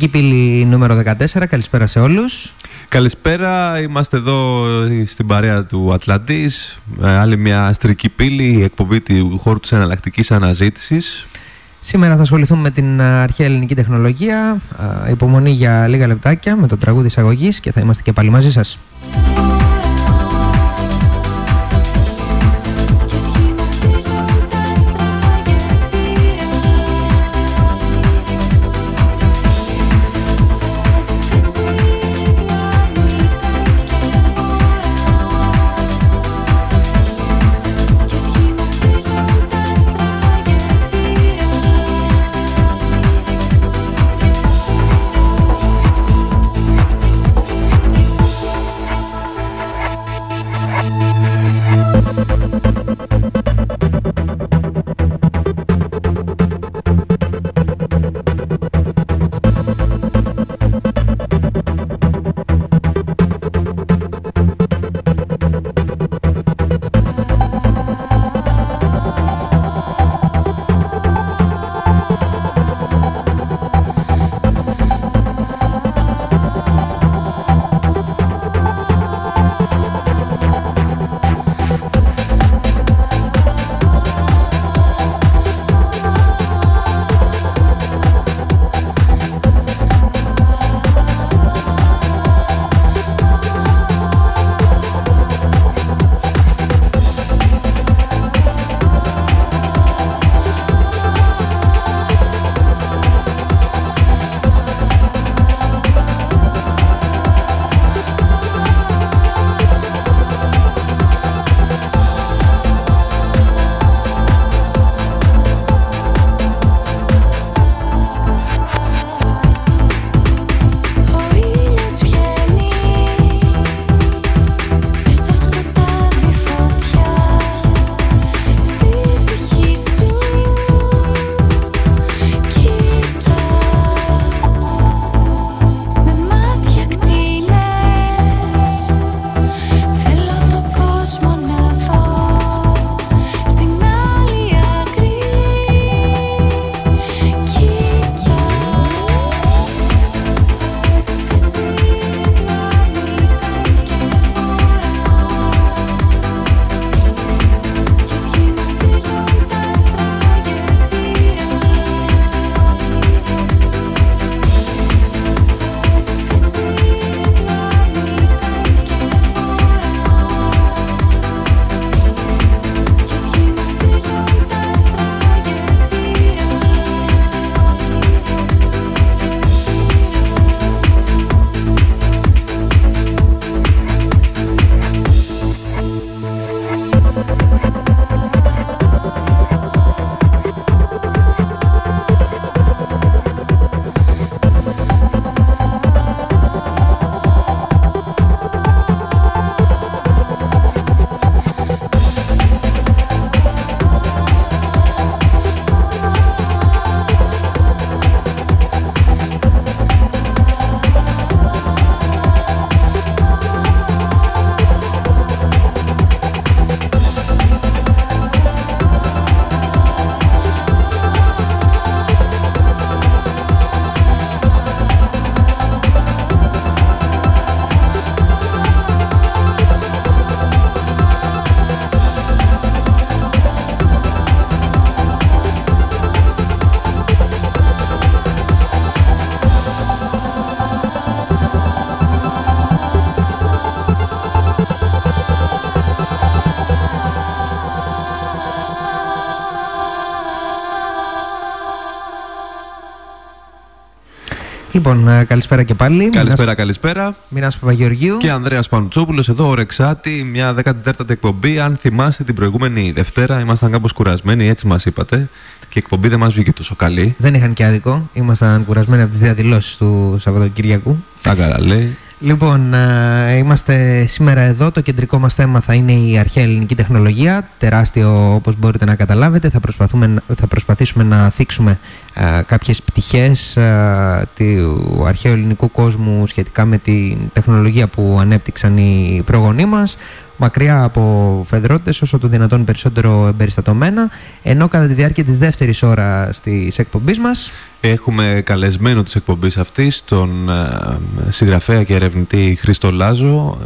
Στρική πύλη νούμερο 14. Καλησπέρα σε όλους. Καλησπέρα, είμαστε εδώ στην παρέα του Ατλαντής. Άλλη μια στρική πύλη, η εκπομπή του χώρου της εναλλακτικής αναζήτησης. Σήμερα θα ασχοληθούμε με την αρχαία ελληνική τεχνολογία. Υπομονή για λίγα λεπτάκια με το τραγούδι εισαγωγής και θα είμαστε και πάλι μαζί σας. Λοιπόν, ε, καλησπέρα και πάλι. Καλησπέρα, Μινάς... καλησπέρα. Μινάς Παπαγεωργίου. Και Ανδρέας Πανουτσόπουλος, εδώ ο Ρεξάτη, μια 14η εκπομπή. Αν θυμάστε την προηγούμενη Δευτέρα, ήμασταν κάπως κουρασμένοι, έτσι μας είπατε. Και η εκπομπή δεν μας βγήκε τόσο καλή. Δεν είχαν και άδικο. Ήμασταν κουρασμένοι από τις διαδηλώσεις του Σαββατοκυριακού. Τα καλά λέει. Λοιπόν, ε, είμαστε σήμερα εδώ. Το κεντρικό μας θέμα θα είναι η αρχαία ελληνική τεχνολογία. Τεράστιο όπως μπορείτε να καταλάβετε. Θα, προσπαθούμε, θα προσπαθήσουμε να θίξουμε ε, κάποιες πτυχές ε, του αρχαίου ελληνικού κόσμου σχετικά με την τεχνολογία που ανέπτυξαν οι προγονείς μας. Μακριά από φεδρότητες, όσο το δυνατόν περισσότερο εμπεριστατωμένα, ενώ κατά τη διάρκεια της δεύτερης ώρας της εκπομπής μας... Έχουμε καλεσμένο της εκπομπής αυτής τον ε, συγγραφέα και ερευνητή Χρήστο Λάζο,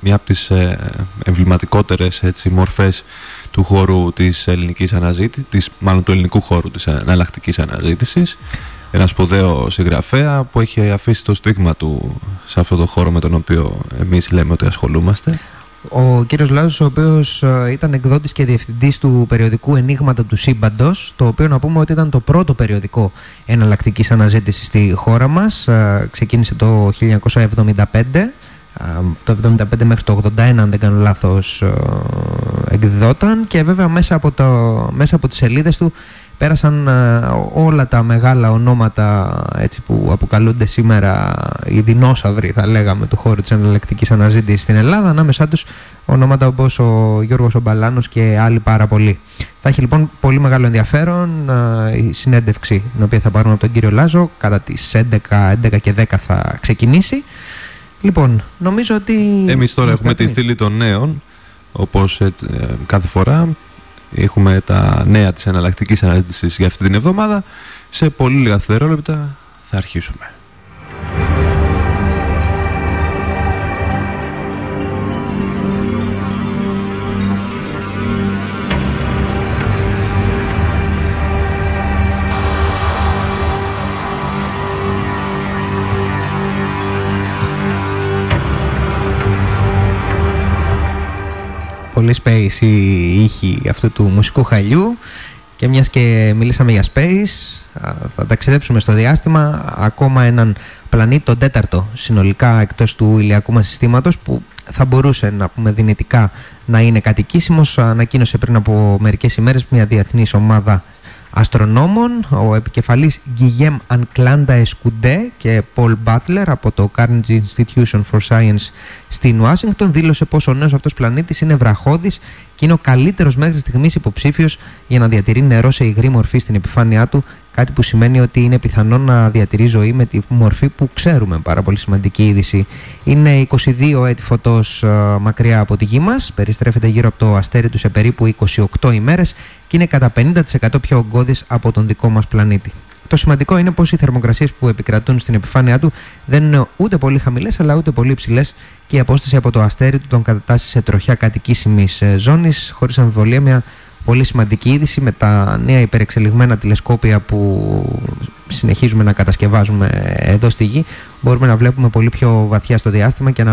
μια από τις ε, εμβληματικότερες έτσι, μορφές του χώρου της ελληνικής αναζήτησης, μάλλον του ελληνικού χώρου της εναλλακτικής αναζήτησης. Ένα σπουδαίο συγγραφέα που έχει αφήσει το στίγμα του σε αυτό το χώρο με τον οποίο εμείς λέμε ότι ασχολούμαστε. Ο κύριος Λάζος, ο οποίος ε, ήταν εκδότης και διευθυντής του περιοδικού Ενίγματα του Σύμπαντος, το οποίο να πούμε ότι ήταν το πρώτο περιοδικό εναλλακτικής αναζήτησης στη χώρα μας. Ε, ξεκίνησε το 1975 το 75 μέχρι το 81 αν δεν κάνω λάθος εκδιδόταν και βέβαια μέσα από, το, μέσα από τις σελίδες του πέρασαν όλα τα μεγάλα ονόματα έτσι που αποκαλούνται σήμερα οι δεινόσαυροι θα λέγαμε του χώρου της εναλλακτικής αναζήτησης στην Ελλάδα ανάμεσά τους ονόματα όπως ο Γιώργος Ομπαλάνος και άλλοι πάρα πολλοί. Θα έχει λοιπόν πολύ μεγάλο ενδιαφέρον η συνέντευξη την οποία θα πάρουμε από τον κύριο Λάζο κατά τις 11, 11 και 10 θα ξεκινήσει Λοιπόν, νομίζω ότι... Εμείς τώρα έχουμε τη στήλη των νέων, όπως ε, κάθε φορά. Έχουμε τα νέα της εναλλακτικής αναζήτησης για αυτή την εβδομάδα. Σε πολύ λίγα δευτερόλεπτα θα αρχίσουμε. Πολύ space η ήχη αυτού του μουσικού χαλιού και μιας και μιλήσαμε για space θα ταξιδέψουμε στο διάστημα ακόμα έναν πλανήτη, τον τέταρτο συνολικά εκτός του ηλιακού μας συστήματος που θα μπορούσε να πούμε δυνητικά να είναι κατοικήσιμος. Ανακοίνωσε πριν από μερικές ημέρες μια διεθνής ομάδα αστρονόμων, ο επικεφαλής Guillaume Anklanda Escudé και Paul Butler από το Carnegie Institution for Science στην Ουάσιγκτον δήλωσε πως ο νέος αυτός πλανήτης είναι βραχώδης και είναι ο καλύτερος μέχρι στιγμής υποψήφιος για να διατηρεί νερό σε υγρή μορφή στην επιφάνειά του Κάτι που σημαίνει ότι είναι πιθανό να διατηρεί ζωή με τη μορφή που ξέρουμε. Πάρα πολύ σημαντική είδηση. Είναι 22 έτη φωτός ε, μακριά από τη γη μας. Περιστρέφεται γύρω από το αστέρι του σε περίπου 28 ημέρες και είναι κατά 50% πιο ογκώδης από τον δικό μας πλανήτη. Το σημαντικό είναι πως οι θερμοκρασίες που επικρατούν στην επιφάνειά του δεν είναι ούτε πολύ χαμηλές αλλά ούτε πολύ υψηλές και η απόσταση από το αστέρι του τον κατατάσσει σε τροχιά κατοικήσιμης ε, ζώνης. Χωρίς αμφιβολία, μια πολύ σημαντική είδηση με τα νέα υπερεξελιγμένα τηλεσκόπια που συνεχίζουμε να κατασκευάζουμε εδώ στη Γη μπορούμε να βλέπουμε πολύ πιο βαθιά στο διάστημα και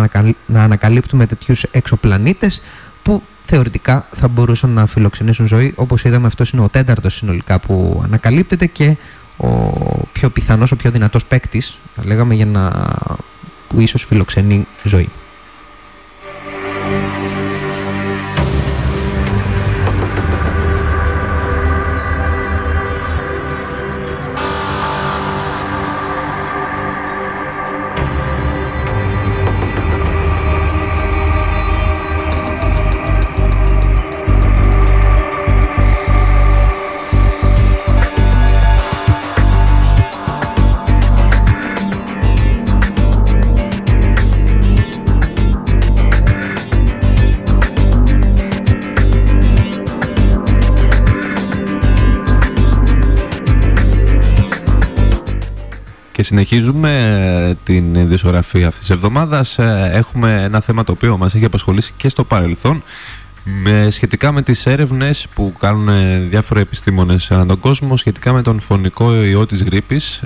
να ανακαλύπτουμε τέτοιους εξωπλανήτες που θεωρητικά θα μπορούσαν να φιλοξενήσουν ζωή όπως είδαμε αυτός είναι ο τέταρτος συνολικά που ανακαλύπτεται και ο πιο πιθανός, ο πιο δυνατός παίκτης, θα λέγαμε για να που ίσως φιλοξενεί ζωή. Και συνεχίζουμε ε, την ειδησογραφία αυτής της εβδομάδας. Ε, έχουμε ένα θέμα το οποίο μας έχει απασχολήσει και στο παρελθόν με, σχετικά με τις έρευνες που κάνουν ε, διάφοροι επιστήμονες ανά τον κόσμο σχετικά με τον φωνικό ιό της γρήπης.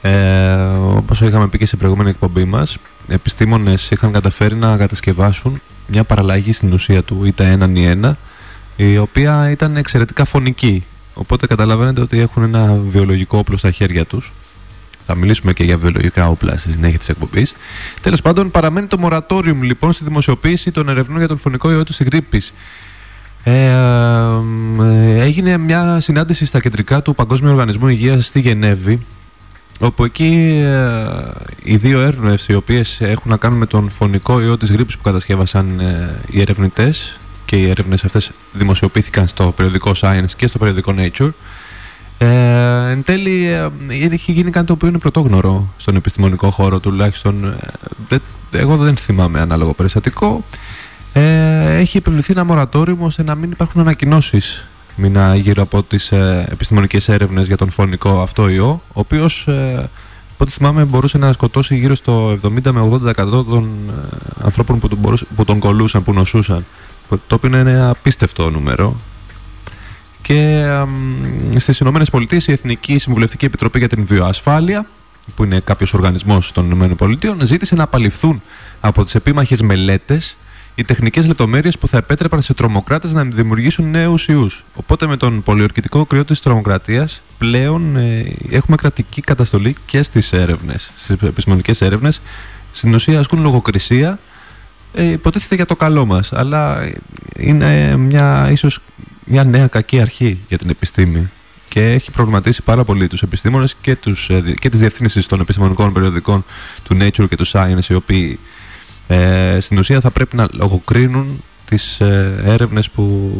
Ε, όπως είχαμε πει και σε προηγούμενη εκπομπή μας επιστήμονες είχαν καταφέρει να κατασκευάσουν μια παραλλαγή στην ουσία του ΙΤΑ 1 1 η οποία ήταν εξαιρετικά φωνική. Οπότε καταλαβαίνετε ότι έχουν ένα βιολογικό όπλο στα χέρια τους θα μιλήσουμε και για βιολογικά όπλα στη συνέχεια της εκπομπής. Τέλος πάντων, παραμένει το moratorium λοιπόν στη δημοσιοποίηση των ερευνών για τον φωνικό ιό της γρήπης. Ε, ε, έγινε μια συνάντηση στα κεντρικά του Παγκόσμιου Οργανισμού Υγείας στη Γενέβη όπου εκεί ε, οι δύο έρευνες οι οποίες έχουν να κάνουν με τον φωνικό ιό της γρήπης που κατασκεύασαν ε, οι ερευνητές και οι έρευνες αυτές δημοσιοποιήθηκαν στο περιοδικό Science και στο περιοδικό Nature ε, εν τέλει, ε, έχει γίνει κάτι το οποίο είναι πρωτόγνωρο στον επιστημονικό χώρο τουλάχιστον. Ε, εγώ δεν θυμάμαι ανάλογο περιστατικό. ε, έχει επιβληθεί ένα μορατόριο ώστε να μην υπάρχουν ανακοινώσεις μήνα γύρω από τις ε, επιστημονικές έρευνες για τον φωνικό αυτό ιό, ο οποίος, ε, ό,τι θυμάμαι, μπορούσε να σκοτώσει γύρω στο 70 με 80% των ε, ανθρώπων που τον, μπορούσε, που τον κολούσαν, που νοσούσαν. Το οποίο είναι ένα απίστευτο νούμερο. Και ε, στις Ηνωμένες Πολιτείες η Εθνική Συμβουλευτική Επιτροπή για την Βιοασφάλεια που είναι κάποιος οργανισμός των Ηνωμένων Πολιτείων, ζήτησε να απαλληφθούν από τις επίμαχες μελέτες οι τεχνικές λεπτομέρειες που θα επέτρεπαν σε τρομοκράτες να δημιουργήσουν νέους ιούς. Οπότε με τον πολιορκητικό κρυό της τρομοκρατίας πλέον ε, έχουμε κρατική καταστολή και στις έρευνες, στις επιστημονικές έρευνες. Στην ουσία ασκούν λογοκρισία. Ε, υποτίθεται για το καλό μας, αλλά είναι μια, ίσως μια νέα κακή αρχή για την επιστήμη και έχει προβληματίσει πάρα πολύ τους επιστήμονες και, τους, ε, και τις διευθύνσεις των επιστημονικών περιοδικών του Nature και του Science οι οποίοι ε, στην ουσία θα πρέπει να λογοκρίνουν τις ε, έρευνες που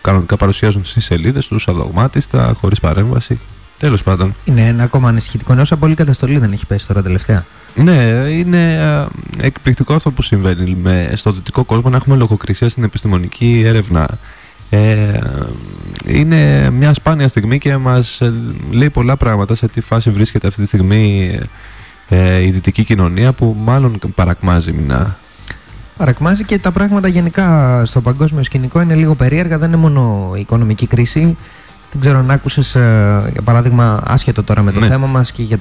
κανονικά παρουσιάζουν στις σελίδες τους αδογμάτιστα, χωρίς παρέμβαση. Τέλος πάντων. Είναι ένα ακόμα ανησυχητικό νέο, πολύ καταστολή δεν έχει πέσει τώρα τελευταία. Ναι, είναι ε, εκπληκτικό αυτό που συμβαίνει με, στο δυτικό κόσμο να έχουμε λογοκρισία στην επιστημονική έρευνα. Ε, είναι μια σπάνια στιγμή και μας ε, λέει πολλά πράγματα σε τι φάση βρίσκεται αυτή τη στιγμή ε, η δυτική κοινωνία που μάλλον παρακμάζει μηνά. Παρακμάζει και τα πράγματα γενικά στο παγκόσμιο σκηνικό είναι λίγο περίεργα. Δεν είναι μόνο η οικονομική κρίση. Δεν ξέρω αν άκουσες, ε, για παράδειγμα, άσχετο τώρα με το ναι. θέμα μας και για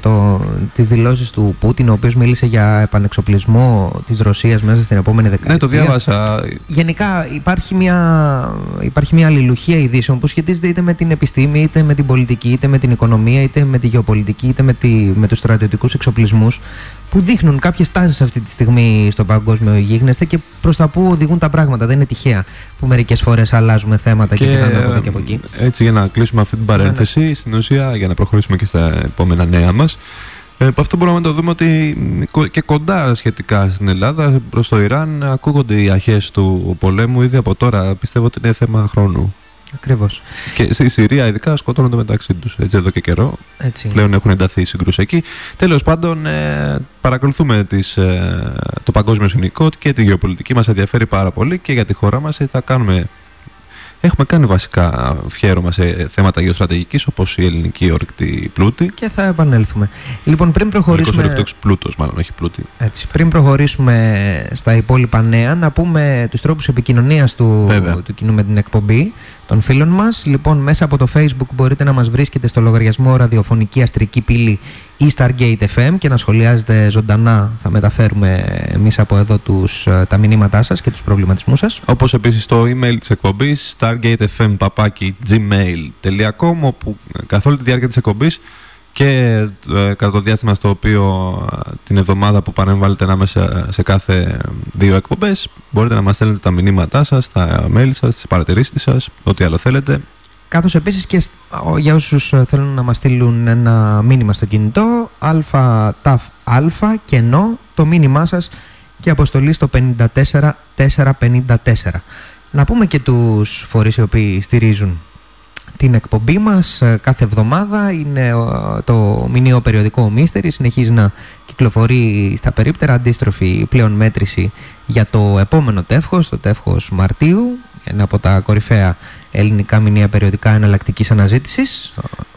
τις δηλώσεις του Πούτιν, ο οποίος μίλησε για επανεξοπλισμό της Ρωσίας μέσα στην επόμενη δεκαετία. Ναι, το διάβασα. Γενικά υπάρχει μια, υπάρχει μια αλληλουχία ειδήσεων που σχετίζεται είτε με την επιστήμη, είτε με την πολιτική, είτε με την οικονομία, είτε με τη γεωπολιτική, είτε με, τη, με τους στρατιωτικούς εξοπλισμούς που δείχνουν κάποιες τάσεις αυτή τη στιγμή στο παγκόσμιο γίγνεσθε και προς τα που οδηγούν τα πράγματα. Δεν είναι τυχαία που μερικές φορές αλλάζουμε θέματα και, και κοιτάμε από εδώ και από εκεί. Έτσι, για να κλείσουμε αυτή την παρένθεση, ναι, ναι. στην ουσία, για να προχωρήσουμε και στα επόμενα νέα μας. Ε, από αυτό μπορούμε να το δούμε ότι και κοντά σχετικά στην Ελλάδα, προς το Ιράν, ακούγονται οι αρχές του πολέμου ήδη από τώρα. Πιστεύω ότι είναι θέμα χρόνου. Ακριβώς. Και στη Συρία, ειδικά, σκοτώνονται μεταξύ τους έτσι εδώ και καιρό. Έτσι. Πλέον έχουν ενταθεί οι συγκρούσεις εκεί. Τέλος πάντων, ε, παρακολουθούμε τις, ε, το παγκόσμιο σκηνικό και τη γεωπολιτική. Μας ενδιαφέρει πάρα πολύ και για τη χώρα μας θα κάνουμε Έχουμε κάνει βασικά φιέρωμα σε θέματα γεωστρατηγικής όπως η ελληνική ορυκτή πλούτη. Και θα επανέλθουμε. Λοιπόν, πριν προχωρήσουμε. Ελληνικό πλούτος, μάλλον, όχι πλούτη. Έτσι. Πριν προχωρήσουμε στα υπόλοιπα νέα, να πούμε τους τρόπους επικοινωνίας του, του κοινού με την εκπομπή των φίλων μας. Λοιπόν, μέσα από το Facebook μπορείτε να μας βρίσκετε στο λογαριασμό ραδιοφωνική αστρική πύλη ή Stargate FM και να σχολιάζετε ζωντανά. Θα μεταφέρουμε εμείς από εδώ τους, ε, τα μηνύματά σας και τους προβληματισμούς σας. Όπως επίσης το email της εκπομπής stargatefm.gmail.com όπου καθ' όλη τη διάρκεια της εκπομπής και ε, κατά το διάστημα στο οποίο ε, την εβδομάδα που παρέμβαλετε ανάμεσα σε κάθε δύο εκπομπές μπορείτε να μας στέλνετε τα μηνύματά σας, τα mail σας, τις παρατηρήσεις σας, ό,τι άλλο θέλετε. Καθώς επίσης και για όσους ε, θέλουν να μας στείλουν ένα μήνυμα στο κινητό αλφα αλφα κενό το μήνυμά σας και αποστολή στο 54454. Να πούμε και τους φορείς οι οποίοι στηρίζουν την εκπομπή μας ε, κάθε εβδομάδα. Είναι το μηνύο περιοδικό Mystery. Συνεχίζει να κυκλοφορεί στα περίπτερα αντίστροφη πλέον μέτρηση για το επόμενο τεύχος, το τεύχος Μαρτίου. Ένα από τα κορυφαία ελληνικά μηνύα περιοδικά εναλλακτικής αναζήτησης.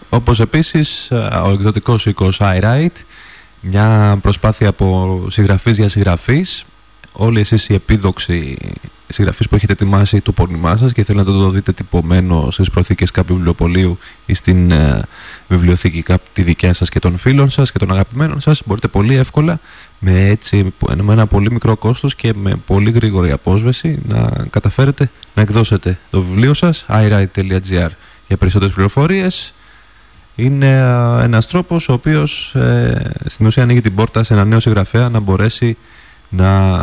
Όπως επίσης ε, ο εκδοτικός οίκος iWrite, μια προσπάθεια από συγγραφής για συγγραφής. Όλοι εσείς οι επίδοξοι συγγραφείς που έχετε ετοιμάσει το πόνημά σας και θέλετε να το δείτε τυπωμένο στις προθήκες κάποιου βιβλιοπολίου ή στην ε, βιβλιοθήκη τη δικιά σας και των φίλων σας και των αγαπημένων σας, μπορείτε πολύ εύκολα με, έτσι, με ένα πολύ μικρό κόστος και με πολύ γρήγορη απόσβεση να καταφέρετε να εκδώσετε το βιβλίο σας iWrite.gr για περισσότερες πληροφορίες. Είναι ε, ένας τρόπος ο οποίος ε, στην ουσία ανοίγει την πόρτα σε ένα νέο συγγραφέα να μπορέσει να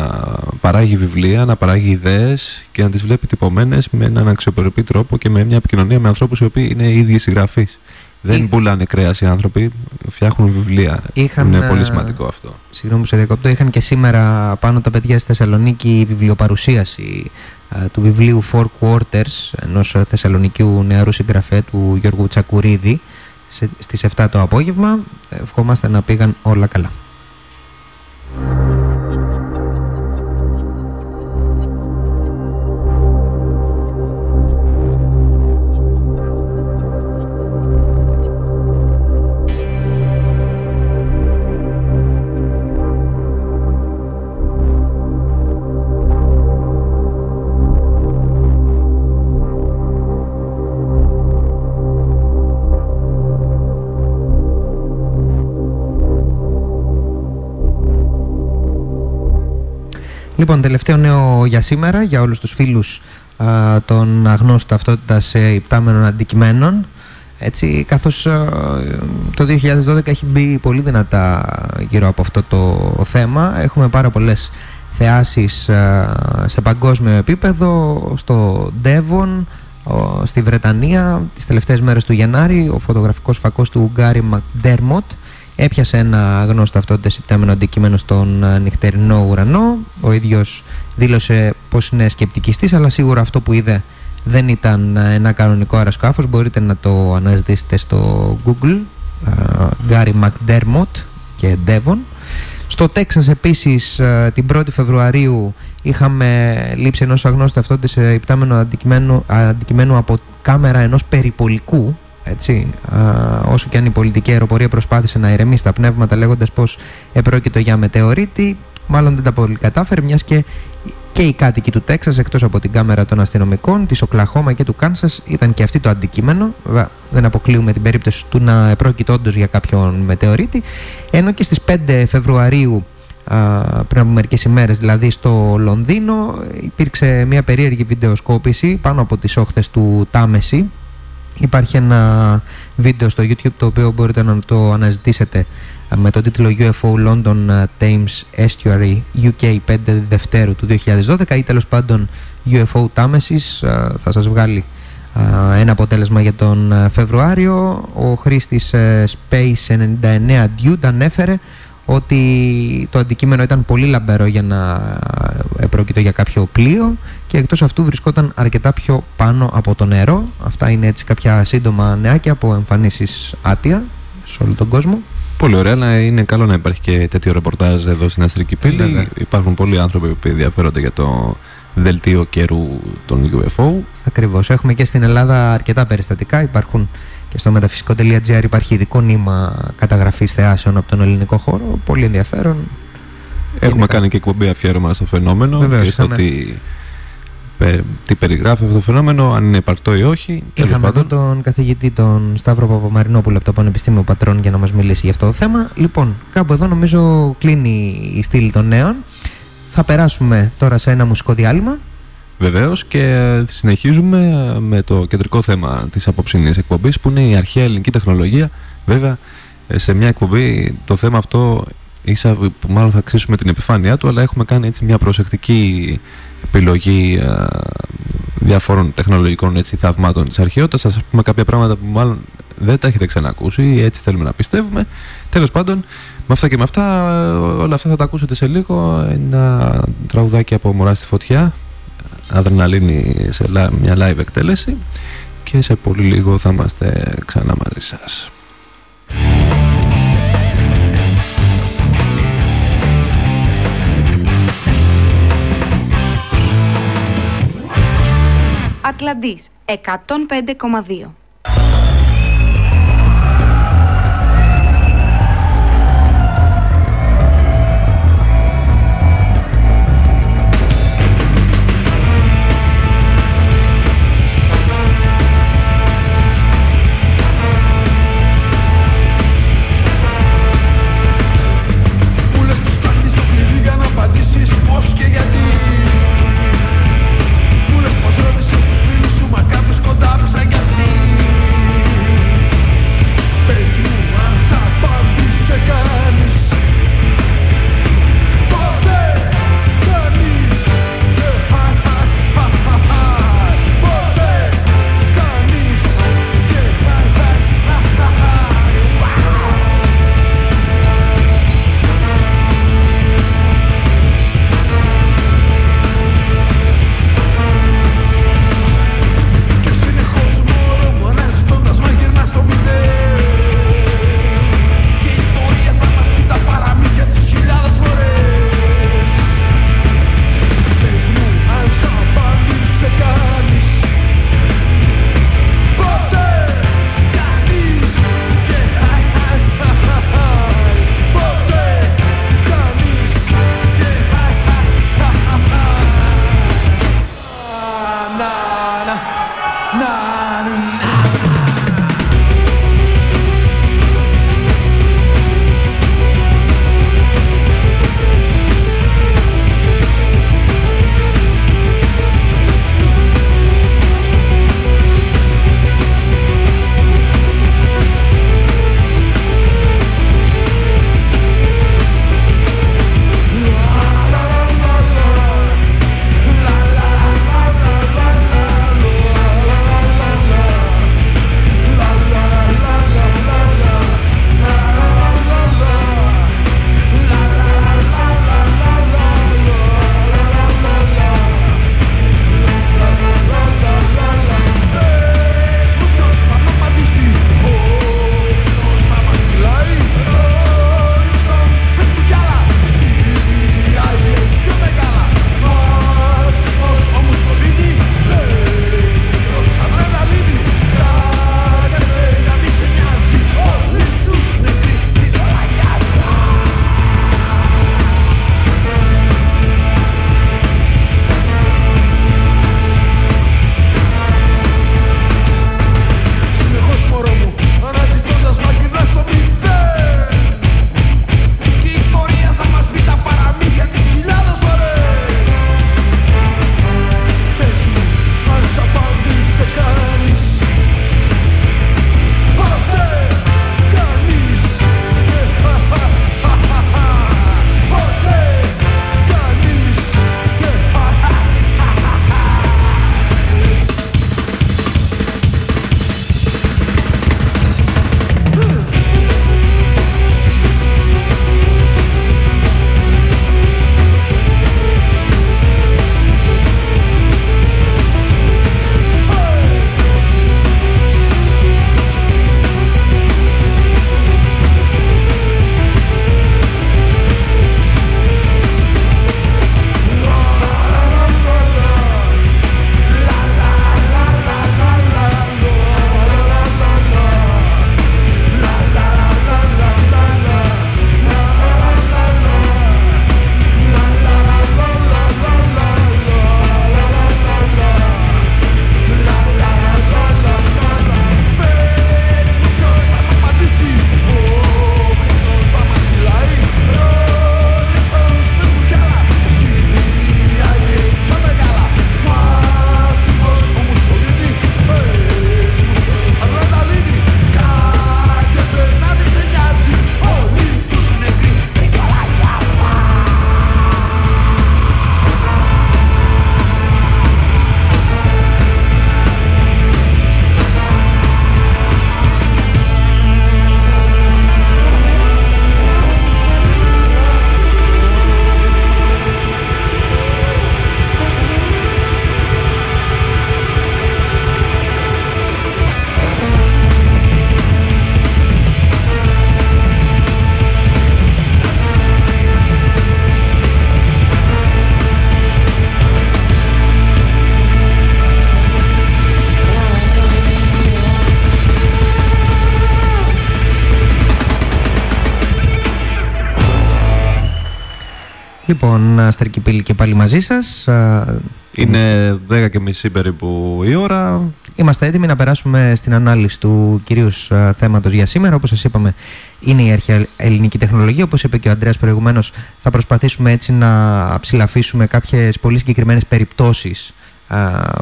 παράγει βιβλία, να παράγει ιδέες και να τις βλέπει τυπωμένες με έναν αξιοπρεπή τρόπο και με μια επικοινωνία με ανθρώπους οι οποίοι είναι οι ίδιοι συγγραφείς. Δεν πουλάνε κρέας οι άνθρωποι, φτιάχνουν βιβλία. Είχαν, είναι πολύ σημαντικό αυτό. Συγγνώμη σε διακόπτω. Είχαν και σήμερα πάνω τα παιδιά στη Θεσσαλονίκη βιβλιοπαρουσίαση του βιβλίου Four Quarters ενός θεσσαλονικιού νεαρού συγγραφέα του Γιώργου Τσακουρίδη στις 7 το απόγευμα. Ευχόμαστε να πήγαν όλα καλά. Λοιπόν, τελευταίο νέο για σήμερα, για όλους τους φίλους α, των αγνώστων ταυτότητας ε, υπτάμενων αντικειμένων. Έτσι, καθώς το 2012 έχει μπει πολύ δυνατά γύρω από αυτό το θέμα. Έχουμε πάρα πολλές θεάσεις σε παγκόσμιο επίπεδο, στο Devon, στη Βρετανία. Τις τελευταίες μέρες του Γενάρη, ο φωτογραφικός φακός του Γκάρι Μακντέρμοτ έπιασε ένα γνώστο ταυτότητας υπτάμενο αντικείμενο στον νυχτερινό ουρανό. Ο ίδιος δήλωσε πως είναι σκεπτικιστής, αλλά σίγουρα αυτό που είδε δεν ήταν ένα κανονικό αεροσκάφος. Μπορείτε να το αναζητήσετε στο Google. Γκάρι Μακντέρμοτ και Devon. Στο Τέξας επίσης την 1η Φεβρουαρίου είχαμε λήψη ενός αγνώστου ταυτότητας υπτάμενο αντικειμένου, αντικειμένου από κάμερα ενός περιπολικού έτσι, α, όσο και αν η πολιτική αεροπορία προσπάθησε να ηρεμήσει τα πνεύματα λέγοντας πως επρόκειτο για μετεωρίτη μάλλον δεν τα πολύ κατάφερε μιας και και οι κάτοικοι του Τέξας εκτός από την κάμερα των αστυνομικών της Οκλαχώμα και του Κάνσας ήταν και αυτή το αντικείμενο. Βέβαια, δεν αποκλείουμε την περίπτωση του να επρόκειτο όντως για κάποιον μετεωρίτη. Ενώ και στις 5 Φεβρουαρίου πριν από μερικές ημέρες δηλαδή στο Λονδίνο υπήρξε μια περίεργη βιντεοσκόπηση πάνω από τις όχθες του Τάμεση Υπάρχει ένα βίντεο στο YouTube το οποίο μπορείτε να το αναζητήσετε ε, με τον τίτλο UFO London ε, Thames Estuary UK 5 Δευτέρου του 2012 ή τέλος πάντων UFO Τάμεσης ε, θα σας βγάλει ένα αποτέλεσμα για τον Φεβρουάριο. Ο χρήστης Space 99 Dude ανέφερε ότι το αντικείμενο ήταν πολύ λαμπερό για να πρόκειται για κάποιο πλοίο και εκτός αυτού βρισκόταν αρκετά πιο πάνω από το νερό. Αυτά είναι έτσι κάποια σύντομα νεάκια από εμφανίσεις άτια σε όλο τον κόσμο. Πολύ ωραία, αλλά είναι καλό να υπάρχει και τέτοιο ρεπορτάζ εδώ στην Αστρική Πύλη. Υπάρχουν πολλοί άνθρωποι που ενδιαφέρονται για το δελτίο καιρού των UFO. Ακριβώς. Έχουμε και στην Ελλάδα αρκετά περιστατικά. Υπάρχουν και στο μεταφυσικό.gr υπάρχει ειδικό νήμα καταγραφής θεάσεων από τον ελληνικό χώρο. Πολύ ενδιαφέρον. Έχουμε κάνει και εκπομπή αφιέρωμα στο φαινόμενο Βεβαίως, και στο είχαμε... τι, τι περιγράφει αυτό το φαινόμενο, αν είναι υπαρκτό ή όχι. Είχαμε εδώ τον καθηγητή τον Σταύρο Παπαμαρινόπουλο από το Πανεπιστήμιο Πατρών για να μας μιλήσει για αυτό το θέμα. Λοιπόν, κάπου εδώ νομίζω κλείνει η στήλη των νέων. Θα περάσουμε τώρα σε ένα μουσικό διάλειμμα Βεβαίως και συνεχίζουμε με το κεντρικό θέμα της απόψινή εκπομπής που είναι η αρχαία ελληνική τεχνολογία. Βέβαια, σε μια εκπομπή το θέμα αυτό ίσα που μάλλον θα αξίσουμε την επιφάνειά του, αλλά έχουμε κάνει έτσι μια προσεκτική επιλογή α, διαφόρων τεχνολογικών έτσι, θαυμάτων της αρχαιότητας. Θα σα πούμε κάποια πράγματα που μάλλον δεν τα έχετε ξανακούσει ή έτσι θέλουμε να πιστεύουμε. Τέλος πάντων, με αυτά και με αυτά, όλα αυτά θα τα ακούσετε σε λίγο. Ένα τραγουδάκι από Μωρά στη Φωτιά αδρεναλίνη σε μια live εκτέλεση και σε πολύ λίγο θα είμαστε ξανά μαζί σας. Ατλαντής 105,2 Λοιπόν, Αστρική Πύλη και πάλι μαζί σας. Είναι 10 και μισή περίπου η ώρα. Είμαστε έτοιμοι να περάσουμε στην ανάλυση του κυρίου θέματος για σήμερα. Όπως σας είπαμε, είναι η αρχαία ελληνική τεχνολογία. Όπως είπε και ο Αντρέας προηγουμένως, θα προσπαθήσουμε έτσι να ψηλαφίσουμε κάποιες πολύ συγκεκριμένες περιπτώσεις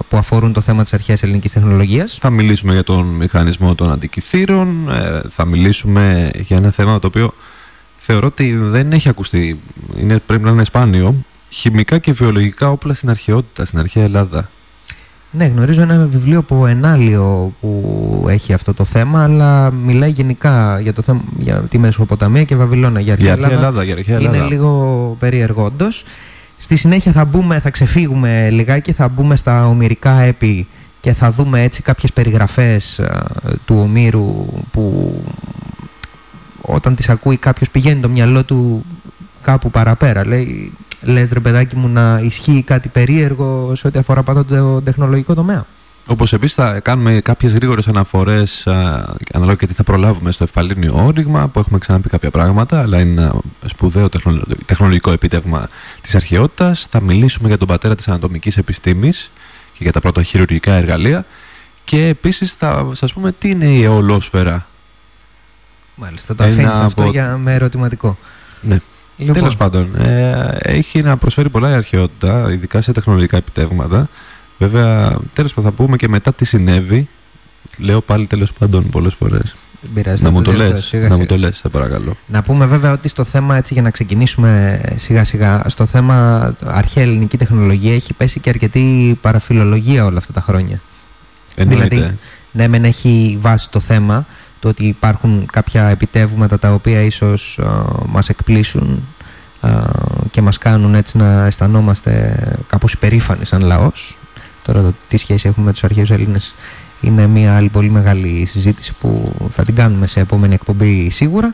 που αφορούν το θέμα της αρχαίας ελληνικής τεχνολογίας. Θα μιλήσουμε για τον μηχανισμό των αντικειθήρων, ε, θα μιλήσουμε για ένα θέμα το οποίο θεωρώ ότι δεν έχει ακουστεί, είναι, πρέπει να είναι σπάνιο, χημικά και βιολογικά όπλα στην αρχαιότητα, στην αρχαία Ελλάδα. Ναι, γνωρίζω ένα βιβλίο από ενάλιο που έχει αυτό το θέμα, αλλά μιλάει γενικά για, το θέμα, για τη Μεσοποταμία και Βαβυλώνα. Για αρχαία, Ελλάδα, Ελλάδα, για αρχαία Ελλάδα. Είναι λίγο περίεργο όντως. Στη συνέχεια θα μπούμε, θα ξεφύγουμε λιγάκι, θα μπούμε στα ομυρικά έπι και θα δούμε έτσι κάποιες περιγραφές του ομήρου που όταν τις ακούει κάποιος πηγαίνει το μυαλό του κάπου παραπέρα. Λέει, λες ρε παιδάκι μου να ισχύει κάτι περίεργο σε ό,τι αφορά πάντα το τεχνολογικό τομέα. Όπως επίσης θα κάνουμε κάποιες γρήγορες αναφορές, ανάλογα και τι θα προλάβουμε στο ευπαλήνιο όριγμα, που έχουμε ξαναπεί κάποια πράγματα, αλλά είναι ένα σπουδαίο τεχνολογικό επίτευγμα της αρχαιότητας. Θα μιλήσουμε για τον πατέρα της ανατομικής επιστήμης και για τα πρώτα χειρουργικά εργαλεία. Και επίσης θα σας πούμε τι είναι η αιωλόσφαιρα. Μάλιστα, το αφήνει αυτό για, με ερωτηματικό. Ναι. Λοιπόν. Τέλος πάντων, ε, έχει να προσφέρει πολλά η αρχαιότητα, ειδικά σε τεχνολογικά επιτεύγματα. Βέβαια, τέλος πάντων, θα πούμε και μετά τι συνέβη. Λέω πάλι τέλος πάντων πολλές φορές. Να μου το λες, να μου το λες, σε παρακαλώ. Να πούμε βέβαια ότι στο θέμα, έτσι για να ξεκινήσουμε σιγά σιγά, στο θέμα αρχαία ελληνική τεχνολογία έχει πέσει και αρκετή παραφιλολογία όλα αυτά τα χρόνια. Εννοείται. Δηλαδή, ναι, μεν έχει βάσει το θέμα, το ότι υπάρχουν κάποια επιτεύγματα τα οποία ίσως uh, μας εκπλήσουν και μας κάνουν έτσι να αισθανόμαστε κάπως υπερήφανοι σαν λαός Τώρα το τι σχέση έχουμε με τους αρχαίους Έλληνες είναι μια άλλη πολύ μεγάλη συζήτηση που θα την κάνουμε σε επόμενη εκπομπή σίγουρα.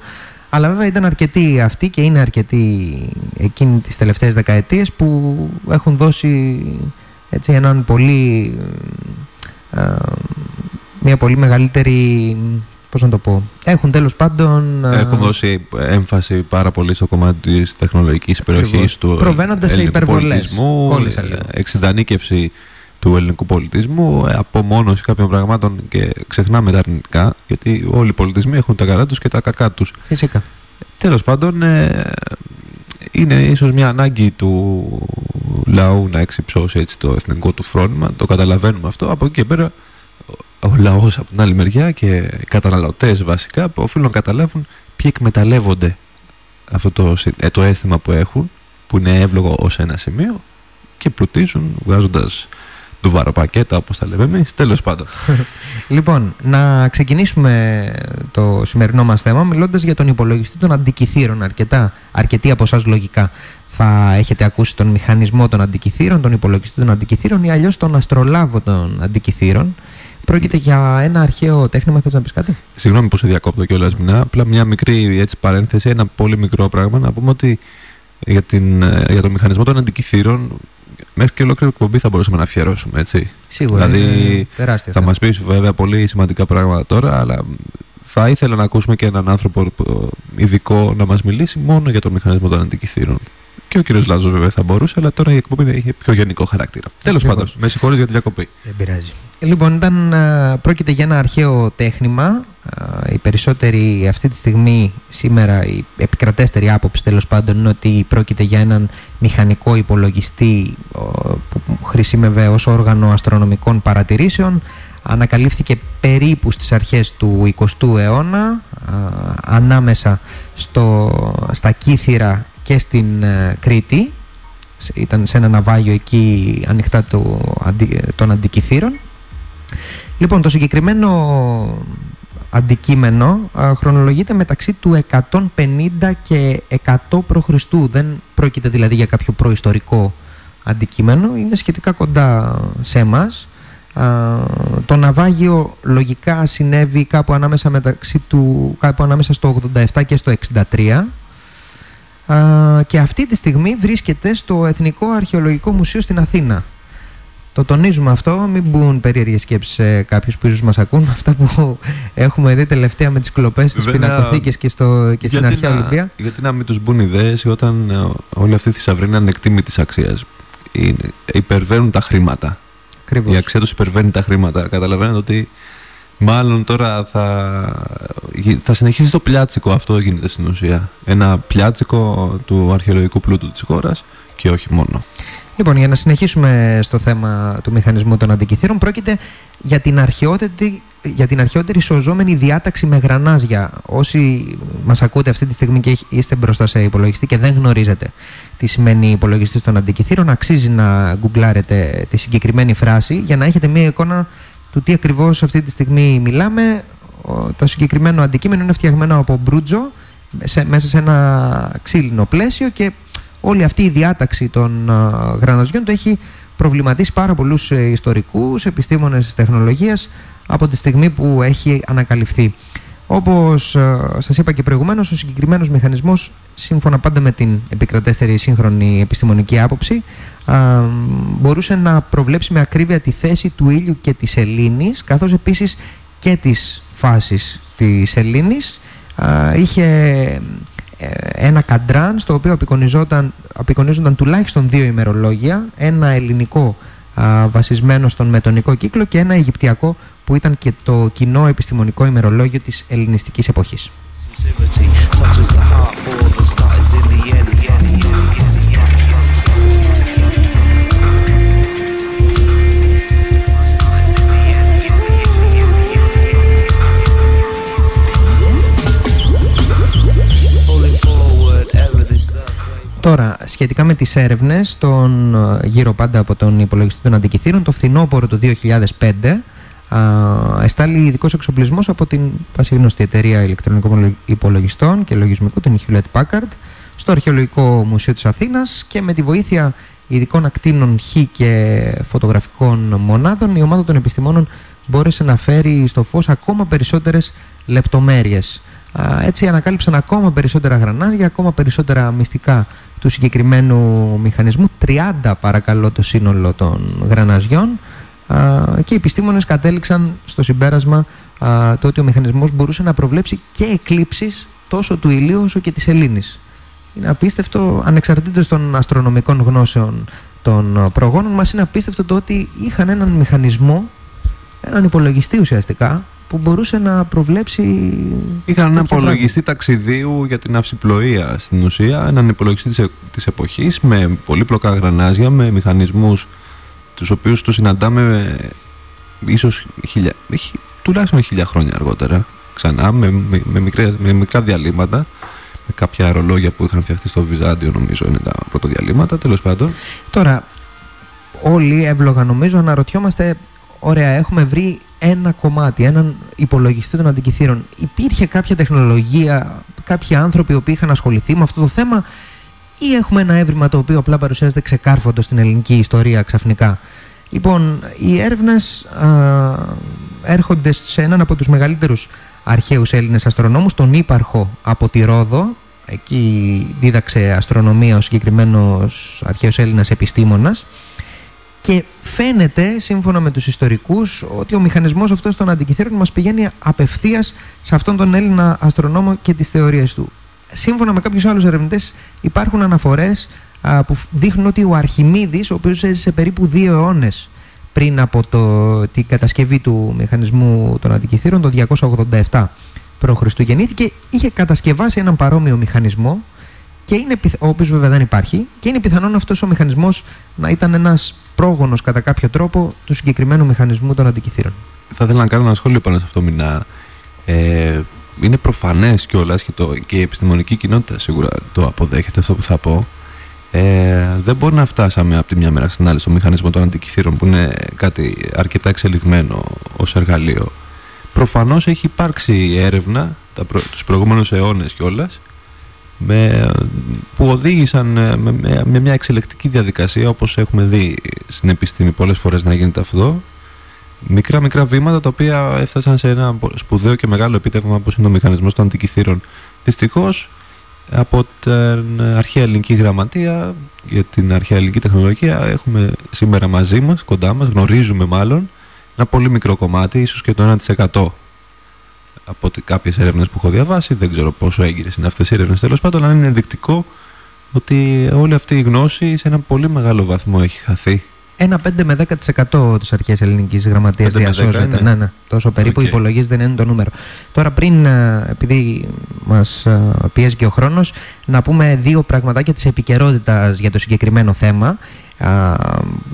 Αλλά βέβαια ήταν αρκετοί αυτοί και είναι αρκετοί εκείνοι τις τελευταίες δεκαετίες που έχουν δώσει έτσι έναν πολύ, μια πολύ μεγαλύτερη πώς να το πω, έχουν τέλος πάντων... Έχουν δώσει έμφαση πάρα πολύ στο κομμάτι της τεχνολογικής υπεροχής του ελληνικού πολιτισμού, εξειδανίκευση του ελληνικού πολιτισμού, ε, απομόνωση κάποιων πραγμάτων και ξεχνάμε τα αρνητικά, γιατί όλοι οι πολιτισμοί έχουν τα καλά τους και τα κακά τους. Φυσικά. Τέλος πάντων, ε, είναι ίσως μια ανάγκη του λαού να εξυψώσει έτσι το εθνικό του φρόνημα, το καταλαβαίνουμε αυτό. Από εκεί και πέρα ο λαός από την άλλη μεριά και οι καταναλωτές βασικά οφείλουν να καταλάβουν ποιοι εκμεταλλεύονται αυτό το, ε, το αίσθημα που έχουν, που είναι εύλογο ως ένα σημείο και πλουτίζουν βγάζοντας του βαροπακέτα όπως τα λέμε εμείς, τέλος πάντων. λοιπόν, να ξεκινήσουμε το σημερινό μας θέμα μιλώντας για τον υπολογιστή των αντικειθήρων. Αρκετά, αρκετοί από εσάς λογικά θα έχετε ακούσει τον μηχανισμό των αντικειθήρων, τον υπολογιστή των αντικειθήρων ή αλλιώς τον αστρολάβο των αντικειθήρων. Πρόκειται για ένα αρχαίο τέχνημα, θες να πεις κάτι; Συγγνώμη που σε διακόπτω κιόλας, Μινά. Απλά μια μικρή έτσι, παρένθεση, ένα πολύ μικρό πράγμα. Να πούμε ότι για, την, για τον μηχανισμό των αντικειθήρων μέχρι και ολόκληρη εκπομπή θα μπορούσαμε να αφιερώσουμε, έτσι. Σίγουρα. Δηλαδή, θα μας πεις βέβαια πολύ σημαντικά πράγματα τώρα, αλλά θα ήθελα να ακούσουμε και έναν άνθρωπο ειδικό να μας μιλήσει μόνο για το μηχανισμό των αντικειθήρων. Και ο κύριος Λάζος βέβαια θα μπορούσε, αλλά τώρα η εκπομπή έχει πιο γενικό χαρακτήρα. Τέλος πάντων, με συγχωρείτε για τη διακοπή. Δεν πειράζει. Λοιπόν, ήταν, πρόκειται για ένα αρχαίο τέχνημα. Οι περισσότεροι αυτή τη στιγμή, σήμερα, η επικρατέστερη άποψη τέλος πάντων είναι ότι πρόκειται για έναν μηχανικό υπολογιστή που χρησιμεύε ως όργανο αστρονομικών παρατηρήσεων. Ανακαλύφθηκε περίπου στις αρχές του 20ου αιώνα ανάμεσα στο, στα Κύθυρα και στην ε, Κρήτη. Ήταν σε ένα ναυάγιο εκεί ανοιχτά των αντικειθήρων Λοιπόν, το συγκεκριμένο αντικείμενο χρονολογείται μεταξύ του 150 και 100 π.Χ. Δεν πρόκειται δηλαδή για κάποιο προϊστορικό αντικείμενο, είναι σχετικά κοντά σε εμάς. το ναυάγιο λογικά συνέβη κάπου ανάμεσα, μεταξύ του, κάπου ανάμεσα στο 87 και στο 63 και αυτή τη στιγμή βρίσκεται στο Εθνικό Αρχαιολογικό Μουσείο στην Αθήνα. Το τονίζουμε αυτό, μην μπουν περίεργες σκέψεις σε κάποιους που ίσως μας ακούν. Αυτά που έχουμε δει τελευταία με τις κλοπές στις πινακοθήκες και, στο, και στην αρχαία Ολυμπία. Γιατί να μην τους μπουν ιδέες όταν ε, όλη αυτή η θησαυρή είναι ανεκτήμητη αξίας. Υπερβαίνουν τα χρήματα. Ακριβώς. Η αξία τους υπερβαίνει τα χρήματα. Καταλαβαίνετε ότι μάλλον τώρα θα, θα συνεχίσει το πλιάτσικο. Αυτό γίνεται στην ουσία. Ένα πλιάτσικο του αρχαιολογικού πλούτου της χώρας και όχι μόνο. Λοιπόν, για να συνεχίσουμε στο θέμα του μηχανισμού των αντικειθήρων, πρόκειται για την αρχαιότερη, για την αρχαιότερη σωζόμενη διάταξη με γρανάζια. Όσοι μας ακούτε αυτή τη στιγμή και είστε μπροστά σε υπολογιστή και δεν γνωρίζετε τι σημαίνει υπολογιστή των αντικειθήρων, αξίζει να γκουγκλάρετε τη συγκεκριμένη φράση για να έχετε μία εικόνα του τι ακριβώς αυτή τη στιγμή μιλάμε. Το συγκεκριμένο αντικείμενο είναι φτιαγμένο από μπρούτζο μέσα σε ένα ξύλινο πλαίσιο και όλη αυτή η διάταξη των γραναζιών το έχει προβληματίσει πάρα πολλούς ε, ιστορικούς, επιστήμονες της τεχνολογίας από τη στιγμή που έχει ανακαλυφθεί. Όπως σας είπα και προηγουμένως, ο συγκεκριμένος μηχανισμός, σύμφωνα πάντα με την επικρατέστερη σύγχρονη επιστημονική άποψη, μπορούσε να προβλέψει με ακρίβεια τη θέση του ήλιου και της σελήνης, καθώς επίσης και τις φάσεις της σελήνης. Είχε ε, ένα καντράν στο οποίο απεικονίζονταν τουλάχιστον δύο ημερολόγια, ένα ελληνικό βασισμένο στον μετονικό κύκλο και ένα αιγυπτιακό που ήταν και το κοινό επιστημονικό ημερολόγιο της ελληνιστικής εποχής. Τώρα, σχετικά με τις έρευνες των, ε, γύρω πάντα από τον υπολογιστή των αντικειθήρων, το φθινόπωρο του 2005 α, εστάλει ειδικός εξοπλισμός από την πασίγνωστη εταιρεία ηλεκτρονικών υπολογιστών και λογισμικού, την Hewlett Packard, στο Αρχαιολογικό Μουσείο της Αθήνας και με τη βοήθεια ειδικών ακτίνων Χ και φωτογραφικών μονάδων, η ομάδα των επιστημόνων μπόρεσε να φέρει στο φως ακόμα περισσότερες λεπτομέρειες. Έτσι ανακάλυψαν ακόμα περισσότερα γρανάζια, ακόμα περισσότερα μυστικά του συγκεκριμένου μηχανισμού. 30 παρακαλώ το σύνολο των γραναζιών και οι επιστήμονες κατέληξαν στο συμπέρασμα το ότι ο μηχανισμός μπορούσε να προβλέψει και εκλήψεις τόσο του ηλίου όσο και της σελήνης. Είναι απίστευτο, ανεξαρτήτως των αστρονομικών γνώσεων των προγόνων μας, είναι απίστευτο το ότι είχαν έναν μηχανισμό, έναν υπολογιστή ουσιαστικά, που μπορούσε να προβλέψει. Είχαν έναν υπολογιστή ταξιδίου για την αυσιπλοεία στην ουσία, έναν υπολογιστή της, ε, της εποχής με πολύπλοκα γρανάζια, με μηχανισμούς τους οποίους τους συναντάμε ίσως χιλιά, τουλάχιστον χίλια χρόνια αργότερα ξανά με, με, με, μικρά, με μικρά διαλύματα με κάποια αερολόγια που είχαν φτιαχτεί στο Βυζάντιο νομίζω είναι τα πρώτα διαλύματα τέλος πάντων Τώρα όλοι εύλογα νομίζω αναρωτιόμαστε ωραία έχουμε βρει ένα κομμάτι, έναν υπολογιστή των αντικειθήρων. Υπήρχε κάποια τεχνολογία, κάποιοι άνθρωποι που είχαν ασχοληθεί με αυτό το θέμα ή έχουμε ένα έβριμα το οποίο απλά παρουσιάζεται ξεκάρφωτο στην ελληνική ιστορία ξαφνικά; Λοιπόν, οι έρευνες έρχονται σε έναν από τους μεγαλύτερους αρχαίους Έλληνες αστρονόμους, τον Ήπαρχο από τη Ρόδο. Εκεί δίδαξε αστρονομία ο συγκεκριμένος αρχαίος Έλληνας επιστήμονας και φαίνεται, σύμφωνα με τους ιστορικούς, ότι ο μηχανισμός αυτός των αντικειθήρων μας πηγαίνει απευθείας σε αυτόν τον Έλληνα αστρονόμο και τις θεωρίες του. Σύμφωνα με κάποιους άλλους ερευνητές υπάρχουν αναφορές που δείχνουν ότι ο Αρχιμίδης, ο οποίος έζησε περίπου δύο αιώνες πριν από το, την κατασκευή του μηχανισμού των αντικειθήρων, το 287 π.Χ. γεννήθηκε, είχε κατασκευάσει έναν παρόμοιο μηχανισμό και είναι, ο οποίος βέβαια δεν υπάρχει και είναι πιθανόν αυτός ο μηχανισμός να ήταν ένας πρόγονος κατά κάποιο τρόπο του συγκεκριμένου μηχανισμού των αντικειθήρων. Θα ήθελα να κάνω ένα σχόλιο πάνω σε αυτό, Μινά. Ε, είναι προφανές κιόλας και, και η επιστημονική κοινότητα σίγουρα το αποδέχεται αυτό που θα πω. Ε, δεν μπορεί να φτάσαμε από τη μια μέρα στην άλλη στο μηχανισμό των αντικειθήρων που είναι κάτι αρκετά εξελιγμένο ως εργαλείο. Προφανώς έχει υπάρξει έρευνα τα προ, τους προηγούμενους αιώνες κιόλας με, που οδήγησαν ε, με, με, μια εξελεκτική διαδικασία όπως έχουμε δει στην επιστήμη πολλές φορές να γίνεται αυτό. Μικρά μικρά βήματα τα οποία έφτασαν σε ένα σπουδαίο και μεγάλο επίτευγμα όπως είναι ο μηχανισμός των αντικειθήρων. Δυστυχώς από την αρχαία ελληνική γραμματεία για την αρχαία ελληνική τεχνολογία έχουμε σήμερα μαζί μας, κοντά μας, γνωρίζουμε μάλλον ένα πολύ μικρό κομμάτι, ίσως και το 1% από κάποιες έρευνες που έχω διαβάσει, δεν ξέρω πόσο έγκυρες είναι αυτές οι έρευνες τέλος πάντων, αλλά είναι ενδεικτικό ότι όλη αυτή η γνώση σε ένα πολύ μεγάλο βαθμό έχει χαθεί ένα 5 με 10% της αρχαίας ελληνικής γραμματείας διασώζεται. Ναι, ναι. Τόσο περίπου okay. υπολογίζεται είναι το νούμερο. Τώρα, πριν, ε, επειδή μας ε, πιέζει και ο χρόνος, να πούμε δύο πραγματάκια της επικαιρότητας για το συγκεκριμένο θέμα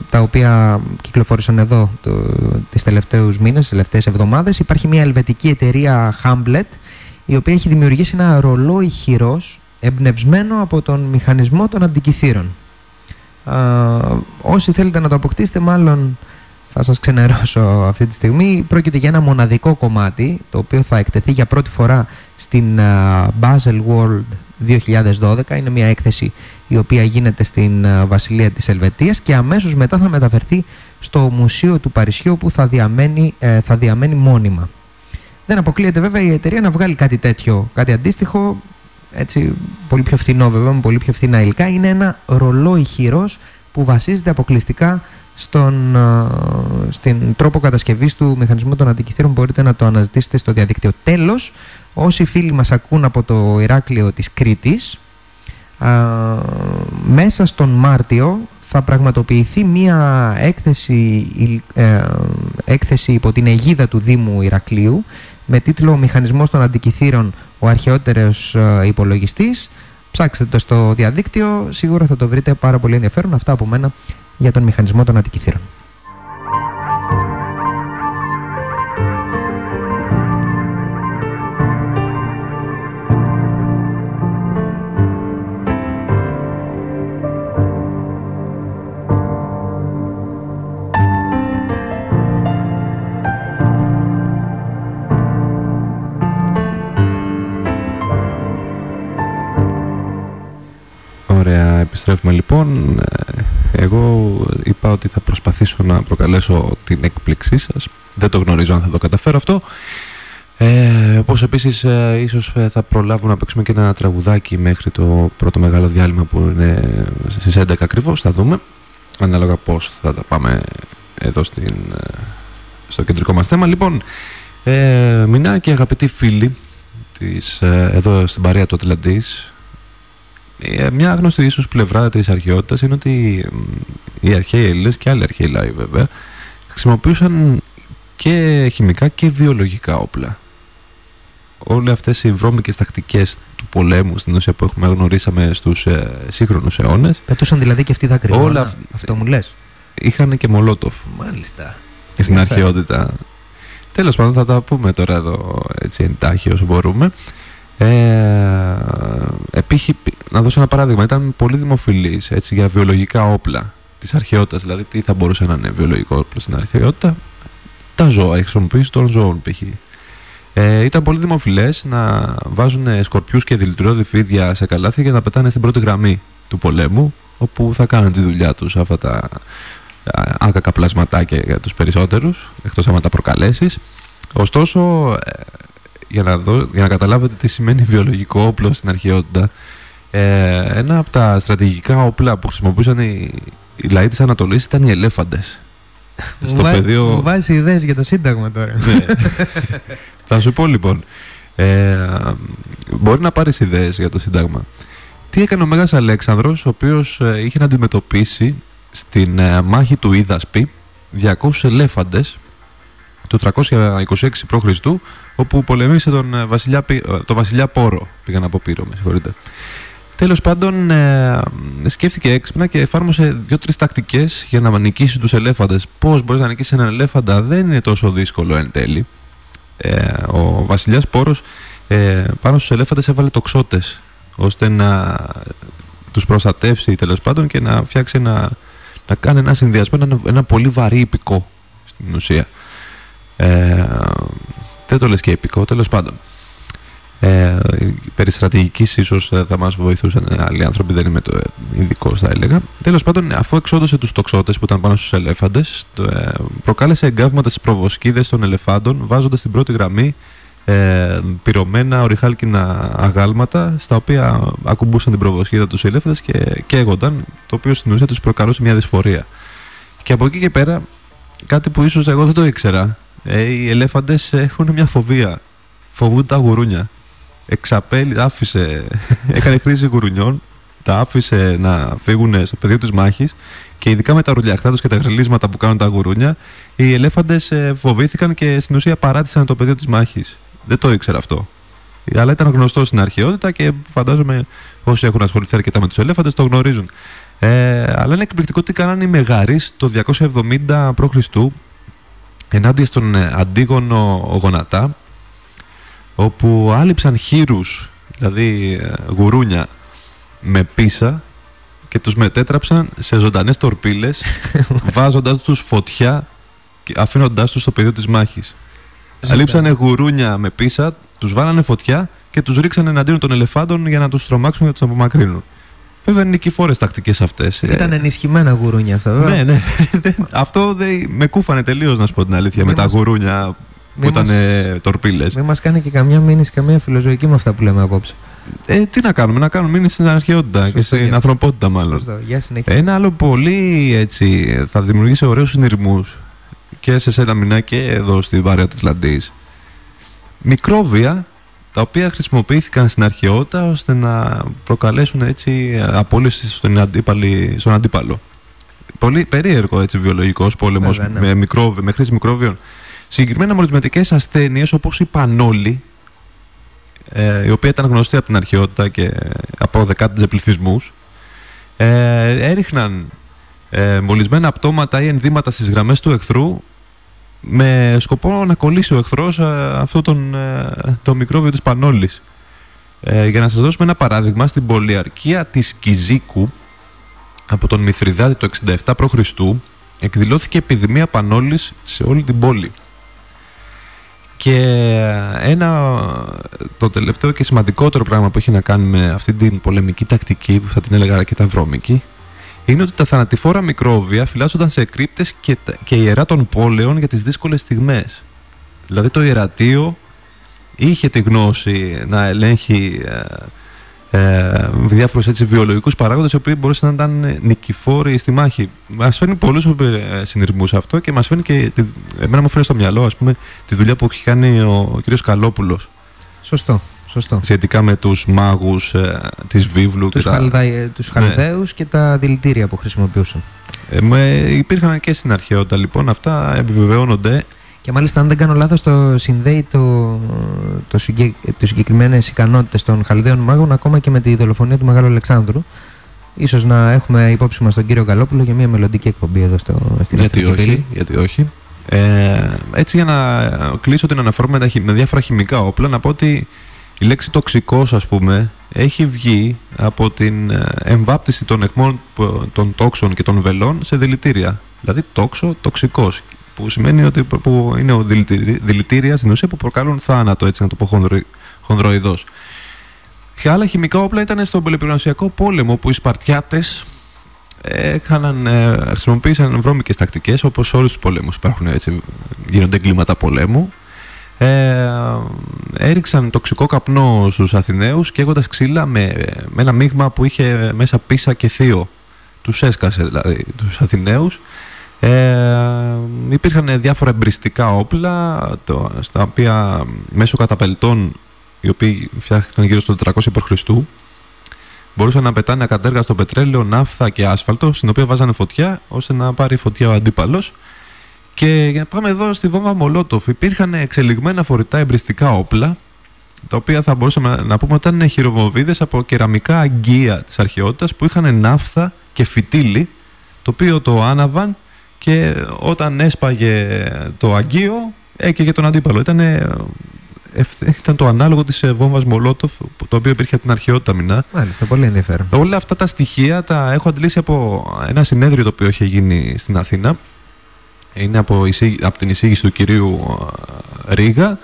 τα οποία κυκλοφόρησαν εδώ το, τις τελευταίους μήνες, τις τελευταίες εβδομάδες. Υπάρχει μια ελβετική εταιρεία Hamblet η οποία έχει δημιουργήσει ένα ρολόι χειρός εμπνευσμένο από τον μηχανισμό των αντικειθήρων όσοι θέλετε να το αποκτήσετε μάλλον θα σας ξενερώσω αυτή τη στιγμή. Πρόκειται για ένα μοναδικό κομμάτι το οποίο θα εκτεθεί για πρώτη φορά στην Basel World 2012. Είναι μια έκθεση η οποία γίνεται στην Βασιλεία της Ελβετίας και αμέσως μετά θα μεταφερθεί στο Μουσείο του Παρισιού που θα διαμένει, ε, θα διαμένει μόνιμα. Δεν αποκλείεται βέβαια η εταιρεία να βγάλει κάτι τέτοιο, κάτι αντίστοιχο έτσι, πολύ πιο φθηνό βέβαια, με πολύ πιο φθηνά υλικά, είναι ένα ρολόι χειρός που βασίζεται αποκλειστικά στον στην τρόπο κατασκευής του μηχανισμού των αντικειθήρων μπορείτε να το αναζητήσετε στο διαδίκτυο. Τέλος, όσοι φίλοι μας ακούν από το Ηράκλειο της Κρήτης, μέσα στον Μάρτιο θα πραγματοποιηθεί μία έκθεση, ε, έκθεση υπό την αιγίδα του Δήμου Ηρακλείου με τίτλο «Μηχανισμός των αντικειθήρων, ο αρχαιότερος ε, υπολογιστής». Ψάξτε το στο διαδίκτυο, σίγουρα θα το βρείτε πάρα πολύ ενδιαφέρον. Αυτά από μένα για τον μηχανισμό των αντικειθήρων. Επιστρέφουμε λοιπόν. Ε, εγώ είπα ότι θα προσπαθήσω να προκαλέσω την έκπληξή σας. Δεν το γνωρίζω αν θα το καταφέρω αυτό. Ε, όπως επίσης ε, ίσως ε, θα προλάβουμε να παίξουμε και ένα τραγουδάκι μέχρι το πρώτο μεγάλο διάλειμμα που είναι στις 11 ακριβώς. Θα δούμε ανάλογα πώς θα τα πάμε εδώ στην, στο κεντρικό μας θέμα. Λοιπόν, ε, Μινά και αγαπητοί φίλοι της, εδώ στην παρέα του Ατλαντής ε, μια γνωστή ίσως πλευρά της αρχαιότητας είναι ότι οι αρχαίοι Έλληνες και άλλοι αρχαίοι λαοί βέβαια χρησιμοποιούσαν και χημικά και βιολογικά όπλα. Όλες αυτές οι βρώμικες τακτικές του πολέμου στην ουσία που έχουμε γνωρίσαμε στους ε, σύγχρονους αιώνες Πετούσαν δηλαδή και αυτοί δάκρυα. Όλα... Αυτό μου λες. Είχαν και μολότοφ. Μάλιστα. Στην αρχαιότητα. Τέλος πάντων θα τα πούμε τώρα εδώ έτσι εντάχει όσο μπορούμε. Ε, επίχει, να δώσω ένα παράδειγμα, ήταν πολύ δημοφιλής έτσι, για βιολογικά όπλα της αρχαιότητας, δηλαδή τι θα μπορούσε να είναι βιολογικό όπλο στην αρχαιότητα, τα ζώα, η χρησιμοποίηση των ζώων π.χ. Ε, ήταν πολύ δημοφιλές να βάζουν σκορπιούς και δηλητηριώδη φίδια σε καλάθια για να πετάνε στην πρώτη γραμμή του πολέμου, όπου θα κάνουν τη δουλειά τους αυτά τα άκακα πλασματάκια για τους περισσότερους, εκτός άμα τα προκαλέσεις. Ωστόσο, ε, για να, δω, για να καταλάβετε τι σημαίνει βιολογικό όπλο στην αρχαιότητα, ε, ένα από τα στρατηγικά όπλα που χρησιμοποιούσαν οι, οι λαοί της Ανατολής ήταν οι ελέφαντες. Στο Βά, πεδίο... Μου βάζει ιδέες για το Σύνταγμα τώρα. ναι. Θα σου πω λοιπόν. Ε, μπορεί να πάρεις ιδέες για το Σύνταγμα. Τι έκανε ο Μέγας Αλέξανδρος, ο οποίος ε, είχε να αντιμετωπίσει στην ε, μάχη του Ιδασπή 200 ελέφαντες το 326 π.Χ. όπου πολεμήσε τον ε, βασιλιά, ε, το βασιλιά Πόρο. Πήγα να πω Πύρο, με συγχωρείτε. Τέλος πάντων, ε, σκέφτηκε έξυπνα και εφάρμοσε δύο-τρεις τακτικές για να νικήσει τους ελέφαντες. Πώς μπορείς να νικήσεις έναν ελέφαντα, δεν είναι τόσο δύσκολο εν τέλει. Ε, ο βασιλιάς Πόρος ε, πάνω στους ελέφαντες έβαλε τοξότες ώστε να τους προστατεύσει τέλος πάντων και να φτιάξει ένα, να κάνει ένα συνδυασμό, ένα, ένα πολύ βαρύ υπηκό στην ουσία. Ε, δεν το λες και επικό, τέλος πάντων. Ε, περί στρατηγικής ίσως θα μας βοηθούσαν άλλοι άνθρωποι, δεν είμαι το ειδικός θα έλεγα. Τέλος πάντων, αφού εξόντωσε τους τοξότες που ήταν πάνω στους ελέφαντες, το, ε, προκάλεσε εγκάβματα στις προβοσκίδες των ελεφάντων, βάζοντας στην πρώτη γραμμή ε, πυρωμένα οριχάλκινα αγάλματα στα οποία ακουμπούσαν την προβοσχίδα τους οι και καίγονταν το οποίο στην ουσία τους προκαλούσε μια δυσφορία και από εκεί και πέρα κάτι που ίσως εγώ δεν το ήξερα ε, οι ελέφαντες έχουν μια φοβία φοβούνται τα γουρούνια εξαπέλει, άφησε, έκανε χρήση γουρουνιών τα άφησε να φύγουν στο πεδίο της μάχης και ειδικά με τα ρουλιαχτά τους και τα γρελίσματα που κάνουν τα γουρούνια οι ελέφαντες ε, φοβήθηκαν και στην ουσία παράτησαν το πεδίο της μάχης δεν το ήξερα αυτό. Αλλά ήταν γνωστό στην αρχαιότητα και φαντάζομαι όσοι έχουν ασχοληθεί αρκετά με τους ελέφαντες το γνωρίζουν. Ε, αλλά είναι εκπληκτικό τι κάνανε οι Μεγάρι το 270 π.Χ. ενάντια στον ε, Αντίγονο Γονατά, όπου άλυψαν χείρους, δηλαδή ε, γουρούνια, με πίσα και τους μετέτραψαν σε ζωντανές τορπίλες βάζοντας τους φωτιά και αφήνοντάς τους στο πεδίο της μάχης. Αλείψανε γουρούνια με πίσα, τους βάλανε φωτιά και τους ρίξανε εναντίον των ελεφάντων για να τους τρομάξουν και να τους απομακρύνουν. Βέβαια είναι νικηφόρε τακτικές αυτές. Ήταν ενισχυμένα γουρούνια αυτά, βέβαια. Ναι, ναι. Αυτό δεν με κούφανε τελείως, να σου πω την αλήθεια, με τα γουρούνια που ήταν τορπίλες. Μην μας κάνει και καμιά μήνυση, καμία φιλοζωική με αυτά που λέμε απόψε. Ε, τι να κάνουμε, να κάνουμε μήνυση στην αρχαιότητα και στην ανθρωπότητα, μάλλον. Ένα άλλο πολύ έτσι θα δημιουργήσει ωραίους συνειρμούς και σε Σελαμινά και εδώ στη Βαρέα του Ατλαντής μικρόβια τα οποία χρησιμοποιήθηκαν στην αρχαιότητα ώστε να προκαλέσουν έτσι απόλυση στον, αντίπαλη, στον αντίπαλο. Πολύ περίεργο έτσι βιολογικός πόλεμος ναι. με, μικρόβια, με χρήση μικρόβιων. Συγκεκριμένα μολυσματικές ασθένειες όπως η πανόλη ε, η οποία ήταν γνωστή από την αρχαιότητα και από δεκάτες πληθυσμούς ε, έριχναν ε, μολυσμένα πτώματα ή ενδύματα στις γραμμές του εχθρού με σκοπό να κολλήσει ο εχθρός ε, αυτό τον, ε, το μικρόβιο της πανόλης. Ε, για να σας δώσουμε ένα παράδειγμα, στην πολιαρκία της Κιζίκου από τον Μηθριδάτη το 67 π.Χ. εκδηλώθηκε επιδημία πανόλης σε όλη την πόλη. Και ένα, το τελευταίο και σημαντικότερο πράγμα που έχει να κάνει με αυτή την πολεμική τακτική που θα την έλεγα και τα βρώμικη είναι ότι τα θανατηφόρα μικρόβια φυλάσσονταν σε κρύπτες και, και ιερά των πόλεων για τις δύσκολες στιγμές. Δηλαδή το ιερατείο είχε τη γνώση να ελέγχει ε, ε, διάφορους έτσι βιολογικούς παράγοντες οι οποίοι μπορούσαν να ήταν νικηφόροι στη μάχη. Μας φέρνει πολλούς ε, συνειρμούς αυτό και μας φέρνει και, τη, εμένα μου φέρνει στο μυαλό ας πούμε, τη δουλειά που έχει κάνει ο, ο κ. Καλόπουλος. Σωστό. Σωστό. σχετικά με τους μάγους ε, της βίβλου. Τους, και τα... Ε, τους ναι. και τα δηλητήρια που χρησιμοποιούσαν. Ε, με, υπήρχαν και στην αρχαιότητα λοιπόν, αυτά επιβεβαιώνονται. Και μάλιστα αν δεν κάνω λάθος το συνδέει το, το συγκε, τις συγκεκριμένες ικανότητες των Χαλδαίων μάγων ακόμα και με τη δολοφονία του Μεγάλου Αλεξάνδρου. Ίσως να έχουμε υπόψη μας τον κύριο Καλόπουλο για μια μελλοντική εκπομπή εδώ στο, στην γιατί όχι, γιατί όχι. Ε, έτσι για να κλείσω την αναφορά με, με διάφορα χημικά όπλα να πω ότι η λέξη τοξικός ας πούμε έχει βγει από την ε, εμβάπτιση των εχμών των τόξων και των βελών σε δηλητήρια. Δηλαδή τόξο, τοξικός που σημαίνει ότι που είναι ο δηλητήρια στην ουσία που προκαλούν θάνατο έτσι να το πω χονδρο, χονδροειδώς. Και άλλα χημικά όπλα ήταν στον Πελοποννησιακό πόλεμο που οι Σπαρτιάτες έκαναν, ε, χρησιμοποίησαν βρώμικες τακτικές όπως σε όλους τους πολέμους υπάρχουν έτσι, γίνονται εγκλήματα πολέμου ε, έριξαν τοξικό καπνό στους Αθηναίους και έχοντας ξύλα με, με ένα μείγμα που είχε μέσα πίσα και θείο. Τους έσκασε δηλαδή τους Αθηναίους. Ε, υπήρχαν διάφορα εμπριστικά όπλα το, στα οποία μέσω καταπελτών οι οποίοι φτιάχτηκαν γύρω στο 400 π.Χ. μπορούσαν να πετάνε ακατέργαστο πετρέλαιο, ναύθα και άσφαλτο στην οποία βάζανε φωτιά ώστε να πάρει φωτιά ο αντίπαλος και για να πάμε εδώ στη βόμβα Μολότοφ, υπήρχαν εξελιγμένα φορητά εμπριστικά όπλα, τα οποία θα μπορούσαμε να πούμε ότι ήταν χειροβομβίδες από κεραμικά αγκία της αρχαιότητας που είχαν ναύθα και φυτίλι, το οποίο το άναβαν και όταν έσπαγε το αγκείο έκαιγε τον αντίπαλο. Ήταν, ήταν το ανάλογο της ε, βόμβας Μολότοφ, το οποίο υπήρχε από την αρχαιότητα μηνά. Μάλιστα, πολύ ενδιαφέρον. Όλα αυτά τα στοιχεία τα έχω αντιλήσει από ένα συνέδριο το οποίο είχε γίνει στην Αθήνα είναι από, από την εισήγηση του κυρίου ε, Ρίγα.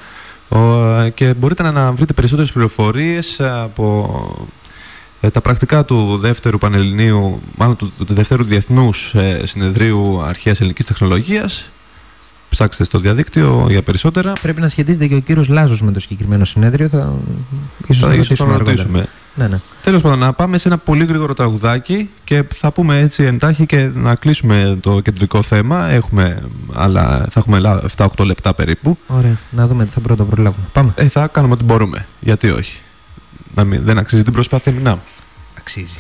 Και μπορείτε να βρείτε περισσότερες πληροφορίες από ε, τα πρακτικά του δεύτερου πανελληνίου, μάλλον του, του δεύτερου διεθνούς ε, συνεδρίου αρχαίας ελληνικής τεχνολογίας ψάξετε στο διαδίκτυο για περισσότερα. Πρέπει να σχετίζεται και ο κύριος Λάζος με το συγκεκριμένο συνέδριο. Θα ίσως Θα το ίσως ρωτήσουμε το αργότερα. ρωτήσουμε. Ναι, ναι. Τέλος πάντων, να πάμε σε ένα πολύ γρήγορο τραγουδάκι και θα πούμε έτσι εντάχει και να κλείσουμε το κεντρικό θέμα. Έχουμε άλλα, θα έχουμε άλλα 7-8 λεπτά περίπου. Ωραία. Να δούμε τι θα πρώτο προλάβουμε. Πάμε. Ε, θα κάνουμε ό,τι μπορούμε. Γιατί όχι. Να μην, δεν αξίζει την προσπάθεια μηνά. Αξίζει.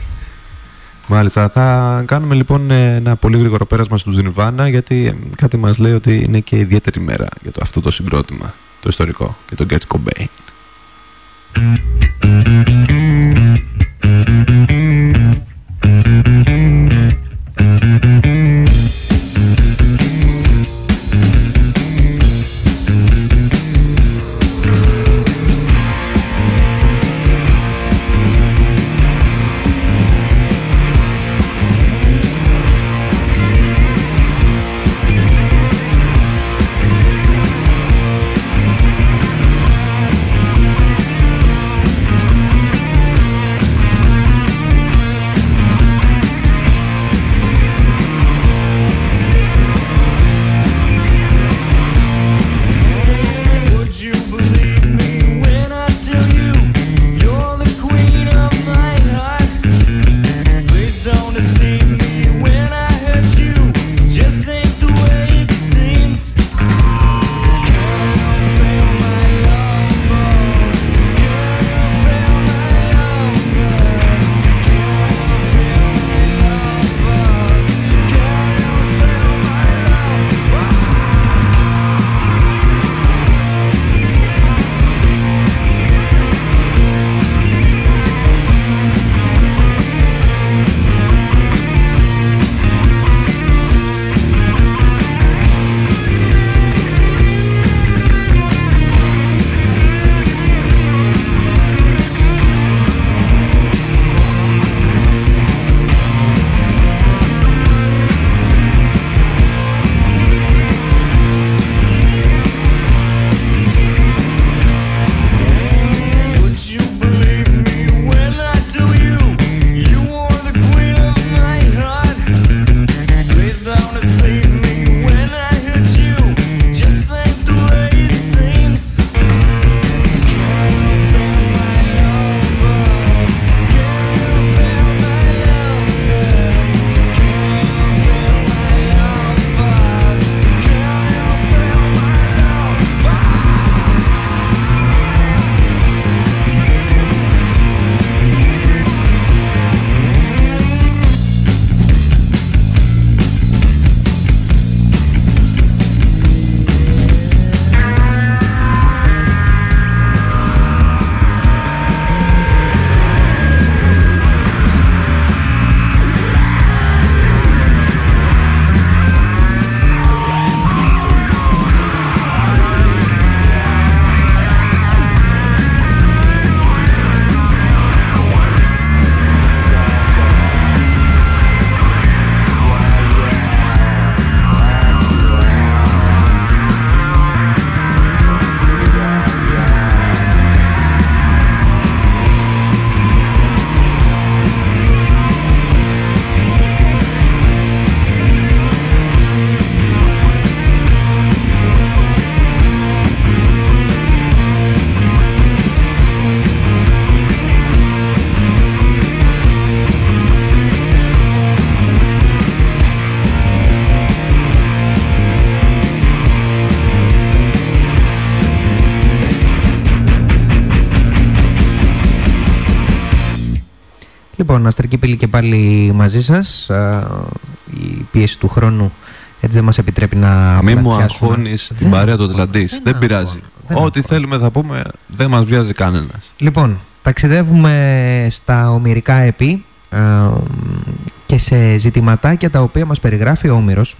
Μάλιστα. Θα κάνουμε λοιπόν ε, ένα πολύ γρήγορο πέρασμα στους Nirvana γιατί ε, κάτι μας λέει ότι είναι και ιδιαίτερη μέρα για το, αυτό το συγκρότημα, το ιστορικό και το Kurt Cobain. Λοιπόν, Αστρική Πύλη και πάλι μαζί σας. Α, Η πίεση του χρόνου έτσι δεν μας επιτρέπει να Μη μου πλατιάσουμε. αγχώνεις την Δεν παρέα του αγχώνω, Ατλαντής. δεν Δεν πειράζει. αγχώνω, δεν Ό,τι αγχώνω. θέλουμε θα πούμε, δεν μας βιάζει κανένας. Λοιπόν, ταξιδεύουμε στα ομυρικά επί α, και σε ζητηματάκια τα οποία μας περιγράφει ο Όμηρος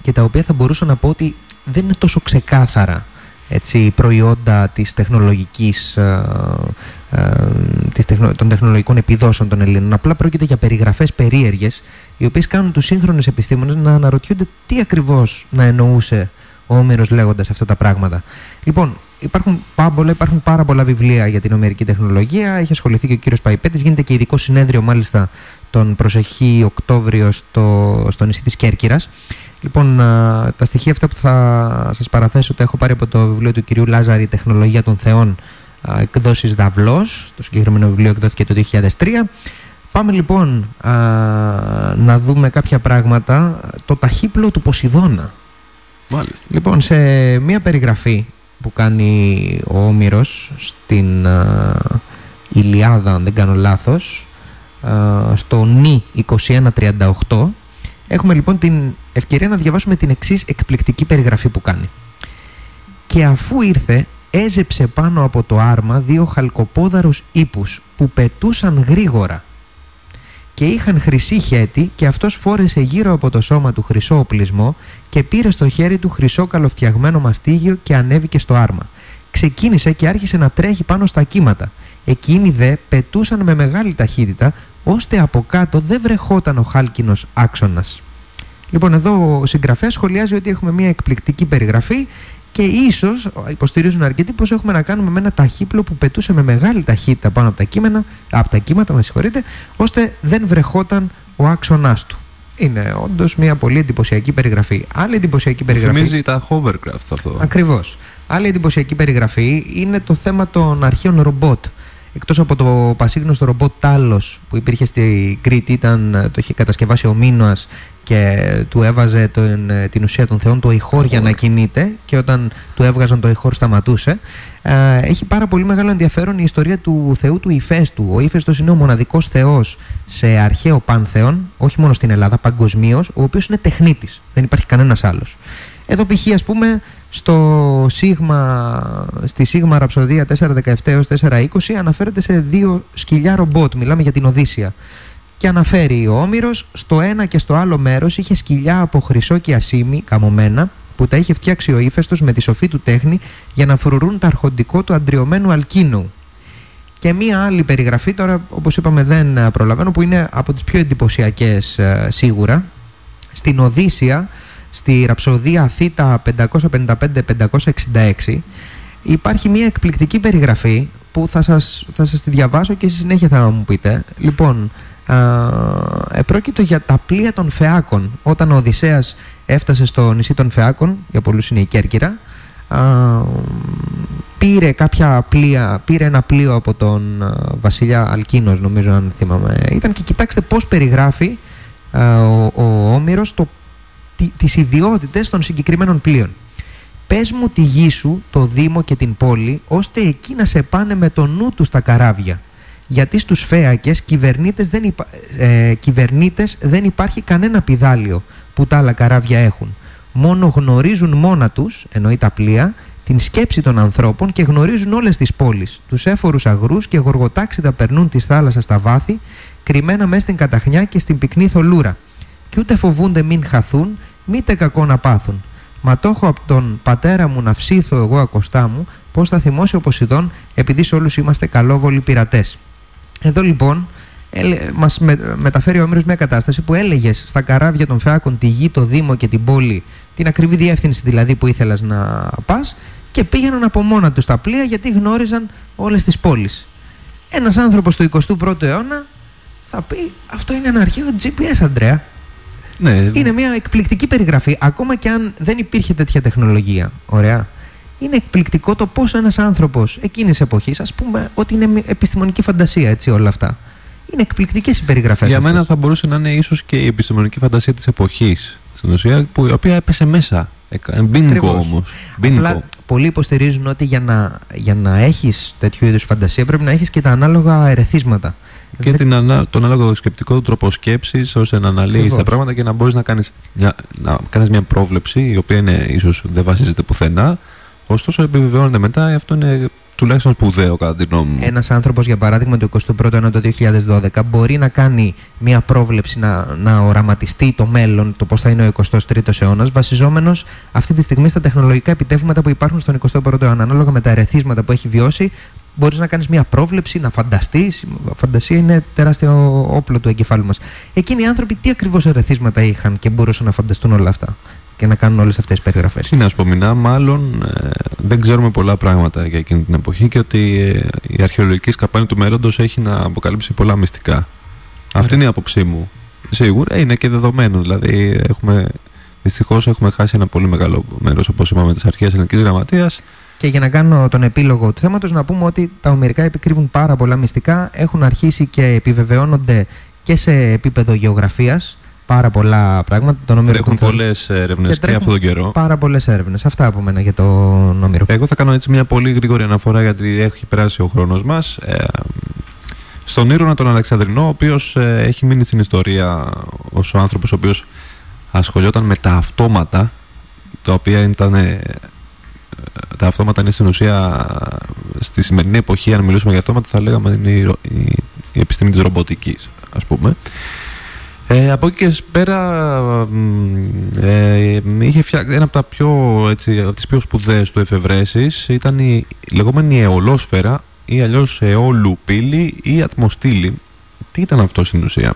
και τα οποία θα μπορούσα να πω ότι δεν είναι τόσο ξεκάθαρα έτσι, προϊόντα της τεχνολογικής, α, α, της τεχνο- των τεχνολογικών επιδόσεων των Ελλήνων. Απλά πρόκειται για περιγραφές περίεργες, οι οποίες κάνουν τους σύγχρονους επιστήμονες να αναρωτιούνται τι ακριβώς να εννοούσε ο Όμηρος λέγοντας αυτά τα πράγματα. Λοιπόν, υπάρχουν, πάμπολα, υπάρχουν πάρα πολλά βιβλία για την ομερική τεχνολογία. Έχει ασχοληθεί και ο κύριος Παϊπέτης. Γίνεται και ειδικό συνέδριο μάλιστα τον προσεχή Οκτώβριο στο, στο νησί της Κέρκυρας. Λοιπόν, α, τα στοιχεία αυτά που θα σας παραθέσω τα έχω πάρει από το βιβλίο του κυρίου Λάζαρη «Τεχνολογία των Θεών» α, εκδόσεις Δαυλός. Το συγκεκριμένο βιβλίο εκδόθηκε το 2003. Πάμε λοιπόν α, να δούμε κάποια πράγματα. Το ταχύπλο του Ποσειδώνα. Μάλιστα. Λοιπόν, σε μία περιγραφή που κάνει ο Όμηρος στην α, Ηλιάδα, αν δεν κάνω λάθος, α, στο νη 2138, έχουμε λοιπόν την ευκαιρία να διαβάσουμε την εξής εκπληκτική περιγραφή που κάνει. Και αφού ήρθε, έζεψε πάνω από το άρμα δύο χαλκοπόδαρους ύπους που πετούσαν γρήγορα και είχαν χρυσή χέτη και αυτός φόρεσε γύρω από το σώμα του χρυσό οπλισμό και πήρε στο χέρι του χρυσό καλοφτιαγμένο μαστίγιο και ανέβηκε στο άρμα. Ξεκίνησε και άρχισε να τρέχει πάνω στα κύματα. Εκείνοι δε πετούσαν με μεγάλη ταχύτητα ώστε από κάτω δεν βρεχόταν ο χάλκινος άξονας. Λοιπόν, εδώ ο συγγραφέας σχολιάζει ότι έχουμε μια εκπληκτική περιγραφή και ίσως υποστηρίζουν αρκετοί πως έχουμε να κάνουμε με ένα ταχύπλο που πετούσε με μεγάλη ταχύτητα πάνω από τα, κείμενα, από τα κύματα, με συγχωρείτε, ώστε δεν βρεχόταν ο άξονάς του. Είναι όντως μια πολύ εντυπωσιακή περιγραφή. Άλλη εντυπωσιακή περιγραφή. Θυμίζει τα hovercraft αυτό. Ακριβώς. Άλλη εντυπωσιακή περιγραφή είναι το θέμα των αρχαίων ρομπότ. Εκτός από το πασίγνωστο ρομπότ Τάλος που υπήρχε στη Κρήτη, ήταν, το είχε κατασκευάσει ο Μίνωας και του έβαζε τον, ε, την ουσία των θεών το ηχόρ για να κινείται και όταν του έβγαζαν το ηχόρ σταματούσε. Ε, έχει πάρα πολύ μεγάλο ενδιαφέρον η ιστορία του θεού του Ηφαίστου. Ο Ηφαίστος είναι ο μοναδικός θεός σε αρχαίο πάνθεον, όχι μόνο στην Ελλάδα, παγκοσμίως, ο οποίος είναι τεχνίτης. Δεν υπάρχει κανένας άλλος. Εδώ π.χ. ας πούμε στο σίγμα, στη σίγμα ραψοδία 417 έως 420 αναφέρεται σε δύο σκυλιά ρομπότ, μιλάμε για την Οδύσσια. Και αναφέρει ο Όμηρος, στο ένα και στο άλλο μέρος είχε σκυλιά από χρυσό και ασίμι, καμωμένα, που τα είχε φτιάξει ο ύφεστος με τη σοφή του τέχνη για να φρουρούν τα αρχοντικό του αντριωμένου αλκίνου. Και μία άλλη περιγραφή, τώρα όπως είπαμε δεν ε, προλαβαίνω, που είναι από τις πιο εντυπωσιακές ε, σίγουρα. Στην Οδύσσια, στη ραψοδία Θήτα 555-566, υπάρχει μία εκπληκτική περιγραφή που θα σας, θα σας τη διαβάσω και στη συνέχεια θα μου πείτε. Λοιπόν, α, επρόκειτο για τα πλοία των Φεάκων. Όταν ο Οδυσσέας έφτασε στο νησί των Φεάκων, για πολλούς είναι η Κέρκυρα, α, πήρε κάποια πλοία, πήρε ένα πλοίο από τον α, βασιλιά Αλκίνος νομίζω αν θυμάμαι ήταν και κοιτάξτε πώς περιγράφει α, ο, ο Όμηρος το, τι, τις ιδιότητες των συγκεκριμένων πλοίων. Πες μου τη γη σου, το Δήμο και την πόλη, ώστε εκεί να σε πάνε με το νου τους στα καράβια. Γιατί στους φέακες κυβερνήτες δεν, υπα... ε, κυβερνήτες δεν υπάρχει κανένα πιδάλιο που τα άλλα καράβια έχουν. Μόνο γνωρίζουν μόνα τους, εννοεί τα πλοία, την σκέψη των ανθρώπων και γνωρίζουν όλες τις πόλεις. Τους έφορους αγρούς και γοργοτάξιδα περνούν της θάλασσας στα βάθη, κρυμμένα μέσα στην καταχνιά και στην πυκνή θολούρα. Και ούτε φοβούνται μην χαθούν, μήτε κακό να πάθουν. Μα το έχω από τον πατέρα μου να ψήθω εγώ ακοστά μου, πώς θα θυμώσει ο Ποσειδών, επειδή σε όλους είμαστε καλόβολοι πειρατές. Εδώ λοιπόν έλε, μας με, μεταφέρει ο Όμηρος μια κατάσταση που έλεγες στα καράβια των Φεάκων τη γη, το Δήμο και την πόλη, την ακριβή διεύθυνση δηλαδή που ήθελας να πας και πήγαιναν από μόνα τους τα πλοία γιατί γνώριζαν όλες τις πόλεις. Ένας άνθρωπος του 21ου αιώνα θα πει αυτό είναι ένα αρχαίο GPS Αντρέα. Ναι, Είναι μια εκπληκτική περιγραφή, ακόμα και αν δεν υπήρχε τέτοια τεχνολογία. Ωραία. Είναι εκπληκτικό το πώς ένας άνθρωπος εκείνης εποχής, ας πούμε, ότι είναι μη- επιστημονική φαντασία έτσι όλα αυτά. Είναι εκπληκτικές οι περιγραφές. για μένα θα μπορούσε να είναι ίσως και η επιστημονική φαντασία της εποχής στην ουσία, που, η οποία έπεσε μέσα. Μπίνγκο Ακριβώς. όμως. Απλά Μπίνγκο. πολλοί υποστηρίζουν ότι για να, για να έχεις τέτοιου είδους φαντασία πρέπει να έχεις και τα ανάλογα ερεθίσματα. Και Δεν- την ανα... τον ανάλογο σκεπτικό του τρόπο σκέψης, ώστε να αναλύεις Ακριβώς. τα πράγματα και να μπορείς να κάνεις μια, να κάνεις μια πρόβλεψη, η οποία είναι, ίσως δεν βασίζεται πουθενά. Ωστόσο, επιβεβαιώνεται μετά, αυτό είναι τουλάχιστον σπουδαίο κατά τη γνώμη μου. Ένας άνθρωπος, για παράδειγμα, το 21ο αιώνα το 2012 μπορεί να κάνει μια πρόβλεψη, να, να οραματιστεί το μέλλον, το πώς θα είναι ο 23ος αιώνας, βασιζόμενος αυτή τη στιγμή στα τεχνολογικά επιτεύγματα που υπάρχουν στον 21ο αιώνα. Ανάλογα με τα ερεθίσματα που έχει βιώσει, μπορείς να κάνεις μια πρόβλεψη, να φανταστείς. Η φαντασία είναι τεράστιο όπλο του εγκεφάλου μας. Εκείνοι οι άνθρωποι τι ακριβώς ερεθίσματα είχαν και μπορούσαν να φανταστούν όλα αυτά; Και να κάνουν όλες αυτές τις περιγραφές. Τι να σου πω, Μινά, μάλλον ε, δεν ξέρουμε πολλά πράγματα για εκείνη την εποχή και ότι ε, η αρχαιολογική σκαπάνη του μέλλοντος έχει να αποκαλύψει πολλά μυστικά. Αυτή είναι η άποψή μου. Σίγουρα είναι και δεδομένο. Δηλαδή, έχουμε Δυστυχώς έχουμε χάσει ένα πολύ μεγάλο μέρος, όπως είπαμε, της αρχαίας ελληνικής γραμματείας. Και για να κάνω τον επίλογο του θέματος να πούμε ότι τα ομερικά επικρύβουν πάρα πολλά μυστικά, έχουν αρχίσει και επιβεβαιώνονται και σε επίπεδο γεωγραφίας πάρα πολλά πράγματα. Τον Όμηρο Τρέχουν τον θεωρώ- πολλέ έρευνες και, τρέχουν αυτόν τον καιρό. Πάρα πολλές έρευνες. Αυτά από μένα για τον Όμηρο. Εγώ θα κάνω έτσι μια πολύ γρήγορη αναφορά γιατί έχει περάσει ο χρόνος μας. Ε, στον Ήρωνα τον Αλεξανδρινό, ο οποίος έχει μείνει στην ιστορία ως ο άνθρωπος ο οποίος ασχολιόταν με τα αυτόματα, τα οποία ήταν. ε, τα αυτόματα είναι στην ουσία στη σημερινή εποχή, αν μιλούσαμε για αυτόματα, θα λέγαμε είναι η, ρο- η, η επιστήμη της ρομποτικής, ας πούμε. Ε, από εκεί και πέρα μ, ε, είχε φτιάξει ένα από τα πιο, έτσι, από τις πιο σπουδαίες του εφευρέσεις ήταν η λεγόμενη αιωλόσφαιρα ή αλλιώς αιώλου πύλη ή ατμοστήλη. Τι ήταν αυτό στην ουσία;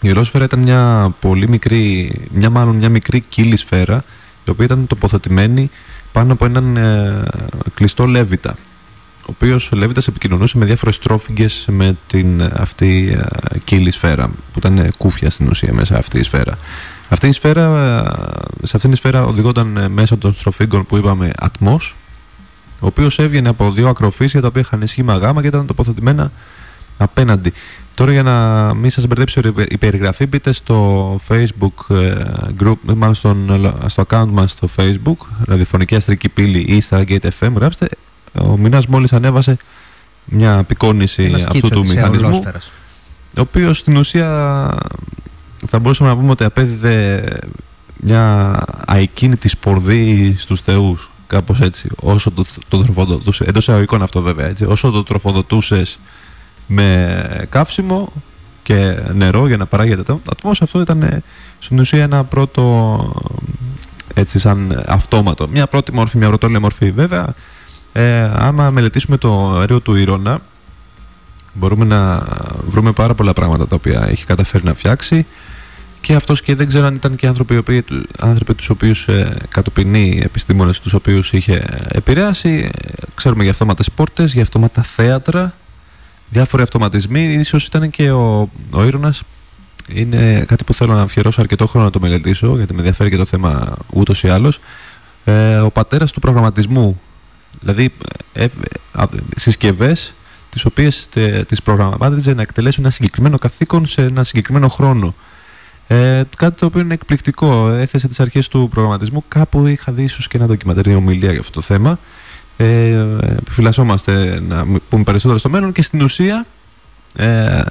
Η αιωλόσφαιρα ήταν μια πολύ μικρή, μια μάλλον μια μικρή κύλη σφαίρα η οποία ήταν τοποθετημένη πάνω από έναν ε, κλειστό λέβητα ο οποίος ο Λέβητας επικοινωνούσε με διάφορες τρόφιγγες με την ε, αυτή ε, κύλη σφαίρα που ήταν ε, κούφια στην ουσία μέσα αυτή η σφαίρα. Αυτή η σφαίρα, ε, σε αυτήν τη σφαίρα οδηγόταν ε, μέσω των στροφίγκων που είπαμε ατμός ο οποίος έβγαινε από δύο ακροφύσια τα οποία είχαν σχήμα γάμα και ήταν τοποθετημένα απέναντι. Τώρα για να μην σας μπερδέψει η περιγραφή μπείτε στο facebook ε, group, μάλλον στον, στο account μας στο facebook ραδιοφωνική αστρική πύλη ή Stargate FM γράψτε ο Μινάς μόλις ανέβασε μια απεικόνηση Ένας αυτού σκίτσο του της μηχανισμού αιωλόσφαιρας. ο οποίος στην ουσία θα μπορούσαμε να πούμε ότι απέδιδε μια αικίνητη σπορδή στους θεούς κάπως έτσι όσο το, το τροφοδοτούσε εντός εισαγωγικών αυτό βέβαια έτσι όσο το τροφοδοτούσες με καύσιμο και νερό για να παράγεται το ατμός αυτό ήταν ε, στην ουσία ένα πρώτο έτσι σαν αυτόματο μια πρώτη μορφή, μια πρωτόλια μορφή βέβαια ε, άμα μελετήσουμε το αέριο του Ηρώνα μπορούμε να βρούμε πάρα πολλά πράγματα τα οποία έχει καταφέρει να φτιάξει. Και αυτός και δεν ξέρω αν ήταν και άνθρωποι, οι οποίοι, του- άνθρωποι τους οποίους ε, κατοπινεί επιστήμονες τους οποίους είχε επηρεάσει. Ε, ξέρουμε για αυτόματες πόρτες, για αυτόματα θέατρα διάφοροι αυτοματισμοί. Ίσως ήταν και ο, ο Ήρωνας. Είναι κάτι που θέλω να αφιερώσω αρκετό χρόνο να το μελετήσω γιατί με ενδιαφέρει και το θέμα ούτως ή άλλως. Ε, ο πατέρας του προγραμματισμού δηλαδή ε, ε, α- συσκευές τις οποίες τε, τις προγραμμάτιζε να εκτελέσουν ένα συγκεκριμένο καθήκον σε ένα συγκεκριμένο χρόνο. Ε, κάτι το οποίο είναι εκπληκτικό. Έθεσε τις αρχές του προγραμματισμού. Κάπου είχα δει ίσως και ένα ντοκιματέρ μια ομιλία για αυτό το θέμα. Ε, επιφυλασσόμαστε να μ- πούμε περισσότερο στο μέλλον και στην ουσία ε,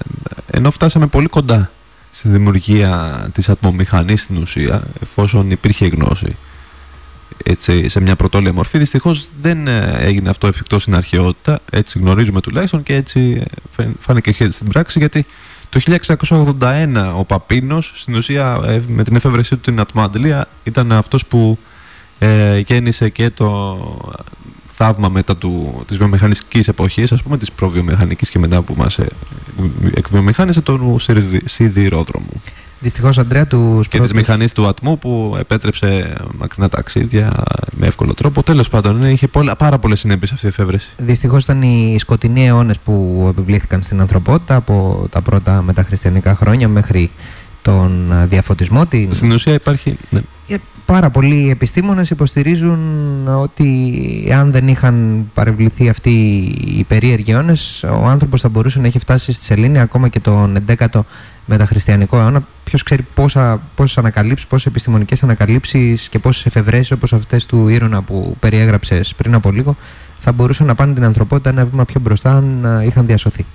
ενώ φτάσαμε πολύ κοντά στη δημιουργία της ατμομηχανής στην ουσία εφόσον υπήρχε γνώση έτσι, σε μια πρωτόλια μορφή. Δυστυχώς δεν ε, έγινε αυτό εφικτό στην αρχαιότητα. Έτσι γνωρίζουμε τουλάχιστον και έτσι ε, φαίν- φάνηκε και στην πράξη γιατί το 1681 ο Παπίνος στην ουσία ε, με την εφεύρεσή του την ατμοαντλία ήταν αυτός που ε, γέννησε και το θαύμα μετά του, της βιομηχανικής εποχής ας πούμε της προβιομηχανικής και μετά που μας ε, εκβιομηχάνησε τον σιδη- σιδηρόδρομο Δυστυχώς, Αντρέα, του και της μηχανής του ατμού που επέτρεψε μακρινά ταξίδια με εύκολο τρόπο. Τέλος πάντων, ναι, είχε πολλά, πάρα πολλές συνέπειες αυτή η εφεύρεση. Δυστυχώς ήταν οι σκοτεινοί αιώνες που επιβλήθηκαν στην ανθρωπότητα από τα πρώτα μεταχριστιανικά χρόνια μέχρι τον α, διαφωτισμό. Την... Στην ουσία υπάρχει... Ναι. Ε, Πάρα πολλοί επιστήμονες υποστηρίζουν ότι αν δεν είχαν παρευληθεί αυτοί οι περίεργοι αιώνες, ο άνθρωπος θα μπορούσε να έχει φτάσει στη Σελήνη ακόμα και τον 11ο μεταχριστιανικό αιώνα. Ποιος ξέρει πόσα, πόσες ανακαλύψεις, πόσες επιστημονικές ανακαλύψεις και πόσες εφευρέσεις όπως αυτές του Ήρωνα που περιέγραψες πριν από λίγο θα μπορούσαν να πάνε την ανθρωπότητα ένα βήμα πιο μπροστά αν α, είχαν διασωθεί.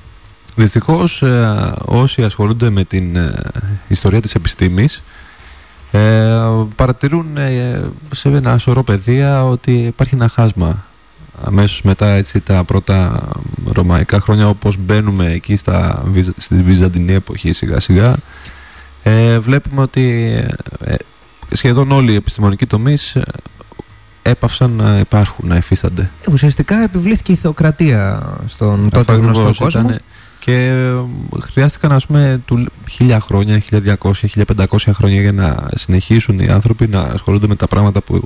Δυστυχώς ε, όσοι ασχολούνται με την ε, ιστορία της επιστήμης ε, παρατηρούν ε, σε ένα σωρό παιδεία ότι υπάρχει ένα χάσμα αμέσως μετά έτσι, τα πρώτα ρωμαϊκά χρόνια όπως μπαίνουμε εκεί στα, Βυζ- στη Βυζαντινή εποχή σιγά σιγά ε, βλέπουμε ότι ε, σχεδόν όλοι οι επιστημονικοί τομείς ε, έπαυσαν να υπάρχουν, να υφίστανται. Ε, ουσιαστικά επιβλήθηκε η θεοκρατία στον τότε Αυτό γνωστό ακριβώς κόσμο. ήτανε. Και ε, χρειάστηκαν ας πούμε του, χίλια χρόνια, 1200, 1500 χρόνια για να συνεχίσουν οι άνθρωποι να ασχολούνται με τα πράγματα που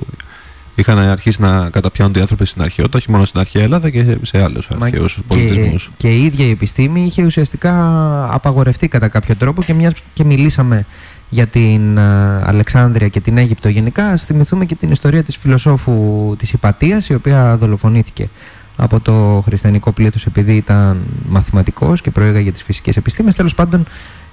είχαν αρχίσει να καταπιάνονται οι άνθρωποι στην αρχαιότητα, όχι μόνο στην αρχαία Ελλάδα και σε άλλους Μα αρχαίους και, πολιτισμούς. και η ίδια η επιστήμη είχε ουσιαστικά απαγορευτεί κατά κάποιο τρόπο και μιας και μιλήσαμε για την α, Αλεξάνδρεια και την Αίγυπτο γενικά, ας θυμηθούμε και την ιστορία της φιλοσόφου της Ιπατίας, η οποία δολοφονήθηκε από το χριστιανικό πλήθος επειδή ήταν μαθηματικός και προήγαγε τις φυσικές επιστήμες. Τέλος πάντων, οι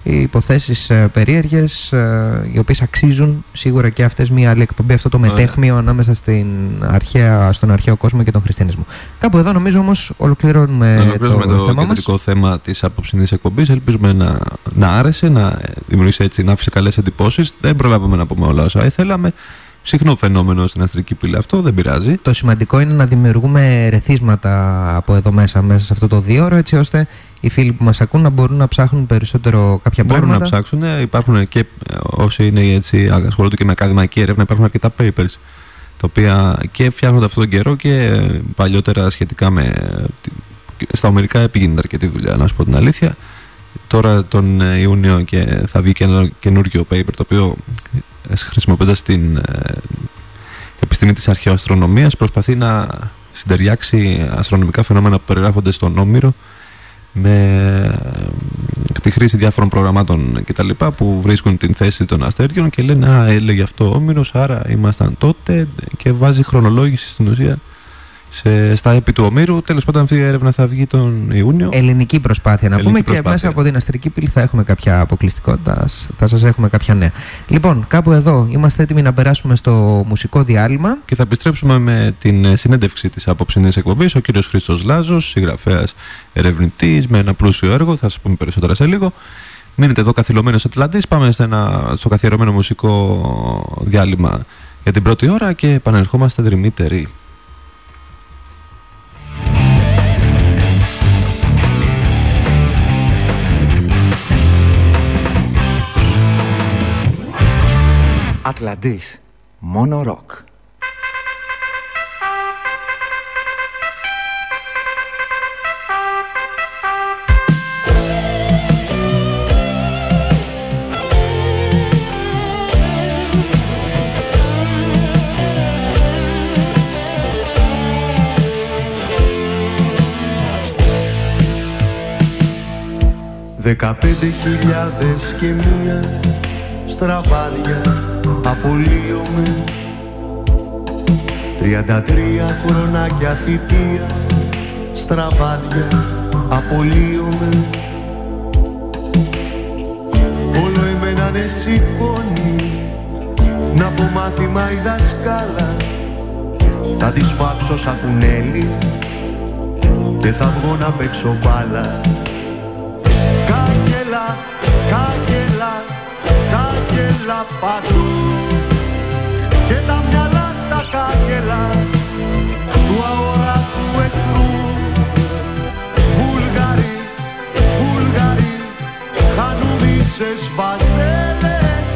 υποθέσεις ε, περίεργες, ε, οι οποίες αξίζουν σίγουρα και αυτές μια άλλη εκπομπή, αυτό το Ωραία. μετέχμιο ανάμεσα στην αρχαία, στον αρχαίο κόσμο και τον χριστιανισμό. Κάπου εδώ νομίζω όμως ολοκληρώνουμε, Να ολοκληρώσουμε το, το, θέμα μας. κεντρικό θέμα της απόψινή εκπομπής. Ελπίζουμε να, να άρεσε, να δημιουργήσει έτσι, να άφησε καλές εντυπώσεις. Δεν προλάβαμε να πούμε όλα όσα ήθελαμε. Συχνό φαινόμενο στην αστρική πύλη αυτό, δεν πειράζει. Το σημαντικό είναι να δημιουργούμε ρεθίσματα από εδώ μέσα, μέσα σε αυτό το δύο ώρο, έτσι ώστε οι φίλοι που μας ακούν να μπορούν να ψάχνουν περισσότερο κάποια Μπορούν πράγματα. να ψάξουν. ε, Υπάρχουν και ε, όσοι είναι έτσι, ασχολούνται και με ακαδημαϊκή έρευνα, υπάρχουν αρκετά papers τα οποία και φτιάχνονται αυτόν τον καιρό και ε, παλιότερα σχετικά με. ε, τη- Στα ομερικά επίγινε αρκετή δουλειά, να σου πω την αλήθεια. Τώρα τον ε, Ιούνιο και θα βγει και ένα καινούργιο paper το οποίο ε, χρησιμοποιώντας την ε, επιστήμη της αρχαιοαστρονομίας προσπαθεί να συντεριάξει αστρονομικά φαινόμενα που περιγράφονται στον Όμηρο με ε, τη χρήση διάφορων προγραμμάτων κτλ. που βρίσκουν την θέση των αστέριων και λένε Α, έλεγε αυτό ο Όμηρος, άρα ήμασταν τότε και βάζει χρονολόγηση στην ουσία σε, στα έπι του Ομήρου. Τέλος πάντων αυτή η έρευνα θα βγει τον Ιούνιο. Ελληνική προσπάθεια να Ελληνική πούμε και προσπάθεια. μέσα από την αστρική πύλη θα έχουμε κάποια αποκλειστικότητα, σ- θα σας έχουμε κάποια νέα. Λοιπόν, κάπου εδώ είμαστε έτοιμοι να περάσουμε στο μουσικό διάλειμμα. Και θα επιστρέψουμε με την ε, συνέντευξη της απόψινής εκπομπής. Ο κύριος Χρήστος Λάζος, συγγραφέας ερευνητής με ένα πλούσιο έργο. Θα σας πούμε περισσότερα σε λίγο. Μείνετε εδώ καθυλωμένος Ατλαντής. Πάμε σε ένα, στο καθιερωμένο μουσικό διάλειμμα για την πρώτη ώρα και επανερχόμαστε δρυμύτεροι. Ατλαντής. Μόνο ροκ. Δεκαπέντε χιλιάδες και μία στραβάδια απολύομαι. Τριάντα τρία χρονάκια θητεία στραβάδια απολύομαι. Όλο εμένα ναι σηκώνει να πω μάθημα η δασκάλα. Θα τη σφάξω σαν κουνέλι και θα βγω να παίξω μπάλα. Κάγκελα, κάγκελα, κάγκελα παντού. και τα μυαλά στα κάγκελα. Του αόρατου εχθρού. Βούλγαροι, Βούλγαροι, χανουμίσες βαζέλες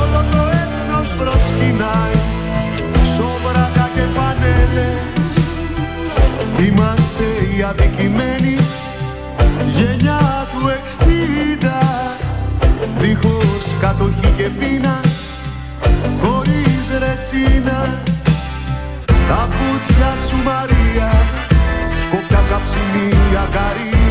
όλο το έθνος προσκυνάει σόβρακα και φανέλες Είμαστε οι αδικημένοι γενιά του εξήντα. Δίχως κατοχή και πείνα χωρίς ρετσίνα τα βουτιά σου Μαρία. Σκοπιά καψιμί αγκαρία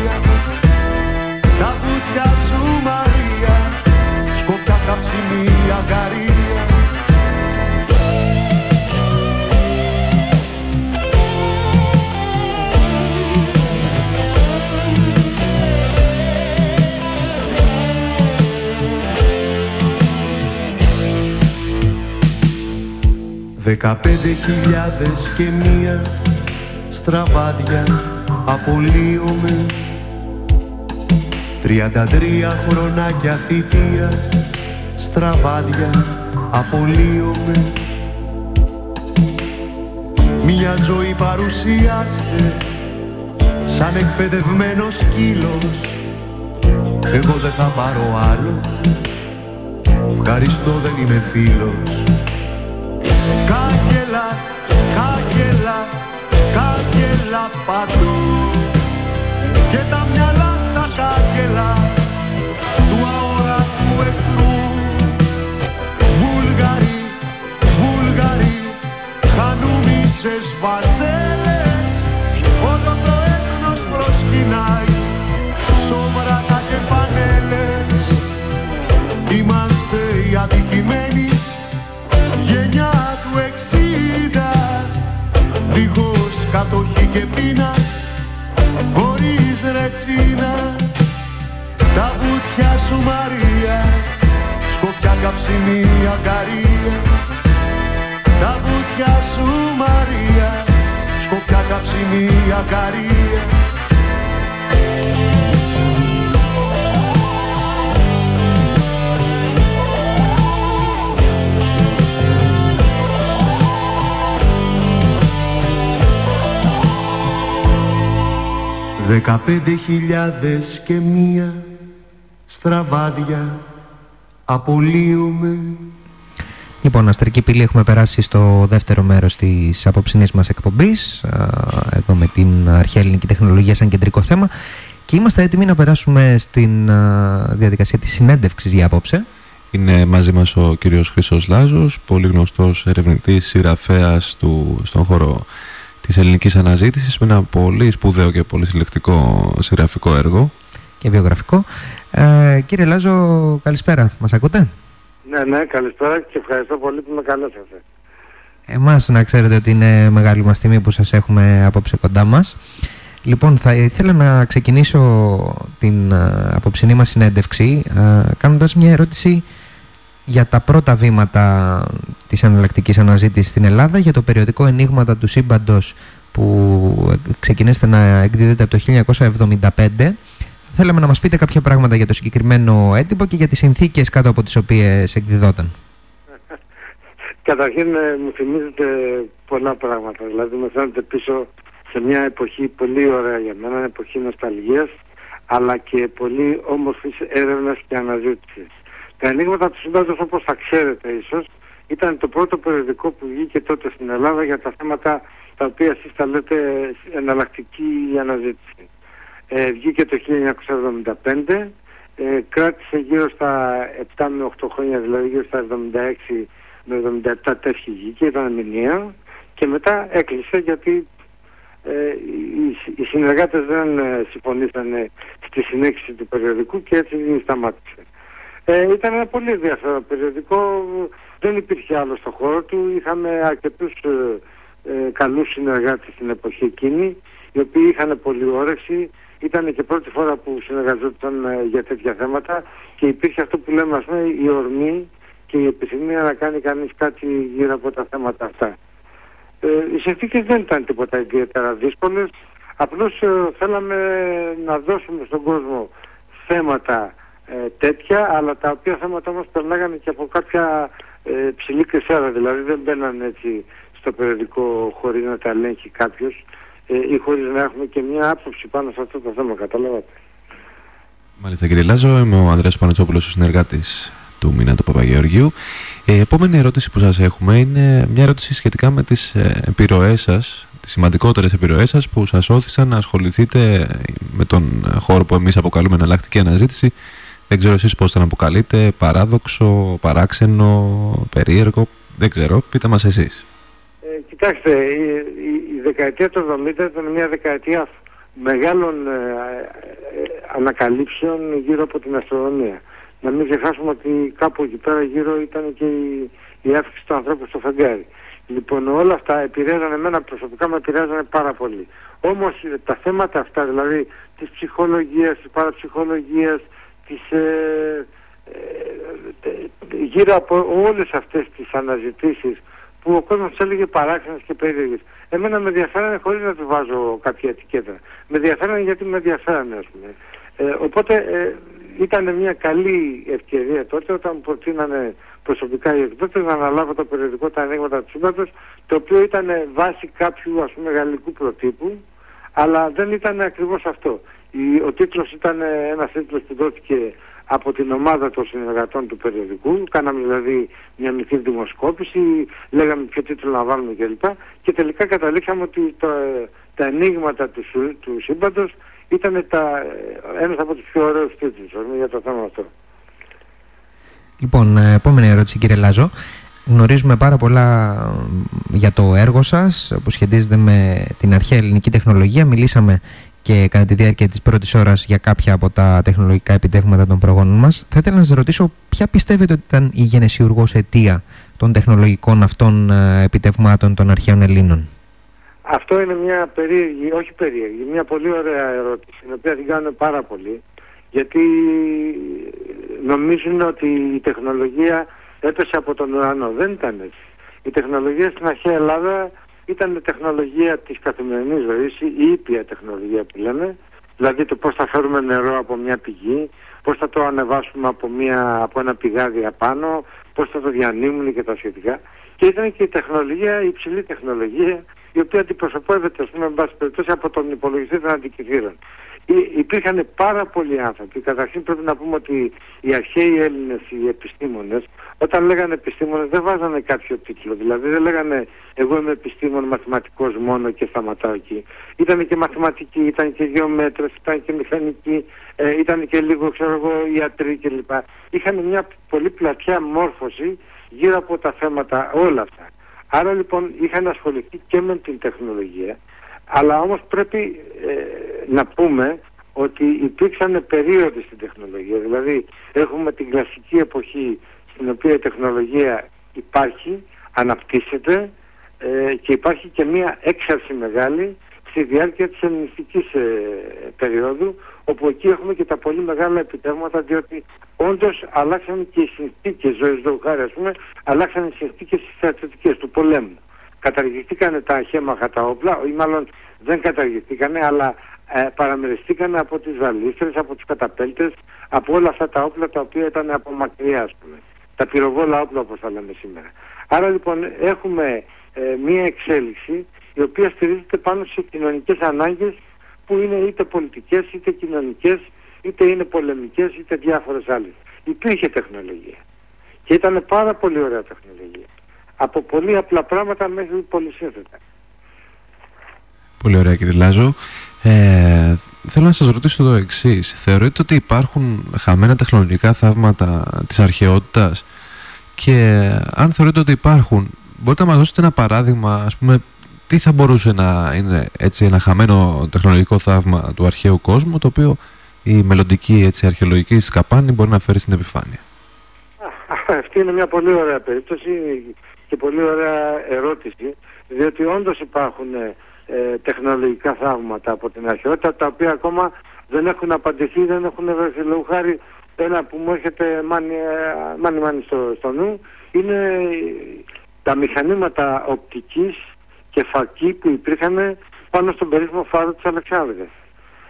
Δεκαπέντε χιλιάδες και μία στραβάδια απολύομαι. Τριάντα τρία χρονάκια θητεία στραβάδια απολύομαι. Μια ζωή παρουσιάστε σαν εκπαιδευμένος σκύλος. Εγώ δεν θα πάρω άλλο Ευχαριστώ δεν είμαι φίλος Κάγκελα, κάγκελα, κάγκελα παντού. Και τα μυαλά στα κάγκελα του αόρατου εχθρού. Βούλγαροι, Βούλγαροι, χανουμίσες βαζέλες όλο το έθνος προσκυνάει σόβρακα και πείνα χωρίς ρετσίνα. Τα βουτιά σου Μαρία σκοπιά καψίμια, αγκαρία. Τα βουτιά σου Μαρία σκοπιά καψίμια, αγκαρία. Δεκαπέντε χιλιάδες και μία στραβάδια απολύομαι Λοιπόν, Αστρική Πύλη έχουμε περάσει στο δεύτερο μέρος της απόψινής μας εκπομπής α, εδώ με την αρχαία ελληνική τεχνολογία σαν κεντρικό θέμα και είμαστε έτοιμοι να περάσουμε στην α, διαδικασία της συνέντευξης για απόψε. Είναι μαζί μας ο κύριος Χρυσός Λάζος, πολύ γνωστός ερευνητής, συγγραφέας του, στον χώρο της ελληνικής αναζήτησης με ένα πολύ σπουδαίο και πολύ συλλεκτικό συγγραφικό έργο. και βιογραφικό. Ε, κύριε Λάζο, καλησπέρα. Μας ακούτε; Ναι, ναι, καλησπέρα και ευχαριστώ πολύ που με καλέσατε. Εμάς να ξέρετε ότι είναι μεγάλη μας τιμή που σας έχουμε απόψε κοντά μας. Λοιπόν, θα ήθελα να ξεκινήσω την α, απόψινή μας συνέντευξη α, κάνοντας μια ερώτηση για τα πρώτα βήματα της εναλλακτικής αναζήτησης στην Ελλάδα για το περιοδικό ενίγματα του σύμπαντος που ξεκινήσετε να εκδίδεται από το 1975 Θέλαμε να μας πείτε κάποια πράγματα για το συγκεκριμένο έντυπο και για τις συνθήκες κάτω από τις οποίες εκδιδόταν. Καταρχήν ε, μου θυμίζετε πολλά πράγματα. Δηλαδή με φαίνεται πίσω σε μια εποχή πολύ ωραία για μένα, μια εποχή νοσταλγίας, αλλά και πολύ όμορφης έρευνας και αναζήτησης. Τα ανοίγματα του σύμπαντος όπως θα ξέρετε ίσως ήταν το πρώτο περιοδικό που βγήκε τότε στην Ελλάδα για τα θέματα τα οποία εσείς τα λέτε εναλλακτική αναζήτηση. Ε, βγήκε το 1975, ε, κράτησε γύρω στα 7 με 8 χρόνια, δηλαδή γύρω στα 76 με 77 τεύχη βγήκε, ήταν μηνιαίο και μετά έκλεισε γιατί ε, οι, οι συνεργάτες δεν ε, συμφωνήσαν στη συνέχιση του περιοδικού και έτσι σταμάτησε. Ε, ήταν ένα πολύ ενδιαφέρον περιοδικό, δεν υπήρχε άλλο στο χώρο του, είχαμε αρκετούς ε, ε, καλούς συνεργάτες στην εποχή εκείνη, οι οποίοι είχαν πολύ όρεξη, ήταν και πρώτη φορά που συνεργαζόταν ε, για τέτοια θέματα. Και υπήρχε αυτό που λέμε ας πούμε η ορμή και η επιθυμία να κάνει κανείς κάτι γύρω από τα θέματα αυτά. Ε, οι συνθήκες δεν ήταν τίποτα ιδιαίτερα δύσκολες, απλώς ε, θέλαμε να δώσουμε στον κόσμο θέματα ε, τέτοια, αλλά τα οποία θέματα όμως περνάγανε και από κάποια ε, ψηλή κρυσάρα, δηλαδή δεν μπαίναν έτσι στο περιοδικό χωρίς να τα ελέγχει κάποιος ε, ή χωρίς να έχουμε και μια άποψη πάνω σε αυτό το θέμα, καταλάβατε. Μάλιστα κύριε Λάζο, είμαι ο Ανδρέας Πανετσόπουλος, ο συνεργάτης του Μίνα του Παπαγεωργίου. Η επόμενη ερώτηση που σας έχουμε είναι μια ερώτηση σχετικά με τις ε, επιρροές σας, τις σημαντικότερες επιρροές σας που σας όθησαν να ασχοληθείτε με τον χώρο που εμείς αποκαλούμε εναλλακτική αναζήτηση. Δεν ξέρω εσείς πώς τον αποκαλείτε, παράδοξο, παράξενο, περίεργο, δεν ξέρω, πείτε μας εσείς. Ε, κοιτάξτε, η, η, η δεκαετία του 70 ήταν μια δεκαετία μεγάλων ε, ε, ανακαλύψεων γύρω από την αστρονομία. Να μην ξεχάσουμε ότι κάπου εκεί πέρα γύρω ήταν και η, η αύξηση του ανθρώπου στο φεγγάρι. Λοιπόν, όλα αυτά επηρέαζαν εμένα προσωπικά, με επηρέαζαν πάρα πολύ. Όμως ε, τα θέματα αυτά, δηλαδή της ψυχολογίας, της παραψυχολογίας, της, ε, ε, ε, γύρω από όλες αυτές τις αναζητήσεις που ο κόσμος έλεγε παράξενες και περίεργες. Εμένα με ενδιαφέρανε χωρίς να τους βάζω κάποια ετικέτα. Με ενδιαφέρανε γιατί με ενδιαφέρανε ας πούμε. Ε, οπότε ε, ήταν μια καλή ευκαιρία τότε όταν μου προτείνανε προσωπικά οι εκδότες να αναλάβω το περιοδικό τα ανοίγματα του σύμπαντος το οποίο ήταν βάση κάποιου ας πούμε γαλλικού προτύπου αλλά δεν ήταν ακριβώς αυτό. Η, ο τίτλος ήταν ένας τίτλος που δόθηκε από την ομάδα των συνεργατών του περιοδικού. Κάναμε δηλαδή μια μικρή δημοσκόπηση, λέγαμε ποιο τίτλο να βάλουμε κλπ. Και τελικά καταλήξαμε ότι τα, τα ενίγματα του, σου- του σύμπαντος ήταν τα, ένας από τους πιο ωραίους τίτλους ας πούμε, για το θέμα αυτό. Λοιπόν, ε, επόμενη ερώτηση κύριε Λάζο. Γνωρίζουμε πάρα πολλά ε, για το έργο σας που σχετίζεται με την αρχαία ελληνική τεχνολογία. Μιλήσαμε και κατά τη διάρκεια της πρώτης ώρας για κάποια από τα τεχνολογικά επιτεύγματα των προγόνων μας. Θα ήθελα να σας ρωτήσω ποια πιστεύετε ότι ήταν η γενεσιουργός αιτία των τεχνολογικών αυτών ε, επιτεύγματων των αρχαίων Ελλήνων; Αυτό είναι μια περίεργη, όχι περίεργη, μια πολύ ωραία ερώτηση, την οποία την κάνουν πάρα πολύ Γιατί νομίζουν ότι η τεχνολογία έπεσε από τον ουρανό. Δεν ήταν έτσι. Η τεχνολογία στην αρχαία Ελλάδα ήταν τεχνολογία της καθημερινής ζωής, η ήπια τεχνολογία που λέμε, δηλαδή το πώς θα φέρουμε νερό από μια πηγή, πώς θα το ανεβάσουμε από, μια, από ένα πηγάδι απάνω, πώς θα το διανύμουν και τα σχετικά. Και ήταν και η τεχνολογία, η υψηλή τεχνολογία, η οποία αντιπροσωπεύεται, ας πούμε, εν πάση περιπτώσει, από τον υπολογιστή των αντικειθήρων. Υ- Υπήρχαν πάρα πολλοί άνθρωποι. Καταρχήν πρέπει να πούμε ότι οι αρχαίοι Έλληνες, οι επιστήμονες, όταν λέγανε επιστήμονες δεν βάζανε κάποιο τίτλο. Δηλαδή δεν λέγανε εγώ είμαι επιστήμον μαθηματικός μόνο και σταματάω εκεί. Ήταν και μαθηματικοί, ήταν και γεωμέτρες, ήταν και μηχανικοί, ε, ήταν και λίγο ξέρω εγώ ιατροί κλπ. Είχαν μια πολύ πλατιά μόρφωση γύρω από τα θέματα όλα αυτά. Άρα λοιπόν είχαν ασχοληθεί και με την τεχνολογία αλλά όμως πρέπει ε, να πούμε ότι υπήρξαν περίοδοι στην τεχνολογία. Δηλαδή έχουμε την κλασική εποχή στην οποία η τεχνολογία υπάρχει, αναπτύσσεται ε, και υπάρχει και μία έξαρση μεγάλη στη διάρκεια της ελληνιστικής ε, περίοδου όπου εκεί έχουμε και τα πολύ μεγάλα επιτεύγματα διότι όντως αλλάξαν και οι συνθήκες ζωής λόγου χάρη ας πούμε αλλάξαν οι συνθήκες τις στρατιωτικές του πολέμου καταργηθήκανε τα χέμαχα τα όπλα, ή μάλλον δεν καταργηθήκανε, αλλά ε, παραμεριστήκανε από τις βαλίστρες, από τους καταπέλτες, από όλα αυτά τα όπλα τα οποία ήταν από μακριά, ας πούμε. Τα πυροβόλα όπλα, όπως τα λέμε σήμερα. Άρα λοιπόν έχουμε ε, μία εξέλιξη η οποία στηρίζεται πάνω σε κοινωνικές ανάγκες που είναι είτε πολιτικές, είτε κοινωνικές, είτε είναι πολεμικές, είτε διάφορες άλλες. Υπήρχε τεχνολογία. Και ήταν πάρα πολύ ωραία τεχνολογία. Από πολύ απλά πράγματα μέχρι πολύ σύνθετα. Πολύ ωραία κύριε Λάζο. Ε, θέλω να σας ρωτήσω το εξής. Θεωρείτε ότι υπάρχουν χαμένα τεχνολογικά θαύματα της αρχαιότητας; Και αν θεωρείτε ότι υπάρχουν, μπορείτε να μας δώσετε ένα παράδειγμα, ας πούμε, τι θα μπορούσε να είναι έτσι ένα χαμένο τεχνολογικό θαύμα του αρχαίου κόσμου, το οποίο η μελλοντική έτσι, αρχαιολογική σκαπάνη μπορεί να φέρει στην επιφάνεια; Α, Αυτή είναι μια πολύ ωραία περίπτωση και πολύ ωραία ερώτηση, διότι όντως υπάρχουν ε, ε, τεχνολογικά θαύματα από την αρχαιότητα, τα οποία ακόμα δεν έχουν απαντηθεί, δεν έχουν βρεθεί. Λόγω χάρη, ένα που μου έρχεται μάνι ε, μάνι, μάνι στο, στο νου, είναι τα μηχανήματα οπτικής και φακή που υπήρχαν πάνω στον περίφημο φάρο της Αλεξάνδρειας.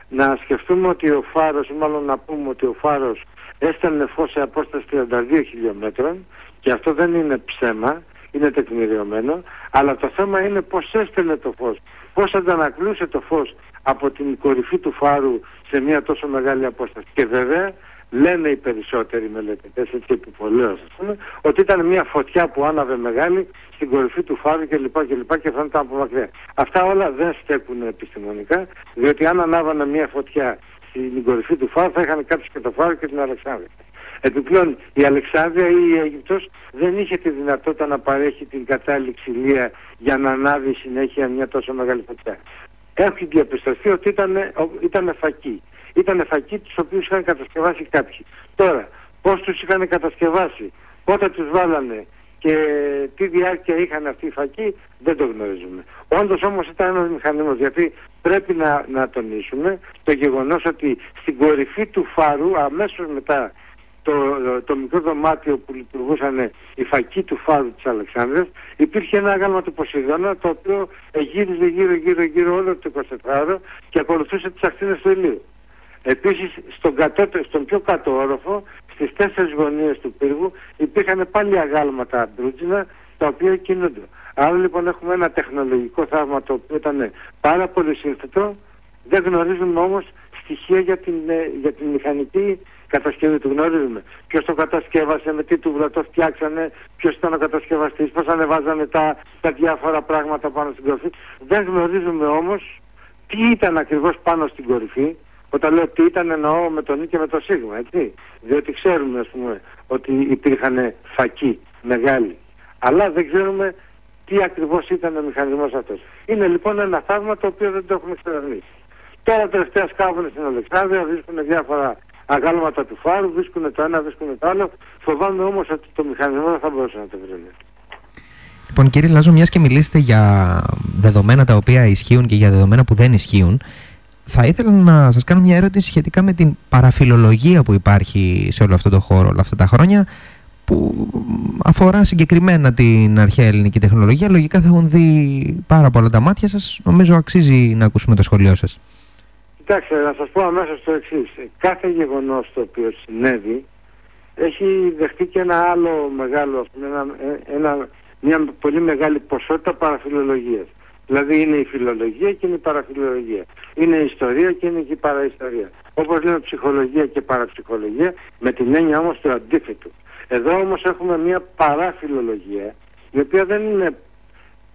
Να σκεφτούμε ότι ο φάρος, ή μάλλον να πούμε ότι ο φάρος έστελνε φως σε απόσταση 32 χιλιόμετρων και αυτό δεν είναι ψέμα, είναι τεκμηριωμένο, αλλά το θέμα είναι πώς έστελνε το φως, πώς αντανακλούσε το φως από την κορυφή του φάρου σε μια τόσο μεγάλη απόσταση. Και βέβαια λένε οι περισσότεροι μελετητές, έτσι επιπολέως ας πούμε, ότι ήταν μια φωτιά που άναβε μεγάλη στην κορυφή του φάρου κλπ. Και, λοιπά και φαίνονταν από μακριά. Αυτά όλα δεν στέκουν επιστημονικά, διότι αν ανάβανε μια φωτιά στην κορυφή του φάρου θα είχαν κάψει και το φάρο και την Αλεξάνδρεια. Επιπλέον η Αλεξάνδρεια ή η Αίγυπτος δεν είχε τη δυνατότητα να παρέχει την κατάλληλη ξυλία για να ανάβει συνέχεια μια τόσο μεγάλη φωτιά. Έχει διαπιστωθεί ότι ήταν, ήταν φακοί. Ήταν φακοί τους οποίους είχαν κατασκευάσει κάποιοι. Τώρα, πώς τους είχαν κατασκευάσει, πότε τους βάλανε και τι διάρκεια είχαν αυτοί οι φακοί δεν το γνωρίζουμε. Όντως όμως ήταν ένας μηχανισμός γιατί πρέπει να, να τονίσουμε το γεγονός ότι στην κορυφή του φάρου αμέσως μετά το, το μικρό δωμάτιο που λειτουργούσαν οι φακοί του φάρου της Αλεξάνδρειας υπήρχε ένα άγαλμα του Ποσειδώνα το οποίο γύριζε γύρω γύρω γύρω όλο το 24ωρο και ακολουθούσε τις ακτίνες του ηλίου. Επίσης στον, κατώ, στον πιο κάτω όροφο στις τέσσερις γωνίες του πύργου υπήρχαν πάλι αγάλματα αντρούτζινα τα οποία κινούνται. Άρα λοιπόν έχουμε ένα τεχνολογικό θαύμα το οποίο ήταν πάρα πολύ σύνθετο δεν γνωρίζουμε όμως στοιχεία για την, ε, για την μηχανική κατασκευή του γνωρίζουμε. Ποιος το κατασκεύασε, με τι τούβλα το φτιάξανε, ποιος ήταν ο κατασκευαστής, πώς ανεβάζανε τα, τα διάφορα πράγματα πάνω στην κορυφή. Δεν γνωρίζουμε όμως τι ήταν ακριβώς πάνω στην κορυφή. Όταν λέω τι ήταν εννοώ με τον Ι και με το Σίγμα, έτσι. Διότι ξέρουμε, ας πούμε, ότι υπήρχαν φακοί μεγάλοι. Αλλά δεν ξέρουμε τι ακριβώς ήταν ο μηχανισμός αυτός. Είναι λοιπόν ένα θαύμα το οποίο δεν το έχουμε εξερευνήσει. Τώρα τελευταία σκάβουν στην Αλεξάνδρεια, βρίσκουν διάφορα αγάλματα του φάρου, βρίσκουν το ένα, βρίσκουν το άλλο. Φοβάμαι όμως ότι το μηχανισμό δεν θα μπορούσε να το βρει. Λοιπόν, κύριε Λάζο, μιας και μιλήσετε για δεδομένα τα οποία ισχύουν και για δεδομένα που δεν ισχύουν, θα ήθελα να σας κάνω μια ερώτηση σχετικά με την παραφιλολογία που υπάρχει σε όλο αυτό το χώρο όλα αυτά τα χρόνια που αφορά συγκεκριμένα την αρχαία ελληνική τεχνολογία. Λογικά θα έχουν δει πάρα πολλά τα μάτια σας. Νομίζω αξίζει να ακούσουμε το σχολείο σας. Κοιτάξτε, να σας πω αμέσως το εξής. Κάθε γεγονός το οποίο συνέβη έχει δεχτεί και ένα άλλο μεγάλο, ας πούμε, ένα, ε, ένα, μια πολύ μεγάλη ποσότητα παραφιλολογίας. Δηλαδή είναι η φιλολογία και είναι η παραφιλολογία. Είναι η ιστορία και είναι και η παραιστορία. Όπως λέμε ψυχολογία και παραψυχολογία με την έννοια όμως του αντίθετου. Εδώ όμως έχουμε μια παραφιλολογία η οποία δεν είναι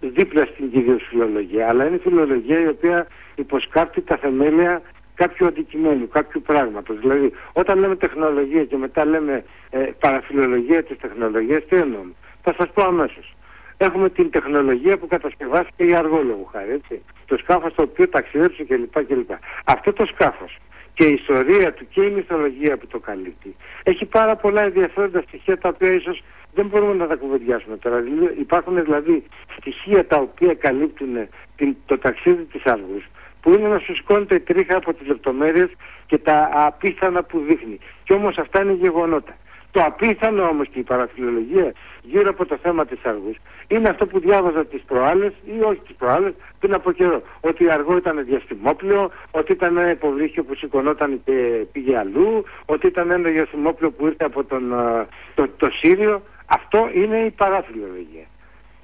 δίπλα στην κυρίως φιλολογία αλλά είναι φιλολογία η οποία υποσκάπτει τα θεμέλια κάποιου αντικειμένου, κάποιου πράγματος. Δηλαδή όταν λέμε τεχνολογία και μετά λέμε ε, παραφιλολογία της τεχνολογίας τι εννοούμε; Θα σας πω αμέσως. Έχουμε την τεχνολογία που κατασκευάστηκε η αργόλογο χάρη, έτσι. Το σκάφος το οποίο ταξίδεψε κλπ. κλπ. Αυτό το σκάφος και η ιστορία του και η μυθολογία που το καλύπτει έχει πάρα πολλά ενδιαφέροντα στοιχεία τα οποία ίσως δεν μπορούμε να τα κουβεντιάσουμε τώρα. Δηλαδή, υπάρχουν δηλαδή στοιχεία τα οποία καλύπτουν την, το ταξίδι της Άργους που είναι να σου σηκώνεται η τρίχα από τις λεπτομέρειες και τα απίθανα που δείχνει. Και όμως αυτά είναι γεγονότα. Το απίθανο όμως και η παραφιλολογία γύρω από το θέμα της αργούς είναι αυτό που διάβαζα τις προάλλες ή όχι τις προάλλες πριν από καιρό. Ότι η αργό ήταν διαστημόπλαιο, ότι ήταν ένα υποβρύχιο που σηκωνόταν και πήγε αλλού, ότι ήταν ένα διαστημόπλαιο που ήρθε από τον, α, το, το Σύριο. Αυτό είναι η παραφιλολογία.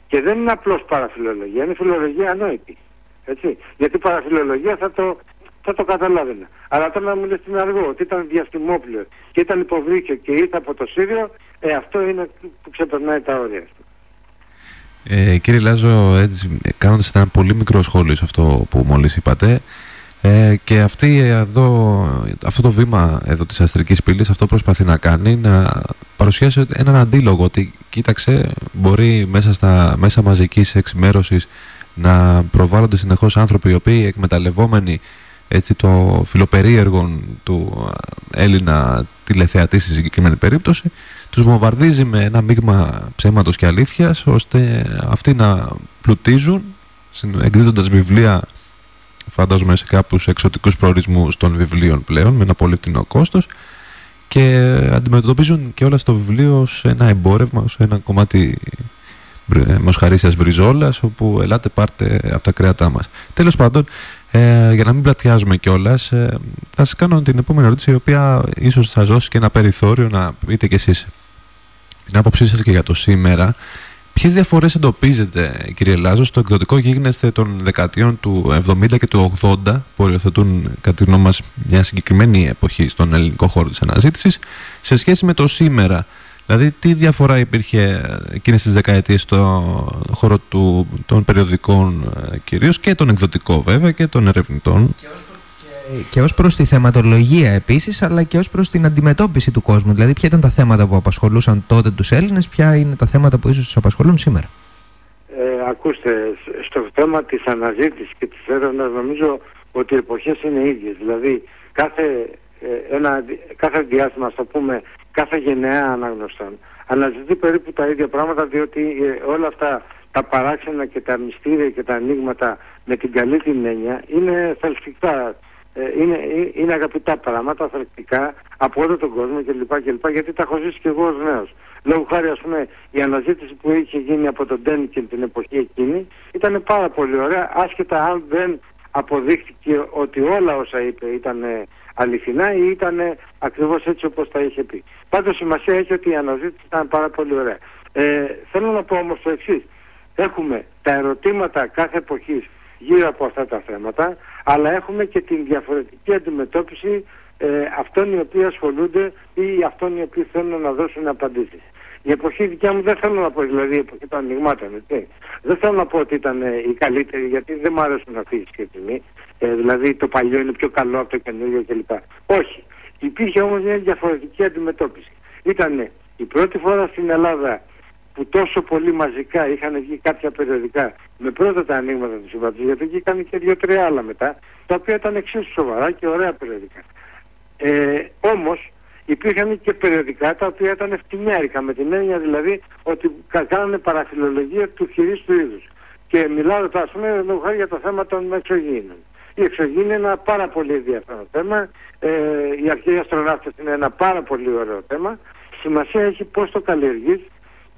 Και δεν είναι απλώς παραφιλολογία, είναι φιλολογία ανόητη. Έτσι. Γιατί παραφιλολογία θα το, θα το καταλάβαινα. Αλλά τώρα να μου λες την αργό ότι ήταν διαστημόπλαιο και ήταν υποβρύχιο και ήρθε από το Σύριο, ε, αυτό είναι που ξεπερνάει τα όρια. Ε, κύριε Λάζο, έτσι, κάνοντας ένα πολύ μικρό σχόλιο σε αυτό που μόλις είπατε, ε, και αυτή εδώ, αυτό το βήμα εδώ της αστρικής πύλης αυτό προσπαθεί να κάνει να παρουσιάσει έναν αντίλογο ότι κοίταξε μπορεί μέσα στα μέσα μαζικής εξημέρωσης να προβάλλονται συνεχώς άνθρωποι οι οποίοι εκμεταλλευόμενοι έτσι, το φιλοπερίεργο του Έλληνα τηλεθεατή στη συγκεκριμένη περίπτωση τους βομβαρδίζει με ένα μείγμα ψέματος και αλήθειας ώστε αυτοί να πλουτίζουν εκδίδοντας βιβλία φαντάζομαι σε κάποιους εξωτικούς προορισμούς των βιβλίων πλέον με ένα πολύ φτηνό κόστος και αντιμετωπίζουν και όλα στο βιβλίο σε ένα εμπόρευμα, σε ένα κομμάτι μοσχαρίσιας μπριζόλας όπου ελάτε πάρτε από τα κρέατά μας. Τέλος πάντων, ε, για να μην πλατιάζουμε κιόλας, ε, θα σας κάνω την επόμενη ερώτηση, η οποία ίσως θα δώσει και ένα περιθώριο να πείτε κι εσείς την άποψή σας και για το σήμερα. Ποιες διαφορές εντοπίζετε, κύριε Λάζος, στο εκδοτικό γίγνεσθε των δεκαετιών του 70 και του 80, που οριοθετούν κατά τη γνώμη μας μια συγκεκριμένη εποχή στον ελληνικό χώρο της αναζήτησης, σε σχέση με το σήμερα; Δηλαδή, τι διαφορά υπήρχε εκείνες τις δεκαετίες στο χώρο του, των περιοδικών ε, κυρίως και των εκδοτικών βέβαια και των ερευνητών; Και ως προς τη θεματολογία επίσης, αλλά και ως προς την αντιμετώπιση του κόσμου. Δηλαδή, ποια ήταν τα θέματα που απασχολούσαν τότε τους Έλληνες, ποια είναι τα θέματα που ίσως τους απασχολούν σήμερα; Ε, ακούστε, στο θέμα της αναζήτησης και της έρευνας νομίζω ότι οι εποχές είναι ίδιες. Δηλαδή κάθε, ε, ένα, κάθε διάστημα, ας το πούμε, κάθε γενναία αναγνωστών αναζητεί περίπου τα ίδια πράγματα διότι ε, όλα αυτά τα παράξενα και τα μυστήρια και τα ανοίγματα με την καλή την έννοια είναι θελκτικά, ε, είναι, ε, είναι αγαπητά πράγματα, θελκτικά από όλο τον κόσμο κλπ. κλπ γιατί τα έχω ζήσει και εγώ ως νέος. Λόγω χάρη ας πούμε η αναζήτηση που είχε γίνει από τον Ντένικεν την εποχή εκείνη ήταν πάρα πολύ ωραία άσχετα αν δεν αποδείχθηκε ότι όλα όσα είπε ήταν αληθινά ή ήταν ακριβώς έτσι όπως τα είχε πει. Πάντως σημασία έχει ότι η αναζήτηση ήταν πάρα πολύ ωραία. Ε, θέλω να πω όμως το εξής. Έχουμε τα ερωτήματα κάθε εποχής γύρω από αυτά τα θέματα, αλλά έχουμε και την διαφορετική αντιμετώπιση ε, αυτών οι οποίοι ασχολούνται ή αυτών οι οποίοι θέλουν να δώσουν απαντήσεις. Η εποχή δικιά μου δεν θέλω να πω δηλαδή η εποχή των ανοιγμάτων, έτσι. Δεν θέλω να πω ότι ήταν ε, η καλύτερη γιατί δεν μου αρέσουν αυτοί οι σκεπτημοί. Ε, δηλαδή το παλιό είναι πιο καλό από το καινούργιο κλπ. Όχι. Υπήρχε όμως μια διαφορετική αντιμετώπιση. Ήταν η πρώτη φορά στην Ελλάδα που τόσο πολύ μαζικά είχαν βγει κάποια περιοδικά με πρώτα τα ανοίγματα του συμβατού, γιατί βγήκαν και δύο-τρία άλλα μετά, τα οποία ήταν εξίσου σοβαρά και ωραία περιοδικά. Ε, όμως υπήρχαν και περιοδικά τα οποία ήταν ευθυμιάρικα με την έννοια δηλαδή ότι κάνανε παραφιλολογία του χειρίστου είδους. Και μιλάω τώρα, ας πούμε, για το θέμα των μεσογείων. Η εξωγήινη είναι ένα πάρα πολύ ενδιαφέρον θέμα. Ε, οι αρχαίοι αστροναύτες είναι ένα πάρα πολύ ωραίο θέμα. Σημασία έχει πώς το καλλιεργείς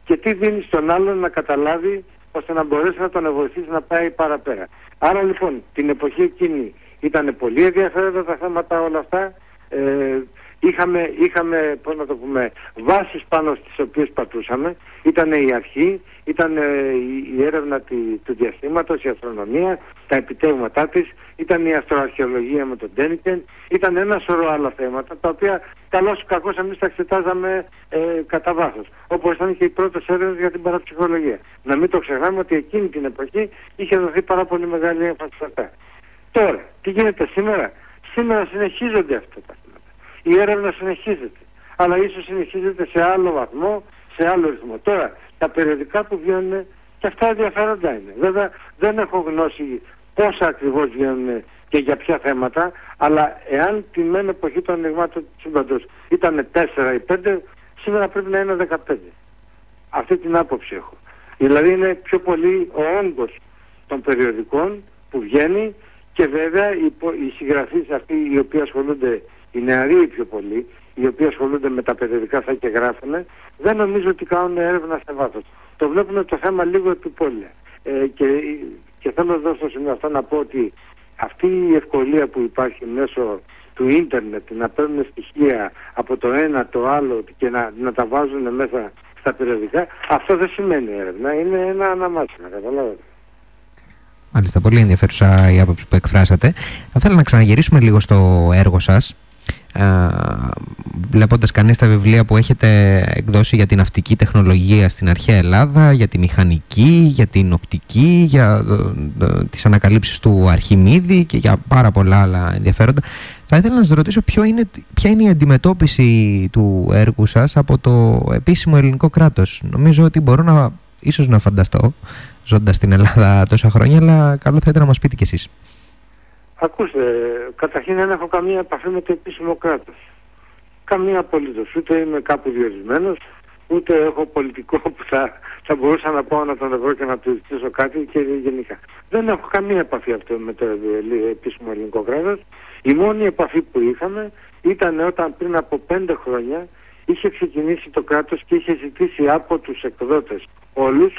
και τι δίνεις στον άλλον να καταλάβει ώστε να μπορέσει να τον βοηθήσει να πάει παραπέρα. Άρα λοιπόν την εποχή εκείνη ήταν πολύ ενδιαφέροντα τα θέματα όλα αυτά. Ε, είχαμε, είχαμε πώς να το πούμε, βάσεις πάνω στις οποίες πατούσαμε. Ήταν η αρχή, ήταν ε, η, η έρευνα τη- του διαστήματος, η αστρονομία, τα επιτεύγματά της, ήταν η αστροαρχαιολογία με τον Τένικεν, ήταν ένα σωρό άλλα θέματα, τα οποία καλώς ή κακώς εμείς τα εξετάζαμε ε, κατά βάθος. Όπως ήταν και οι πρώτες έρευνες για την παραψυχολογία. Να μην το ξεχνάμε ότι εκείνη την εποχή είχε δοθεί πάρα πολύ μεγάλη έμφαση σε αυτά. Τώρα, τι γίνεται σήμερα; Σήμερα συνεχίζονται αυτά τα θέματα. Η έρευνα συνεχίζεται. Αλλά ίσως συνεχίζεται σε άλλο βαθμό, σε άλλο ρυθμό. Τώρα, τα περιοδικά που βγαίνουν και αυτά ενδιαφέροντα είναι. Βέβαια, δεν έχω γνώση πόσα ακριβώς βγαίνουν και για ποια θέματα, αλλά εάν την μεν εποχή των ανοιγμάτων του σύμπαντος ήταν 4 ή 5, σήμερα πρέπει να είναι 15. Αυτή την άποψη έχω. Δηλαδή είναι πιο πολύ ο όγκος των περιοδικών που βγαίνει και βέβαια οι, πο- οι συγγραφείς αυτοί οι οποίοι ασχολούνται, οι νεαροί οι πιο πολύ, οι οποίοι ασχολούνται με τα περιοδικά αυτά και γράφουν, δεν νομίζω ότι κάνουν έρευνα σε βάθος. Το βλέπουν το θέμα λίγο επιπόλαια. Ε, και, και θέλω εδώ στο σημείο αυτό να πω ότι αυτή η ευκολία που υπάρχει μέσω του ίντερνετ να παίρνουν στοιχεία από το ένα το άλλο και να, να τα βάζουν μέσα στα περιοδικά, αυτό δεν σημαίνει έρευνα, είναι ένα αναμάσιμα, καταλάβατε. Μάλιστα, πολύ ενδιαφέρουσα η άποψη που εκφράσατε. Θα ήθελα να ξαναγυρίσουμε λίγο στο έργο σας. Α, βλέποντας κανείς τα βιβλία που έχετε εκδώσει για την ναυτική τεχνολογία στην αρχαία Ελλάδα, για τη μηχανική, για την οπτική, για ε, ε, τις ανακαλύψεις του Αρχιμίδη και για πάρα πολλά άλλα ενδιαφέροντα. Θα ήθελα να σας ρωτήσω ποιο είναι, ποια είναι η αντιμετώπιση του έργου σας από το επίσημο ελληνικό κράτος. Νομίζω ότι μπορώ να, ίσως να φανταστώ, ζώντας στην Ελλάδα τόσα χρόνια, αλλά καλό θα ήταν να μας πείτε κι εσείς. Ακούστε, καταρχήν δεν έχω καμία επαφή με το επίσημο κράτος. Καμία απολύτως. Ούτε είμαι κάπου διορισμένος, ούτε έχω πολιτικό που θα, θα μπορούσα να πάω να τον βρω και να του ζητήσω κάτι και γενικά. Δεν έχω καμία επαφή αυτό με το ελλη- επίσημο ελληνικό κράτος. Η μόνη επαφή που είχαμε ήταν όταν πριν από πέντε χρόνια είχε ξεκινήσει το κράτος και είχε ζητήσει από τους εκδότες όλους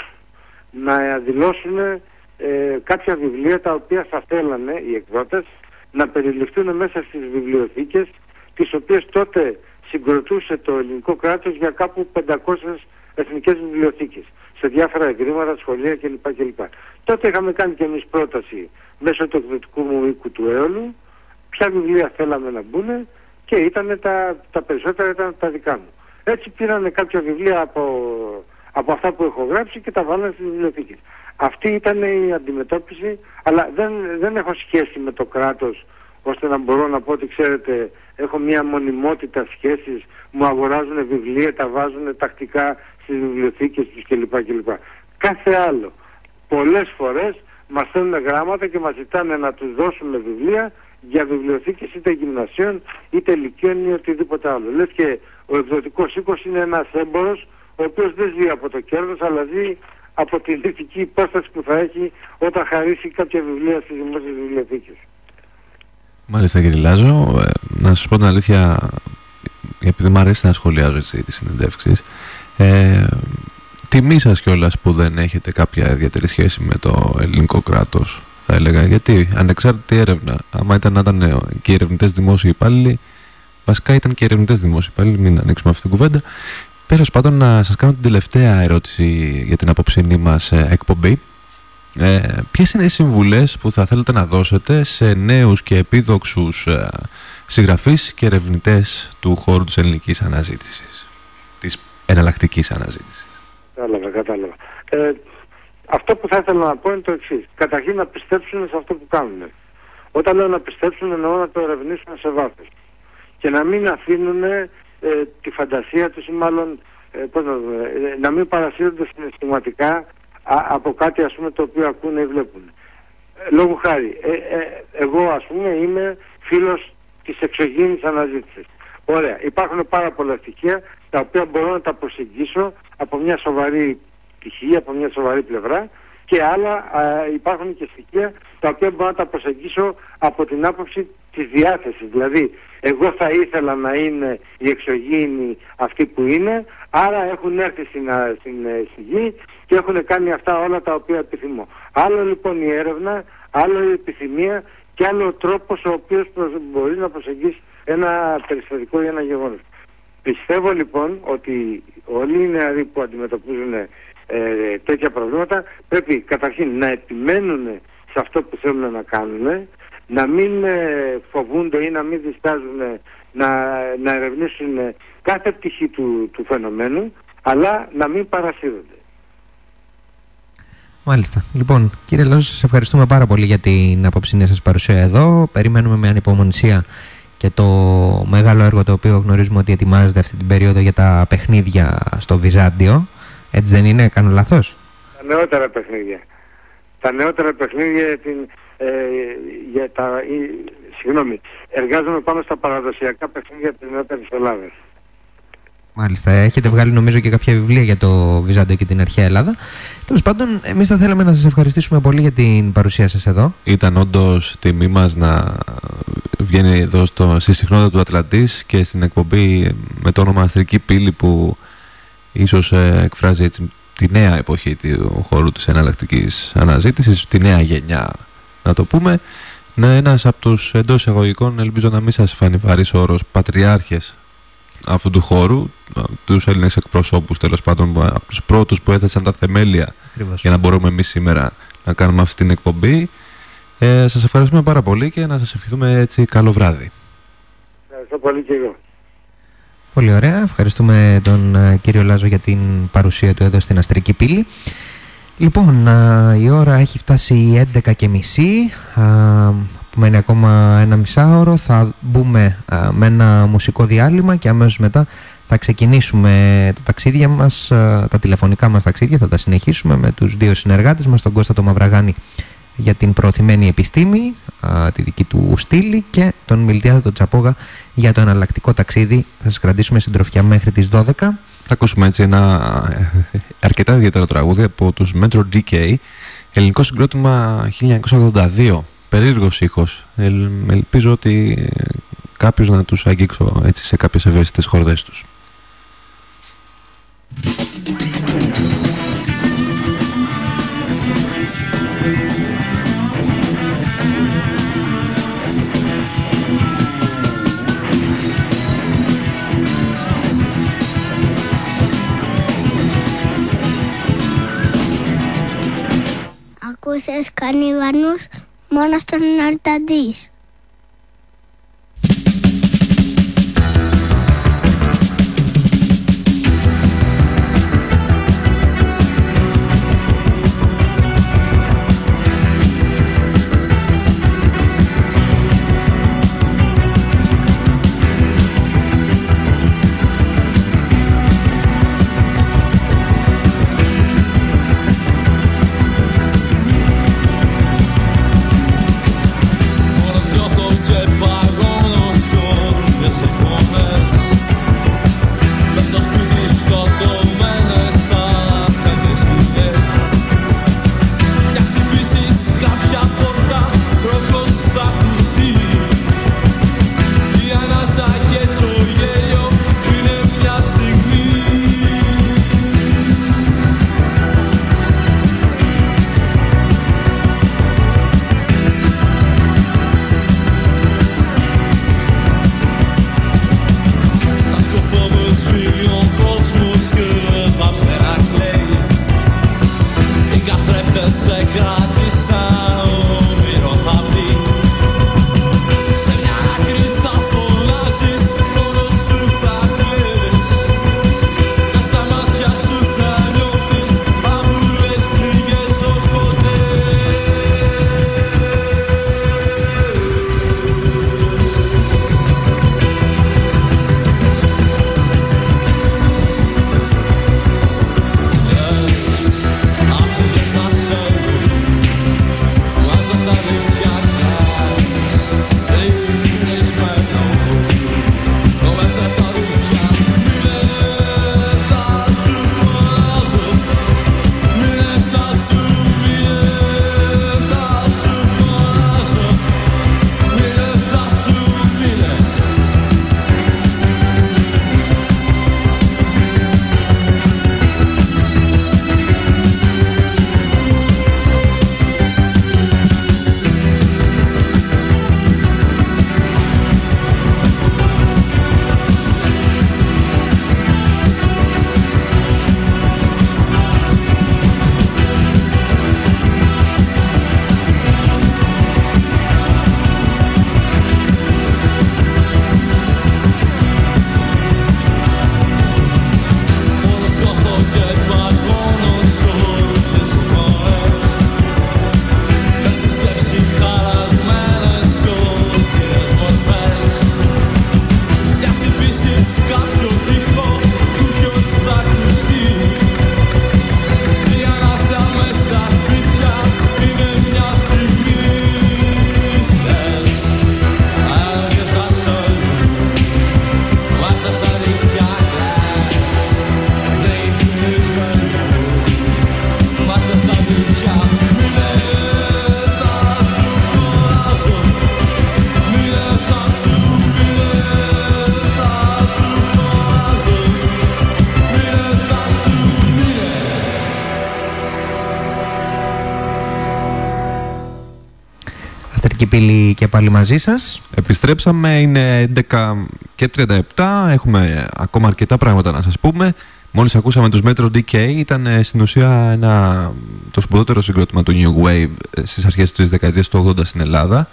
να δηλώσουν ε, κάποια βιβλία τα οποία θα θέλανε οι εκδότες να περιληφθούν μέσα στις βιβλιοθήκες τις οποίες τότε συγκροτούσε το ελληνικό κράτος για κάπου 500 εθνικές βιβλιοθήκες σε διάφορα εγκρήματα, σχολεία κλπ. κλπ. Τότε είχαμε κάνει και εμείς πρόταση μέσω του εκδοτικού μου οίκου του Έολου ποια βιβλία θέλαμε να μπουν και ήταν τα, τα περισσότερα ήταν τα δικά μου. Έτσι πήρανε κάποια βιβλία από, από αυτά που έχω γράψει και τα βάλανε στις βιβλιοθήκες. Αυτή ήταν η αντιμετώπιση, αλλά δεν, δεν έχω σχέση με το κράτος ώστε να μπορώ να πω ότι ξέρετε έχω μια μονιμότητα σχέσης, μου αγοράζουν βιβλία, τα βάζουν τακτικά στις βιβλιοθήκες τους κλπ. κλπ. Κάθε άλλο. Πολλές φορές μας στέλνουν γράμματα και μας ζητάνε να τους δώσουμε βιβλία για βιβλιοθήκες είτε γυμνασίων είτε λυκείων ή οτιδήποτε άλλο. Λες και ο εκδοτικός οίκος είναι ένας έμπορος ο οποίος δεν ζει από το κέρδος αλλά ζει από την ηθική υπόσταση που θα έχει όταν χαρίσει κάποια βιβλία στις δημόσιες βιβλιοθήκες. Μάλιστα κύριε Λάζο, ε, να σας πω την αλήθεια, επειδή μου αρέσει να σχολιάζω έτσι τις συνεντεύξεις, ε, τιμή σας κιόλας που δεν έχετε κάποια ιδιαίτερη σχέση με το ελληνικό κράτος, θα έλεγα, γιατί ανεξάρτητη έρευνα, άμα ήταν να ήταν ε, και οι ερευνητές δημόσιοι υπάλληλοι, βασικά ήταν και οι ερευνητές δημόσιοι υπάλληλοι, μην ανοίξουμε αυτή την κουβέντα, Τέλος πάντων, να σας κάνω την τελευταία ερώτηση για την απόψηνή μας ε, εκπομπή. Ε, ποιες είναι οι συμβουλές που θα θέλετε να δώσετε σε νέους και επίδοξους ε, συγγραφείς και ερευνητές του χώρου της ελληνικής αναζήτησης, της εναλλακτικής αναζήτησης; Κατάλαβα, κατάλαβα. Ε, αυτό που θα ήθελα να πω είναι το εξής. Καταρχήν να πιστέψουν σε αυτό που κάνουν. Όταν λέω να πιστέψουν εννοώ να το ερευνήσουν σε βάθος. Και να μην αφήνουν ε, τη φαντασία τους ή μάλλον ε, πώς να, το πούμε, ε, να μην παρασύρονται συναισθηματικά α- από κάτι ας πούμε το οποίο ακούνε ή βλέπουν. Ε, λόγου χάρη, ε, ε, εγώ ας πούμε είμαι φίλος της εξωγήινης αναζήτησης. Ωραία, υπάρχουν πάρα πολλά στοιχεία τα οποία μπορώ να τα προσεγγίσω από μια σοβαρή πτυχή, από μια σοβαρή πλευρά και άλλα α, υπάρχουν και στοιχεία τα οποία μπορώ να τα προσεγγίσω από την άποψη της διάθεσης. Δηλαδή, εγώ θα ήθελα να είναι οι εξωγήινοι αυτοί που είναι, άρα έχουν έρθει στην, α, στην, ε, στη γη και έχουν κάνει αυτά όλα τα οποία επιθυμώ. Άλλο λοιπόν η έρευνα, άλλο η επιθυμία και άλλο ο τρόπος ο οποίος προσ- μπορεί να προσεγγίσει ένα περιστατικό ή ένα γεγονός. Πιστεύω λοιπόν ότι όλοι οι νεαροί που αντιμετωπίζουν ε, τέτοια προβλήματα πρέπει καταρχήν να επιμένουν σε αυτό που θέλουν να κάνουν, να μην ε, φοβούνται ή να μην διστάζουν να, να ερευνήσουν κάθε πτυχή του, του φαινομένου, αλλά να μην παρασύρονται. Μάλιστα. Λοιπόν, κύριε Λόζο, σας ευχαριστούμε πάρα πολύ για την απόψινή σας παρουσία εδώ. Περιμένουμε με ανυπομονησία και το μεγάλο έργο το οποίο γνωρίζουμε ότι ετοιμάζεται αυτή την περίοδο για τα παιχνίδια στο Βυζάντιο. Έτσι δεν είναι, κάνω λάθος; Τα νεότερα παιχνίδια. Τα νεότερα παιχνίδια την, ε, για τα, ή, συγγνώμη, εργάζομαι πάνω στα παραδοσιακά παιχνίδια της νεότερης Ελλάδας. Μάλιστα, έχετε βγάλει νομίζω και κάποια βιβλία για το Βυζάντιο και την αρχαία Ελλάδα. Τέλος πάντων, εμείς θα θέλαμε να σας ευχαριστήσουμε πολύ για την παρουσία σας εδώ. Ήταν όντως τιμή μας να βγαίνει εδώ στο, στη συχνότητα του Ατλαντής και στην εκπομπή με το όνομα Αστρική Πύλη που ίσως ε, εκφράζει έτσι, τη νέα εποχή του χώρου της εναλλακτικής αναζήτησης, τη νέα γενιά να το πούμε. Ναι, ένας από τους εντός εισαγωγικών, ελπίζω να μην σας φανεί βαρύς ο όρος, πατριάρχες αυτού του χώρου, τους Έλληνες εκπροσώπους τέλος πάντων, που- από τους πρώτους που έθεσαν τα θεμέλια Ακριβώς. για να μπορούμε εμείς σήμερα να κάνουμε αυτή την εκπομπή. Ε, σας ευχαριστούμε πάρα πολύ και να σας ευχηθούμε έτσι καλό βράδυ. Ευχαριστώ πολύ και εγώ. Πολύ ωραία. Ευχαριστούμε τον ε, κύριο Λάζο για την παρουσία του εδώ στην Αστρική Πύλη. Λοιπόν, α, η ώρα έχει φτάσει 11 και μισή. Που μένει ακόμα ένα μισάωρο. Θα μπούμε α, με ένα μουσικό διάλειμμα και αμέσως μετά θα ξεκινήσουμε τα ταξίδια μας, α, τα τηλεφωνικά μας ταξίδια, θα τα συνεχίσουμε με τους δύο συνεργάτες μας, τον Κώστα το Μαυραγάνη για την προωθημένη επιστήμη, α, τη δική του στήλη και τον Μιλτιάδο τον Τσαπόγα για το εναλλακτικό ταξίδι. Θα σας κρατήσουμε συντροφιά μέχρι τις 12. Θα ακούσουμε έτσι ένα ε, αρκετά ιδιαίτερο τραγούδι από τους Metro DK, ελληνικό συγκρότημα 1982, περίεργος ήχος. Ελ, ελπίζω ότι ε, κάποιος να τους αγγίξω έτσι σε κάποιες ευαίσθητες χορδές τους. Ακούσες κανιβανούς μόνο στον και πάλι μαζί σας. Επιστρέψαμε, είναι 11 και 37, έχουμε ακόμα αρκετά πράγματα να σας πούμε. Μόλις ακούσαμε τους Metro DK, ήταν ε, στην ουσία ένα, το σπουδότερο συγκρότημα του New Wave ε, στις αρχές της δεκαετίας του 80 στην Ελλάδα.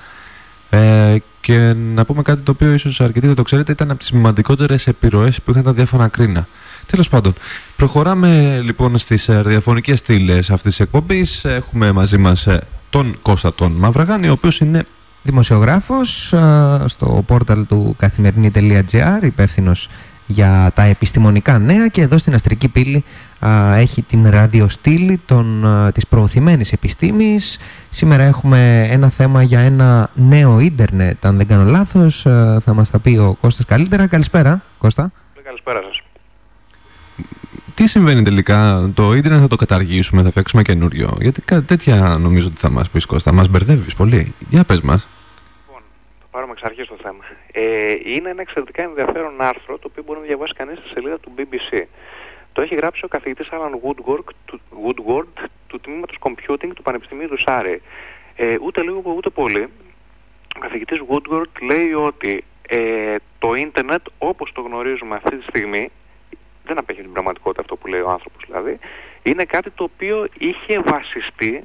Ε, και να πούμε κάτι το οποίο ίσως αρκετοί δεν το ξέρετε, ήταν από τις σημαντικότερες επιρροές που είχαν τα διάφορα κρίνα. Τέλος πάντων, προχωράμε λοιπόν στις ε, ραδιοφωνικές στήλες αυτής της εκπομπής. Έχουμε μαζί μας ε, τον Κώστα τον Μαυραγάνη, ο οποίος είναι Δημοσιογράφος α, στο πόρταλ του καθημερινή.gr, υπεύθυνος για τα επιστημονικά νέα και εδώ στην Αστρική Πύλη α, έχει την ραδιοστήλη των, α, της προωθημένης επιστήμης. Σήμερα έχουμε ένα θέμα για ένα νέο ίντερνετ, αν δεν κάνω λάθος. Α, θα μας τα πει ο Κώστας καλύτερα. Καλησπέρα, Κώστα. Καλησπέρα σας. Τι συμβαίνει τελικά, το ίντερνετ θα το καταργήσουμε, θα φτιάξουμε καινούριο. Γιατί κάτι τέτοια νομίζω ότι θα μας πεις Κώστα, μας μπερδεύεις πολύ. Για πες μας. Λοιπόν, θα πάρουμε εξ αρχής το θέμα. Ε, είναι ένα εξαιρετικά ενδιαφέρον άρθρο το οποίο μπορεί να διαβάσει κανείς στη σελίδα του BBC. Το έχει γράψει ο καθηγητής Alan Woodward του, Woodward, του τμήματος Computing του Πανεπιστημίου του Σάρι. Ε, ούτε λίγο ούτε πολύ. Ο καθηγητής Woodward λέει ότι ε, το ίντερνετ όπως το γνωρίζουμε αυτή τη στιγμή δεν απέχει την πραγματικότητα αυτό που λέει ο άνθρωπος δηλαδή, είναι κάτι το οποίο είχε βασιστεί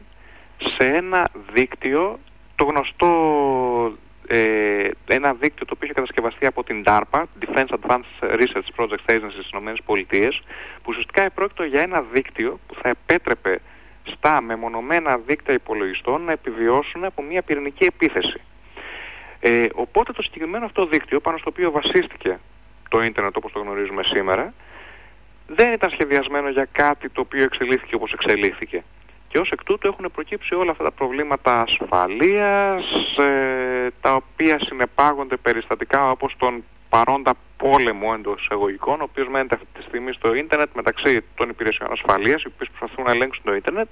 σε ένα δίκτυο, το γνωστό ε, ένα δίκτυο το οποίο είχε κατασκευαστεί από την DARPA, Defense Advanced Research Project Agency στις ΗΠΑ, που ουσιαστικά επρόκειτο για ένα δίκτυο που θα επέτρεπε στα μεμονωμένα δίκτυα υπολογιστών να επιβιώσουν από μια πυρηνική επίθεση. Ε, οπότε το συγκεκριμένο αυτό δίκτυο πάνω στο οποίο βασίστηκε το ίντερνετ όπως το γνωρίζουμε σήμερα δεν ήταν σχεδιασμένο για κάτι το οποίο εξελίχθηκε όπως εξελίχθηκε. Και ως εκ τούτου έχουν προκύψει όλα αυτά τα προβλήματα ασφαλείας, ε, τα οποία συνεπάγονται περιστατικά όπως τον παρόντα πόλεμο εντός εισαγωγικών, ο οποίος μένεται αυτή τη στιγμή στο ίντερνετ μεταξύ των υπηρεσιών ασφαλείας, οι οποίες προσπαθούν να ελέγξουν το ίντερνετ,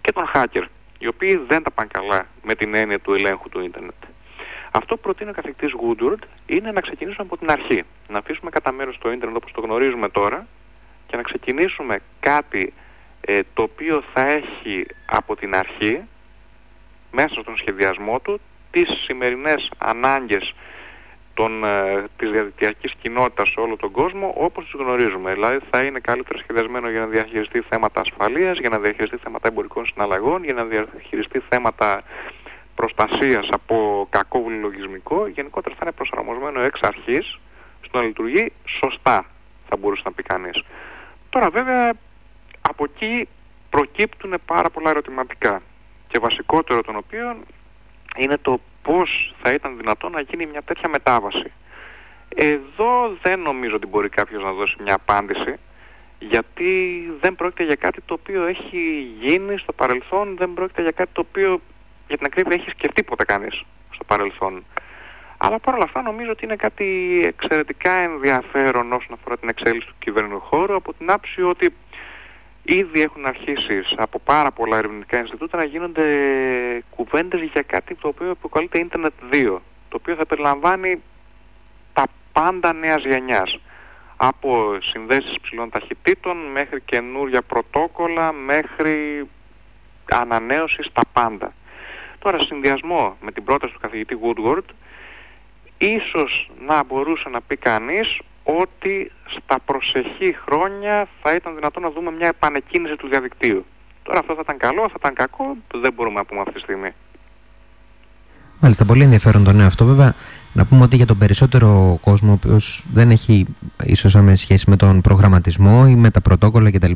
και των hacker, οι οποίοι δεν τα πάνε καλά με την έννοια του ελέγχου του ίντερνετ. Αυτό που προτείνει ο καθηγητής Woodward είναι να ξεκινήσουμε από την αρχή. Να αφήσουμε κατά μέρος το ίντερνετ όπως το γνωρίζουμε τώρα και να ξεκινήσουμε κάτι ε, το οποίο θα έχει από την αρχή μέσα στον σχεδιασμό του τις σημερινές ανάγκες των, ε, της διαδικτυακής κοινότητας σε όλο τον κόσμο όπως τις γνωρίζουμε. Δηλαδή θα είναι καλύτερα σχεδιασμένο για να διαχειριστεί θέματα ασφαλείας, για να διαχειριστεί θέματα εμπορικών συναλλαγών, για να διαχειριστεί θέματα προστασίας από κακόβουλο λογισμικό. Γενικότερα θα είναι προσαρμοσμένο εξ αρχής στο να λειτουργεί σωστά, θα μπορούσε να πει κανείς. Τώρα βέβαια από εκεί προκύπτουν πάρα πολλά ερωτηματικά και βασικότερο των οποίων είναι το πώς θα ήταν δυνατόν να γίνει μια τέτοια μετάβαση. Εδώ δεν νομίζω ότι μπορεί κάποιος να δώσει μια απάντηση γιατί δεν πρόκειται για κάτι το οποίο έχει γίνει στο παρελθόν, δεν πρόκειται για κάτι το οποίο για την ακρίβεια έχει σκεφτεί ποτέ κανείς στο παρελθόν. Αλλά παρόλα αυτά νομίζω ότι είναι κάτι εξαιρετικά ενδιαφέρον όσον αφορά την εξέλιξη του κυβερνού χώρου από την άψη ότι ήδη έχουν αρχίσει από πάρα πολλά ερευνητικά Ινστιτούτα να γίνονται κουβέντες για κάτι το οποίο αποκαλείται Internet 2 το οποίο θα περιλαμβάνει τα πάντα νέας γενιάς από συνδέσεις ψηλών ταχυτήτων μέχρι καινούρια πρωτόκολλα μέχρι ανανέωσης στα πάντα. Τώρα συνδυασμό με την πρόταση του καθηγητή Woodward ίσως να μπορούσε να πει κανείς ότι στα προσεχή χρόνια θα ήταν δυνατόν να δούμε μια επανεκκίνηση του διαδικτύου. Τώρα αυτό θα ήταν καλό, θα ήταν κακό, δεν μπορούμε να πούμε αυτή τη στιγμή. Μάλιστα, πολύ ενδιαφέρον το νέο αυτό. Βέβαια, να πούμε ότι για τον περισσότερο κόσμο, ο οποίος δεν έχει ίσως άμεση σχέση με τον προγραμματισμό ή με τα πρωτόκολλα κτλ.,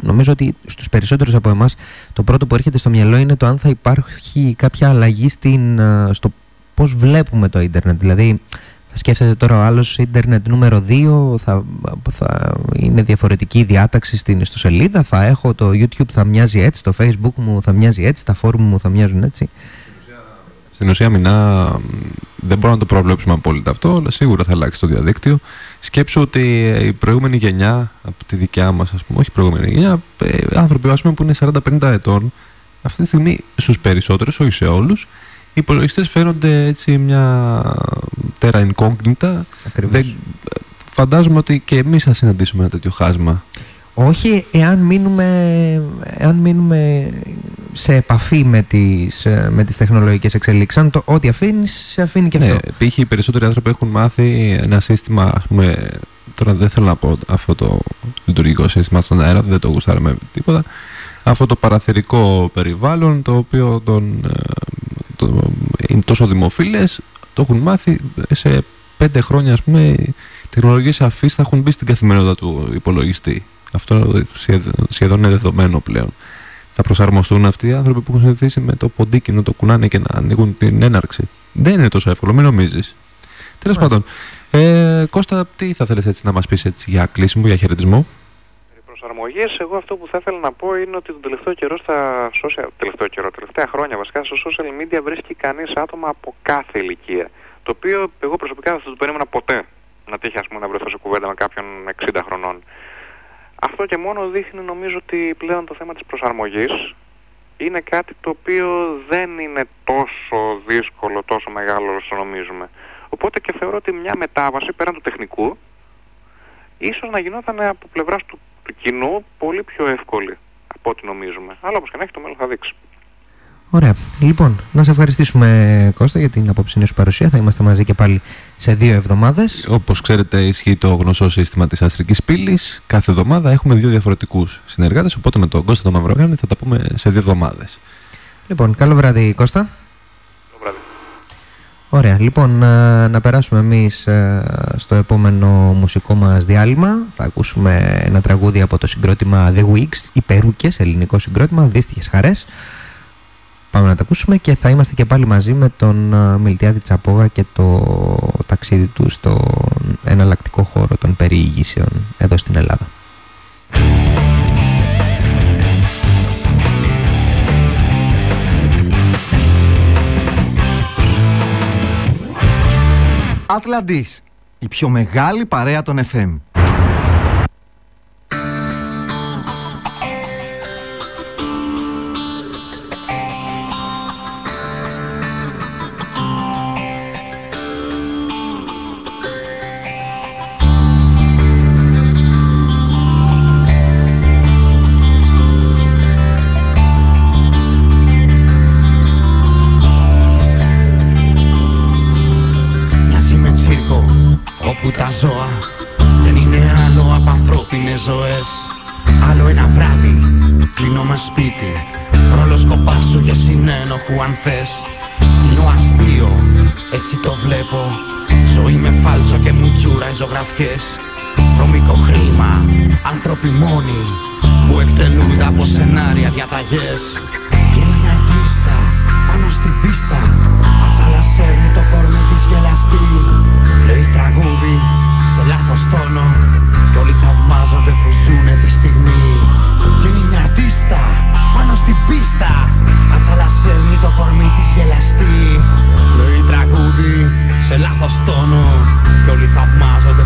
νομίζω ότι στους περισσότερους από εμάς το πρώτο που έρχεται στο μυαλό είναι το αν θα υπάρχει κάποια αλλαγή στην, α, στο πώς βλέπουμε το ίντερνετ. Δηλαδή, θα σκέφτεται τώρα ο άλλος ίντερνετ νούμερο 2, θα, θα είναι διαφορετική η διάταξη στην ιστοσελίδα, θα έχω το YouTube θα μοιάζει έτσι, το Facebook μου θα μοιάζει έτσι, τα forum μου θα μοιάζουν έτσι. Στην ουσία, μηνά δεν μπορούμε να το προβλέψουμε απόλυτα αυτό, αλλά σίγουρα θα αλλάξει το διαδίκτυο. Σκέψου ότι η προηγούμενη γενιά, από τη δικιά μας, ας πούμε, όχι η προηγούμενη γενιά, ε, άνθρωποι ας πούμε, που είναι 40-50 ετών, αυτή τη στιγμή στους περισσότερους, όχι σε όλους, οι υπολογιστές φαίνονται έτσι μια τέρα incognita. Ακριβώς. Δεν, φαντάζομαι ότι και εμείς θα συναντήσουμε ένα τέτοιο χάσμα. Όχι, εάν μείνουμε, εάν μείνουμε σε επαφή με τις, ε, με τις τεχνολογικές εξελίξεις. Αν το ό,τι αφήνεις, σε αφήνει και αυτό. Ναι, π.χ. οι περισσότεροι άνθρωποι έχουν μάθει ένα σύστημα, ας πούμε, τώρα δεν θέλω να πω αυτό το λειτουργικό σύστημα στον αέρα, δεν το γουστάραμε τίποτα, αυτό το παραθυρικό περιβάλλον, το οποίο τον, ε, το, είναι τόσο δημοφιλές, το έχουν μάθει σε πέντε χρόνια, ας πούμε, οι τεχνολογίες αφής θα έχουν μπει στην καθημερινότητα του υπολογιστή. Αυτό σχεδόν, σχεδόν είναι δεδομένο πλέον. Θα προσαρμοστούν αυτοί οι άνθρωποι που έχουν συνηθίσει με το ποντίκι το κουνάνε και να ανοίγουν την έναρξη. Δεν είναι τόσο εύκολο, μην νομίζεις. Τέλος πάντων, ε, Κώστα, τι θα θέλεις έτσι να μας πεις έτσι για κλείσιμο, για χαιρετισμό; Οι προσαρμογές, εγώ αυτό που θα ήθελα να πω είναι ότι τον τελευταίο καιρό στα social, τελευταίο καιρό, τελευταία χρόνια βασικά στο social media βρίσκει κανείς άτομα από κάθε ηλικία. Το οποίο εγώ προσωπικά δεν θα το περίμενα ποτέ να τύχει ας πούμε να βρεθώ σε κουβέντα με κάποιον 60 χρονών. Αυτό και μόνο δείχνει νομίζω ότι πλέον το θέμα της προσαρμογής είναι κάτι το οποίο δεν είναι τόσο δύσκολο, τόσο μεγάλο όσο νομίζουμε. Οπότε και θεωρώ ότι μια μετάβαση πέραν του τεχνικού ίσως να γινόταν από πλευράς του, του κοινού πολύ πιο εύκολη από ό,τι νομίζουμε. Αλλά όπως και να έχει το μέλλον θα δείξει. Ωραία. Λοιπόν, να σε ευχαριστήσουμε Κώστα για την απόψινή σου παρουσία. Θα είμαστε μαζί και πάλι σε δύο εβδομάδες. Όπως ξέρετε, ισχύει το γνωστό σύστημα της αστρικής πύλης. Κάθε εβδομάδα έχουμε δύο διαφορετικούς συνεργάτες. Οπότε με τον Κώστα το Μαυρογάννη θα τα πούμε σε δύο εβδομάδες. Λοιπόν, καλό βράδυ Κώστα. Το βράδυ. Ωραία, λοιπόν, να, να περάσουμε εμείς ε, στο επόμενο μουσικό μας διάλειμμα. Θα ακούσουμε ένα τραγούδι από το συγκρότημα The Wigs, οι Περούκες, ελληνικό συγκρότημα, δύστιχες χαρές. Πάμε να τα ακούσουμε και θα είμαστε και πάλι μαζί με τον ε, Μιλτιάδη Τσαπόγα και το ταξίδι του στο εναλλακτικό χώρο των περιηγήσεων εδώ στην Ελλάδα. Atlantis, η πιο μεγάλη παρέα των FM. Κλείνω με σπίτι. Ρόλο σκοπάσου για συνένοχου αν θες. Φτηνό αστείο έτσι το βλέπω. Ζωή με φάλτσο και μουτσούρα οι ζωγραφιές. Βρωμικό χρήμα, άνθρωποι μόνοι Που εκτελούνται από σενάρια διαταγές. Είναι μια αρτίστα πάνω στην πίστα. Ατσάλα σέρνει το κορμί της γελαστή. Λέει τραγούδι στην πίστα Ατσάλα σέρνει το κορμί της γελαστή Λέει τραγούδι σε λάθος τόνο. Κι όλοι θαυμάζονται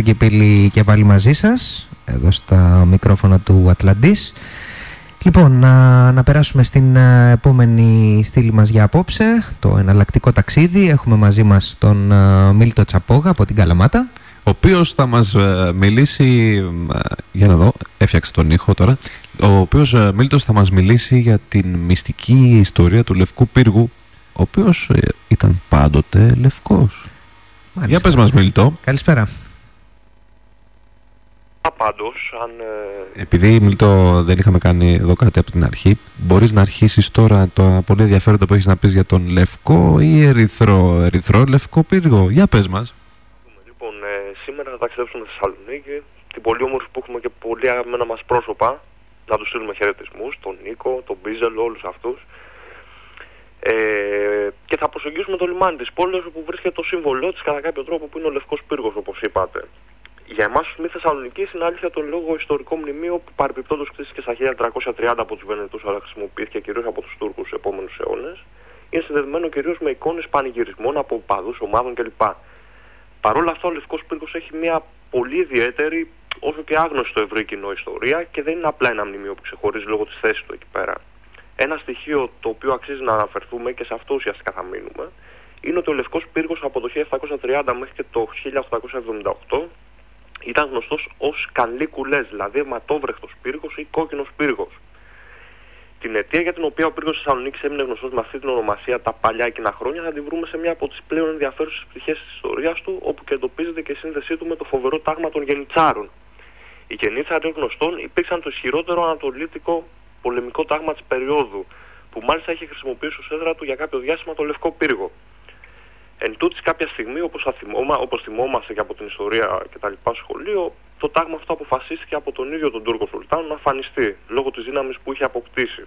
Λοιπόν, Αστρική Πύλη και πάλι μαζί σας, εδώ στα μικρόφωνα του Ατλαντής. Λοιπόν, να, να περάσουμε στην ε, επόμενη στήλη μας για απόψε, το εναλλακτικό ταξίδι. Έχουμε μαζί μας τον ε, Μίλτο Τσαπόγα από την Καλαμάτα. Ο οποίος θα μας ε, μιλήσει, ε, για να δω, έφτιαξε τον ήχο τώρα, ο οποίος ε, Μίλτος θα μας μιλήσει για την μυστική ιστορία του Λευκού Πύργου, ο οποίος ε, ήταν πάντοτε λευκός. Για πες μας Μίλτο. Καλησπέρα. Πάντως, αν ε, Επειδή Μίλτο δεν είχαμε κάνει εδώ κάτι από την αρχή, μπορείς να αρχίσεις τώρα το πολύ ενδιαφέροντα που έχεις να πεις για τον λευκό ή ερυθρό, ερυθρό λευκό πύργο; Για πες μας. λοιπόν, ε, σήμερα θα ταξιδέψουμε στη Θεσσαλονίκη, την πολύ όμορφη που έχουμε και πολύ αγαπημένα μας πρόσωπα, να τους στείλουμε χαιρετισμούς, τον Νίκο, τον Μπίζελ, όλους αυτούς. Ε, και θα προσεγγίσουμε το λιμάνι της πόλης όπου βρίσκεται το σύμβολό της κατά κάποιο τρόπο που είναι ο Λευκός Πύργος όπως είπατε. Για εμάς τους μη Θεσσαλονικής είναι αλήθεια το λόγο ιστορικό μνημείο που παρεμπιπτόντως χτίστηκε στα 1330 από τους Βενετούς αλλά χρησιμοποιήθηκε κυρίως από τους Τούρκους στους επόμενους αιώνες. Είναι συνδεδεμένο κυρίως με εικόνες πανηγυρισμών από οπαδούς, ομάδων κλπ. Παρ' όλα αυτά ο Λευκός Πύργος έχει μια πολύ ιδιαίτερη όσο και άγνωστη στο ευρύ κοινό ιστορία και δεν είναι απλά ένα μνημείο που ξεχωρίζει λόγω της θέσης του εκεί πέρα. Ένα στοιχείο το οποίο αξίζει να αναφερθούμε και σε αυτό ουσιαστικά θα μείνουμε είναι ότι ο Λευκός Πύργος από το 1730 μέχρι και το 1878 ήταν γνωστός ως καλή κουλές, δηλαδή αιματόβρεχτος πύργος ή κόκκινος πύργος. Την αιτία για την οποία ο πύργος της Θεσσαλονίκης έμεινε γνωστός με αυτή την ονομασία τα παλιά εκείνα χρόνια θα τη βρούμε σε μια από τις πλέον ενδιαφέρουσες πτυχές της ιστορίας του, όπου και εντοπίζεται και η σύνδεσή του με το φοβερό τάγμα των Γενιτσάρων. Οι Γενίτσαροι ως γνωστόν υπήρξαν το ισχυρότερο ανατολίτικο πολεμικό τάγμα της περίοδου, που μάλιστα είχε χρησιμοποιήσει ως έδρα του για κάποιο διάστημα το Λευκό Πύργο. Εν τούτης κάποια στιγμή, όπως, θα θυμόμα, όπως θυμόμαστε και από την ιστορία και τα λοιπά σχολείο, το τάγμα αυτό αποφασίστηκε από τον ίδιο τον Τούρκο Σουλτάνο να αφανιστεί, λόγω της δύναμης που είχε αποκτήσει.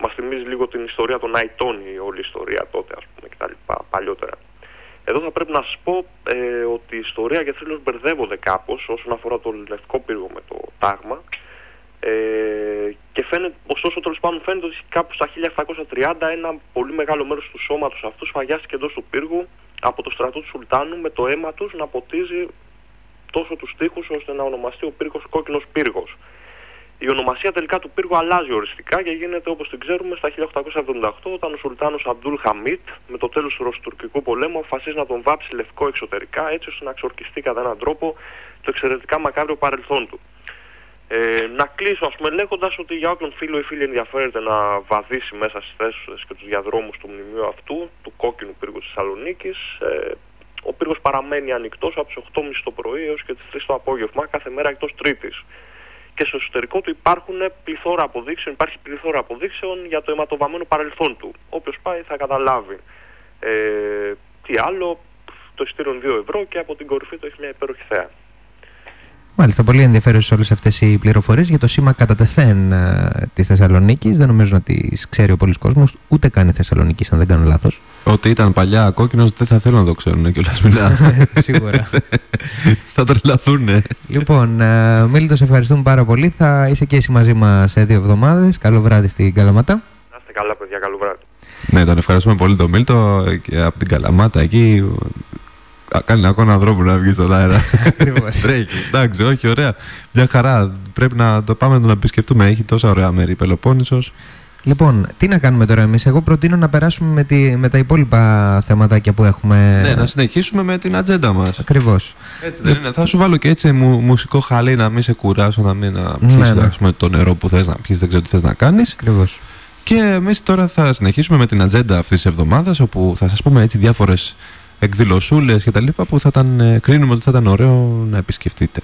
Μας θυμίζει λίγο την ιστορία των Αϊτών, η όλη ιστορία τότε, ας πούμε, και τα λοιπά, παλιότερα. Εδώ θα πρέπει να σας πω ε, ότι η ιστορία και θρύλος μπερδεύονται κάπως όσον αφορά το λευκό πύργο με το τάγμα. Ε, και φαίνεται, ωστόσο τέλος πάντων φαίνεται ότι κάπου στα 1730 ένα πολύ μεγάλο μέρος του σώματος αυτού σφαγιάστηκε εντός του πύργου από το στρατό του Σουλτάνου με το αίμα τους να ποτίζει τόσο τους τοίχους ώστε να ονομαστεί ο πύργος κόκκινος πύργος. Η ονομασία τελικά του πύργου αλλάζει οριστικά και γίνεται όπως την ξέρουμε στα 1878 όταν ο Σουλτάνος Αμπτούλ Χαμίτ με το τέλος του Ρωσοτουρκικού πολέμου αποφασίζει να τον βάψει λευκό εξωτερικά έτσι ώστε να εξορκιστεί κατά έναν τρόπο το εξαιρετικά μακάβριο παρελθόν του. Ε, να κλείσω ας πούμε λέγοντας ότι για όποιον φίλο ή φίλη ενδιαφέρεται να βαδίσει μέσα στις θέσεις και τους διαδρόμους του μνημείου αυτού, του κόκκινου πύργου της Θεσσαλονίκης, ε, ο πύργος παραμένει ανοιχτός από τις 8.30 το πρωί έως και τις 3 το απόγευμα κάθε μέρα εκτός Τρίτης. Και στο εσωτερικό του υπάρχουν πληθώρα αποδείξεων, υπάρχει πληθώρα αποδείξεων για το αιματοβαμμένο παρελθόν του. Όποιος πάει θα καταλάβει. Ε, τι άλλο, το ειστήριο είναι 2 ευρώ και από την κορυφή του έχει μια υπέροχη θέα. Μάλιστα, πολύ ενδιαφέρουσες όλες αυτές οι πληροφορίες για το σήμα κατά τεθέν της Θεσσαλονίκης. Δεν νομίζω να τις ξέρει ο πολλής κόσμος, ούτε καν η Θεσσαλονίκη, αν δεν κάνω λάθος. Ότι ήταν παλιά κόκκινος δεν θα θέλω να το ξέρουν κιόλας. Μιλά. Σίγουρα. θα τρελαθούν. Λοιπόν, ε, Μίλητο, σε ευχαριστούμε πάρα πολύ. Θα είσαι και εσύ μαζί μας σε δύο εβδομάδες. Καλό βράδυ στην Καλαματά. Να είστε καλά, παιδιά, καλό βράδυ. Ναι, τον ευχαριστούμε πολύ τον Μίλτο και από την Καλαμάτα εκεί. Α, Κάνει ακόμα έναν δρόμο να βγει στον αέρα. Τρέχει. Εντάξει, όχι, ωραία. Μια χαρά. Πρέπει να το πάμε να τον επισκεφτούμε. Έχει τόσα ωραία μέρη η Πελοπόννησος. Λοιπόν, τι να κάνουμε τώρα εμείς; Εγώ προτείνω να περάσουμε με, τη, με τα υπόλοιπα θεματάκια που έχουμε. Ναι, να συνεχίσουμε με την ατζέντα μας. Ακριβώς. Έτσι δεν είναι. Θα σου βάλω και έτσι μου, μουσικό χαλί να μην σε κουράσω, να μην να Ναι, πιεις ναι. ας πούμε, το νερό που θες να πιεις, δεν ξέρω τι θες να κάνεις. Ακριβώς. Και εμείς τώρα θα συνεχίσουμε με την ατζέντα αυτής της εβδομάδας, όπου θα σας πούμε έτσι διάφορες εκδηλωσούλες και τα λοιπά που θα ήταν, ε, κρίνουμε ότι θα ήταν ωραίο να επισκεφτείτε.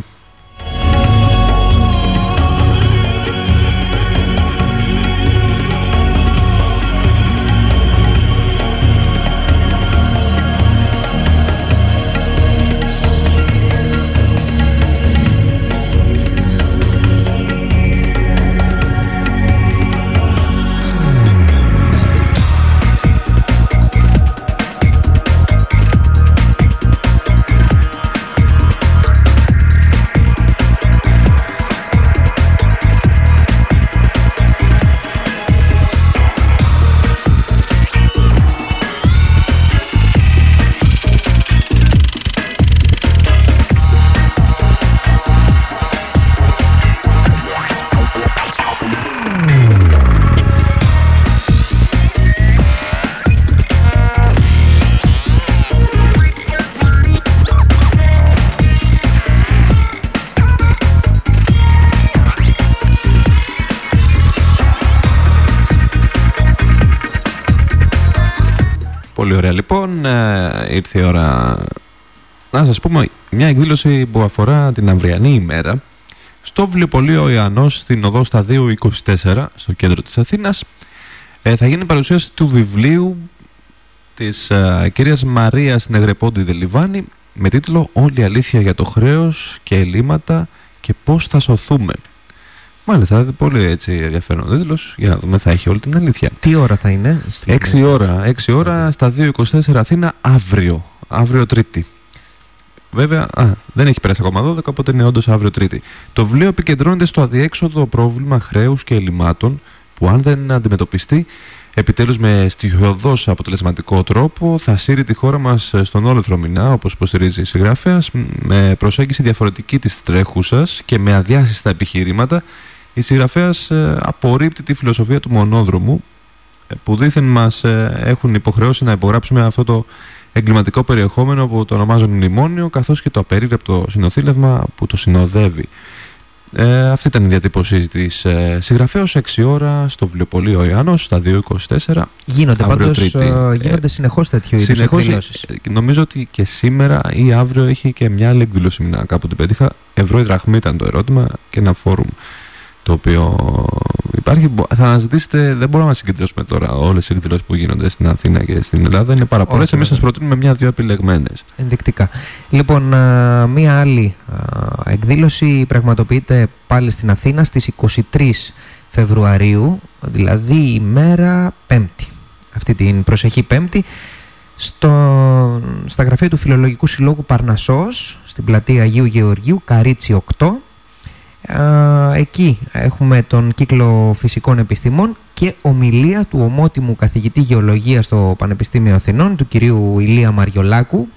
Λοιπόν, ε, ήρθε η ώρα να σας πούμε μια εκδήλωση που αφορά την αυριανή ημέρα στο βιβλιοπωλείο Ιαννός στην οδό Σταδίου 24 στο κέντρο της Αθήνας ε, θα γίνει παρουσίαση του βιβλίου της ε, κυρίας Μαρίας Νεγρεπόντη Δελιβάνη με τίτλο «Όλη η αλήθεια για το χρέος και ελλείμματα και πώς θα σωθούμε». Μάλιστα, πολύ έτσι ενδιαφέρον τίτλο. Για να δούμε, θα έχει όλη την αλήθεια. Τι ώρα θα είναι, 6 ώρα, 6 ώρα στα 2.24 Αθήνα αύριο. Αύριο Τρίτη. Βέβαια, α, δεν έχει περάσει ακόμα 12, οπότε είναι όντως αύριο Τρίτη. Το βιβλίο επικεντρώνεται στο αδιέξοδο πρόβλημα χρέους και ελλημάτων που, αν δεν αντιμετωπιστεί επιτέλους με στοιχειοδός αποτελεσματικό τρόπο, θα σύρει τη χώρα μας στον όλεθρο μηνά, όπως υποστηρίζει η συγγραφέας, με προσέγγιση διαφορετική της τρέχουσας και με αδιάσυστα επιχειρήματα. Η συγγραφέας απορρίπτει τη φιλοσοφία του μονόδρομου, ε, που δήθεν μας ε, έχουν υποχρεώσει να υπογράψουμε αυτό το εγκληματικό περιεχόμενο που το ονομάζουν μνημόνιο καθώς και το απερίγραπτο συνοθήλευμα που το συνοδεύει. Ε, αυτή ήταν η διατύπωσή της ε, συγγραφέα 6 ώρα στο βιβλιοπωλείο Ιωάννος στα 2.24. Γίνονται αύριο πάντως, Τρίτη. ε, γίνονται συνεχώς τέτοιου είδους συνεχώς, εκδηλώσεις. ε, Νομίζω ότι και σήμερα ή αύριο έχει και μια άλλη εκδήλωση μηνά κάπου την πέτυχα. Ευρώ ή δραχμή ήταν το ερώτημα και ένα φόρουμ το οποίο υπάρχει. Μπο- Θα αναζητήσετε, δεν μπορούμε να συγκεντρώσουμε τώρα όλες τι εκδηλώσεις που γίνονται στην Αθήνα και στην Ελλάδα. Είναι πάρα πολλές. Όχι, Εμείς σας βέβαια. προτείνουμε μια-δύο επιλεγμένες. Ενδεικτικά. Λοιπόν, α, μία άλλη α, εκδήλωση πραγματοποιείται πάλι στην Αθήνα στις 23 Φεβρουαρίου, δηλαδή η μέρα Πέμπτη. Αυτή την προσεχή Πέμπτη, στο, στα γραφεία του Φιλολογικού Συλλόγου Παρνασσός, στην πλατεία Αγίου Γεωργίου, Καρίτσι 8. Α, εκεί έχουμε τον κύκλο φυσικών επιστημών και ομιλία του ομότιμου καθηγητή γεωλογίας στο Πανεπιστήμιο Αθηνών, του κυρίου Ηλία Μαριολάκου,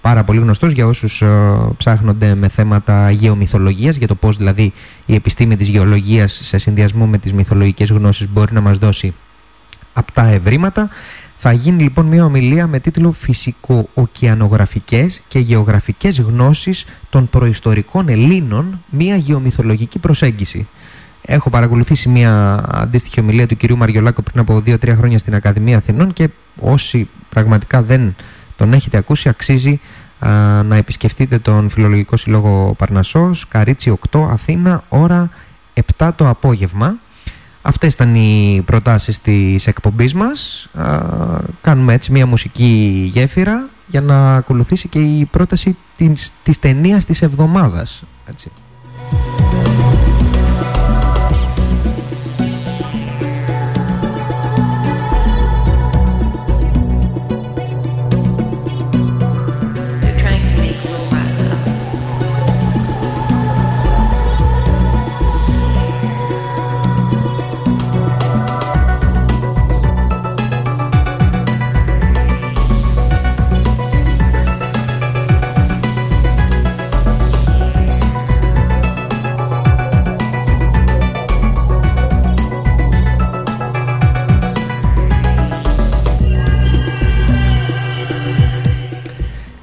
πάρα πολύ γνωστός για όσους ε, ψάχνονται με θέματα γεωμυθολογίας, για το πώς δηλαδή η επιστήμη της γεωλογίας σε συνδυασμό με τις μυθολογικές γνώσεις μπορεί να μας δώσει απτά ευρήματα. Θα γίνει λοιπόν μια ομιλία με τίτλο «Φυσικο-οκεανογραφικές και γεωγραφικές γνώσεις των προϊστορικών Ελλήνων, μια γεωμυθολογική προσέγγιση». Έχω παρακολουθήσει μια αντίστοιχη ομιλία του κυρίου Μαριολάκου πριν από 2-3 χρόνια στην Ακαδημία Αθηνών και όσοι πραγματικά δεν τον έχετε ακούσει αξίζει α, να επισκεφτείτε τον Φιλολογικό Συλλόγο Παρνασσός, Καρίτσι 8, Αθήνα, ώρα 7 το απόγευμα. Αυτές ήταν οι προτάσεις της εκπομπής μας. Α, κάνουμε έτσι μια μουσική γέφυρα για να ακολουθήσει και η πρόταση της, της ταινίας της εβδομάδας. Έτσι.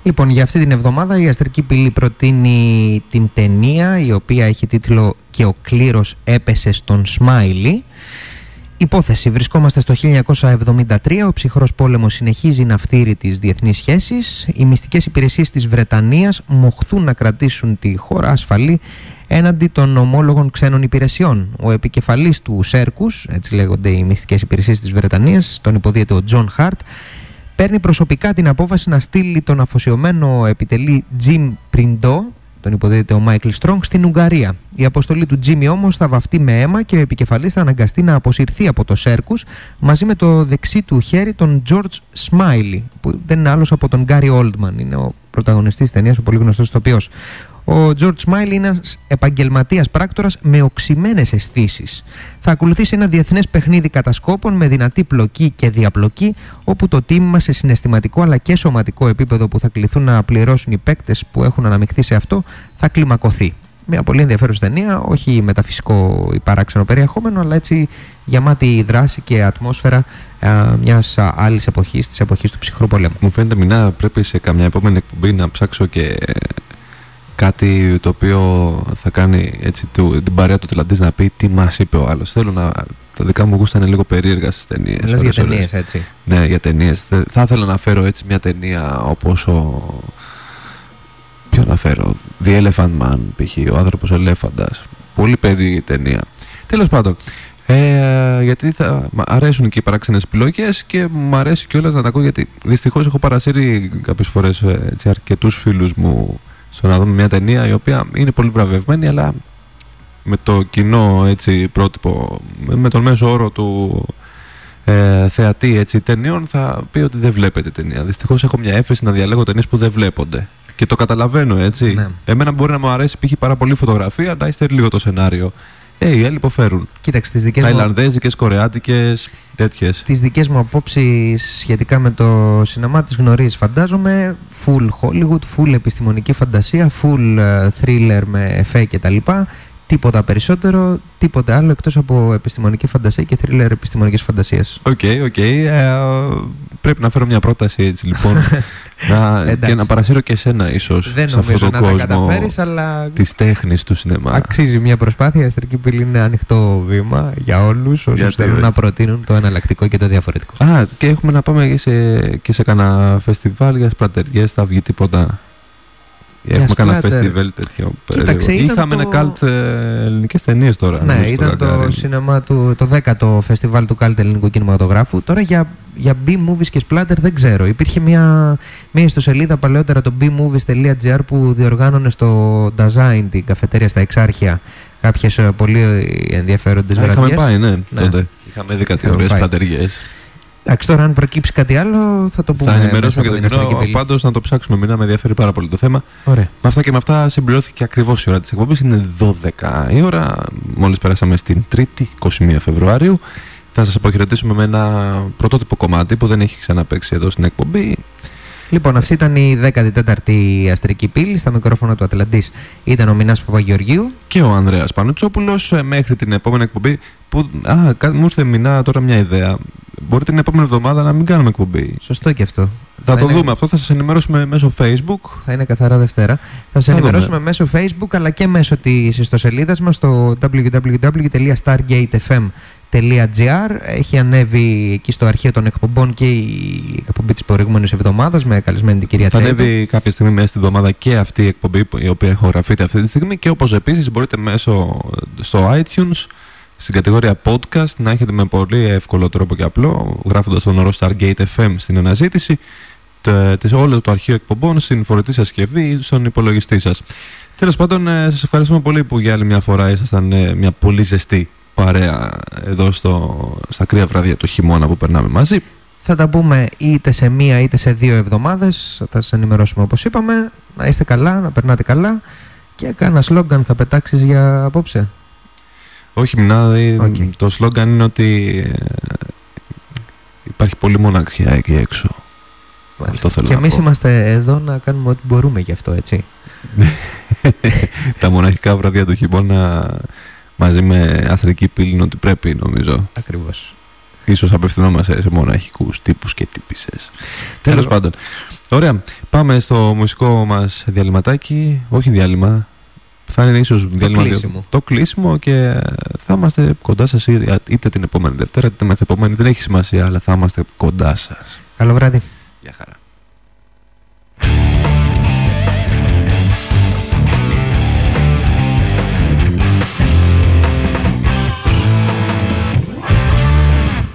Λοιπόν, για αυτή την εβδομάδα η Αστρική Πύλη προτείνει την ταινία η οποία έχει τίτλο «Και ο κλήρος έπεσε στον Σμάιλι». Υπόθεση. Βρισκόμαστε στο 1973. Ο ψυχρός πόλεμος συνεχίζει να φθείρει τις διεθνείς σχέσεις. Οι μυστικές υπηρεσίες της Βρετανίας μοχθούν να κρατήσουν τη χώρα ασφαλή έναντι των ομόλογων ξένων υπηρεσιών. Ο επικεφαλής του Circus, έτσι λέγονται οι μυστικές υπηρεσίες της Βρετανίας, τον υποδύεται ο Τζον Χερτ, παίρνει προσωπικά την απόφαση να στείλει τον αφοσιωμένο επιτελή Jim Prideaux, τον υποδύεται ο Μαρκ Στρονγκ, στην Ουγγαρία. Η αποστολή του Jimmy όμως θα βαφτεί με αίμα και ο επικεφαλής θα αναγκαστεί να αποσυρθεί από το Circus μαζί με το δεξί του χέρι τον George Smiley, που δεν είναι άλλος από τον Gary Oldman. Είναι ο πρωταγωνιστής της ταινίας, ο πολύ γνωστός ηθοποιός. Ο George Smiley είναι ένας επαγγελματίας πράκτορας με οξυμένες αισθήσεις. Θα ακολουθήσει ένα διεθνές παιχνίδι κατασκόπων με δυνατή πλοκή και διαπλοκή, όπου το τίμημα σε συναισθηματικό αλλά και σωματικό επίπεδο που θα κληθούν να πληρώσουν οι παίκτες που έχουν αναμειχθεί σε αυτό θα κλιμακωθεί. Μια πολύ ενδιαφέρουσα ταινία, όχι μεταφυσικό ή παράξενο περιεχόμενο, αλλά έτσι γεμάτη δράση και ατμόσφαιρα μιας άλλης εποχής, της εποχής του ψυχρού πολέμου. Μου φαίνεται μηνά πρέπει σε καμιά επόμενη εκπομπή να ψάξω και κάτι το οποίο θα κάνει έτσι, του, την παρέα του Ατλαντής να πει τι μας είπε ο άλλος. Θέλω να... Τα δικά μου γούστα είναι λίγο περίεργας στις ταινίες. Μιλάς για ώρες, ώρες. ταινίες, έτσι. Ναι, για ταινίες. Θε- Θα ήθελα να φέρω έτσι μια ταινία όπως ο... Ποιο να φέρω. The Elephant Man, π.χ. Ο άνθρωπος ελέφαντας. Πολύ περίεργη ταινία. Τέλος πάντων. Ε, γιατί θα μ' αρέσουν και οι παράξενες επιλογές και μου αρέσει κιόλας να τα ακούω γιατί δυστυχώς έχω παρασύρει κάποιες φορές ε, έτσι, αρκετούς φίλους μου στο να δούμε μια ταινία η οποία είναι πολύ βραβευμένη αλλά με το κοινό έτσι, πρότυπο, με, με τον μέσο όρο του ε, θεατή έτσι, ταινιών θα πει ότι δεν βλέπετε ταινία. Δυστυχώς έχω μια έφεση να διαλέγω ταινίες που δεν βλέπονται. Και το καταλαβαίνω έτσι. Ναι. Εμένα μπορεί να μου αρέσει π.χ. πάρα πολύ η φωτογραφία, αλλά είστε λίγο το σενάριο. Ε, οι άλλοι υποφέρουν. Κοίταξε, τις δικές μου, Ταϊλανδέζικες, κορεάτικες, τέτοιες. τις δικές μου απόψεις σχετικά με το σινεμά τις γνωρίζεις φαντάζομαι full Hollywood, full επιστημονική φαντασία full ε, thriller με εφέ και τα λοιπά τίποτα περισσότερο, τίποτα άλλο εκτός από επιστημονική φαντασία και thriller επιστημονικής φαντασίας Οκ, οκ. Ε, πρέπει να φέρω μια πρόταση έτσι λοιπόν. να, και Εντάξει. να παρασύρω και εσένα ίσως δεν σε αυτόν νομίζω τον να τα κόσμο καταφέρεις αλλά της τέχνης του σινεμά. αξίζει μια προσπάθεια η Αστρική Πύλη είναι ανοιχτό βήμα για όλους όσους Γιατί θέλουν όχι. να προτείνουν το εναλλακτικό και το διαφορετικό Α, και έχουμε να πάμε και σε, και σε κανένα φεστιβάλ για σπρατεριές, θα βγει τίποτα. Έχουμε κανένα σπλάτερ. φεστιβάλ τέτοιο. Κοίταξε, περίεργο. ήταν Είχαμε το- ένα καλτ ε, ελληνικές ταινίες τώρα. Ναι, νομίζω, ήταν το Γαγκάριν. σινεμά του, το 10ο φεστιβάλ του κάλτ ελληνικού κινηματογράφου. Τώρα για, για B-movies και splatter δεν ξέρω. Υπήρχε μια, μια ιστοσελίδα παλαιότερα το bmovies.gr που διοργάνωνε στο Design την καφετέρια στα Εξάρχεια κάποιες ε, πολύ ενδιαφέροντες Α, Είχαμε βραδιές. πάει, ναι, Ναι. τότε. Είχαμε δει κάτι Είχαμε ωραίες πάει. πλατεριές. Εντάξει, τώρα αν προκύψει κάτι άλλο θα το πούμε. Θα μέσα ενημερώσουμε από και την τον Αστρική κοινό. Πύλη. Πάντως να το ψάξουμε. Μην με ενδιαφέρει πάρα πολύ το θέμα. Ωραία. Με αυτά και με αυτά συμπληρώθηκε ακριβώς η ώρα της εκπομπής. Είναι 12 η ώρα. Μόλις περάσαμε στην 3η, 21 Φεβρουαρίου. Θα σας αποχαιρετήσουμε με ένα πρωτότυπο κομμάτι που δεν έχει ξαναπαίξει εδώ στην εκπομπή. Λοιπόν, αυτή ήταν η 14η Αστρική Πύλη. Στα μικρόφωνα του Ατλαντής ήταν ο Μινάς Παπαγεωργίου. και ο Ανδρέας Πανουτσόπουλος ε, μέχρι την επόμενη εκπομπή που α, κα- μου ήρθε μηνά τώρα μια ιδέα μπορεί την επόμενη εβδομάδα να μην κάνουμε εκπομπή Σωστό και αυτό. θα, Θα το είναι- δούμε αυτό θα σας ενημερώσουμε μέσω facebook Θα είναι καθαρά Δευτέρα. Θα σας Θα ενημερώσουμε μέσω Facebook αλλά και μέσω της ιστοσελίδας μας στο www.stargatefm.gr. Έχει ανέβει εκεί στο αρχείο των εκπομπών και η εκπομπή τη προηγούμενη εβδομάδα με καλεσμένη την κυρία θα Τσέιτο. ανέβει κάποια στιγμή μέσα στη εβδομάδα και αυτή η εκπομπή που- η οποία ηχογραφείται αυτή τη στιγμή και όπως επίσης μπορείτε μέσω στο iTunes στην κατηγορία podcast να έχετε με πολύ εύκολο τρόπο και απλό γράφοντας τον όρο Stargate FM στην αναζήτηση τε- της- όλο το αρχείο εκπομπών στην φορητή σας συσκευή ή στον υπολογιστή σας. Τέλος πάντων, ε, σας ευχαριστούμε πολύ που για άλλη μια φορά ήσασταν ε, μια πολύ ζεστή παρέα εδώ στο, στα κρύα βράδια του χειμώνα που περνάμε μαζί. Θα τα πούμε είτε σε μία είτε σε δύο εβδομάδες. Θα σας ενημερώσουμε όπως είπαμε. Να είστε καλά, να περνάτε καλά. Και κάνα σλόγκαν θα πετάξεις για απόψε. Όχι, Μινάδη, Οκ. το σλόγκαν είναι ότι ε, υπάρχει πολύ μοναξιά εκεί έξω. Αυτό θέλω και να εμείς πω. είμαστε εδώ να κάνουμε ό,τι μπορούμε γι' αυτό, έτσι. Τα μοναχικά βραδιά του χειμώνα μαζί με αστρική πύλη είναι ότι πρέπει νομίζω. Ακριβώς. Ίσως απευθυνόμαστε σε μοναχικούς τύπους και τύπισσες. Τέλος Καλό. πάντων. Ωραία. Πάμε στο μουσικό μας διαλυματάκι. Όχι διάλειμμα. Θα είναι ίσως διάλειμμα δύο- κλείσιμο. το κλείσιμο και θα είμαστε κοντά σας είτε, είτε την επόμενη Δευτέρα είτε μεθεπόμενη. Δεν έχει σημασία, αλλά θα είμαστε κοντά σας. Καλό βράδυ. Γεια χαρά.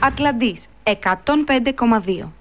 Ατλαντής 105,2.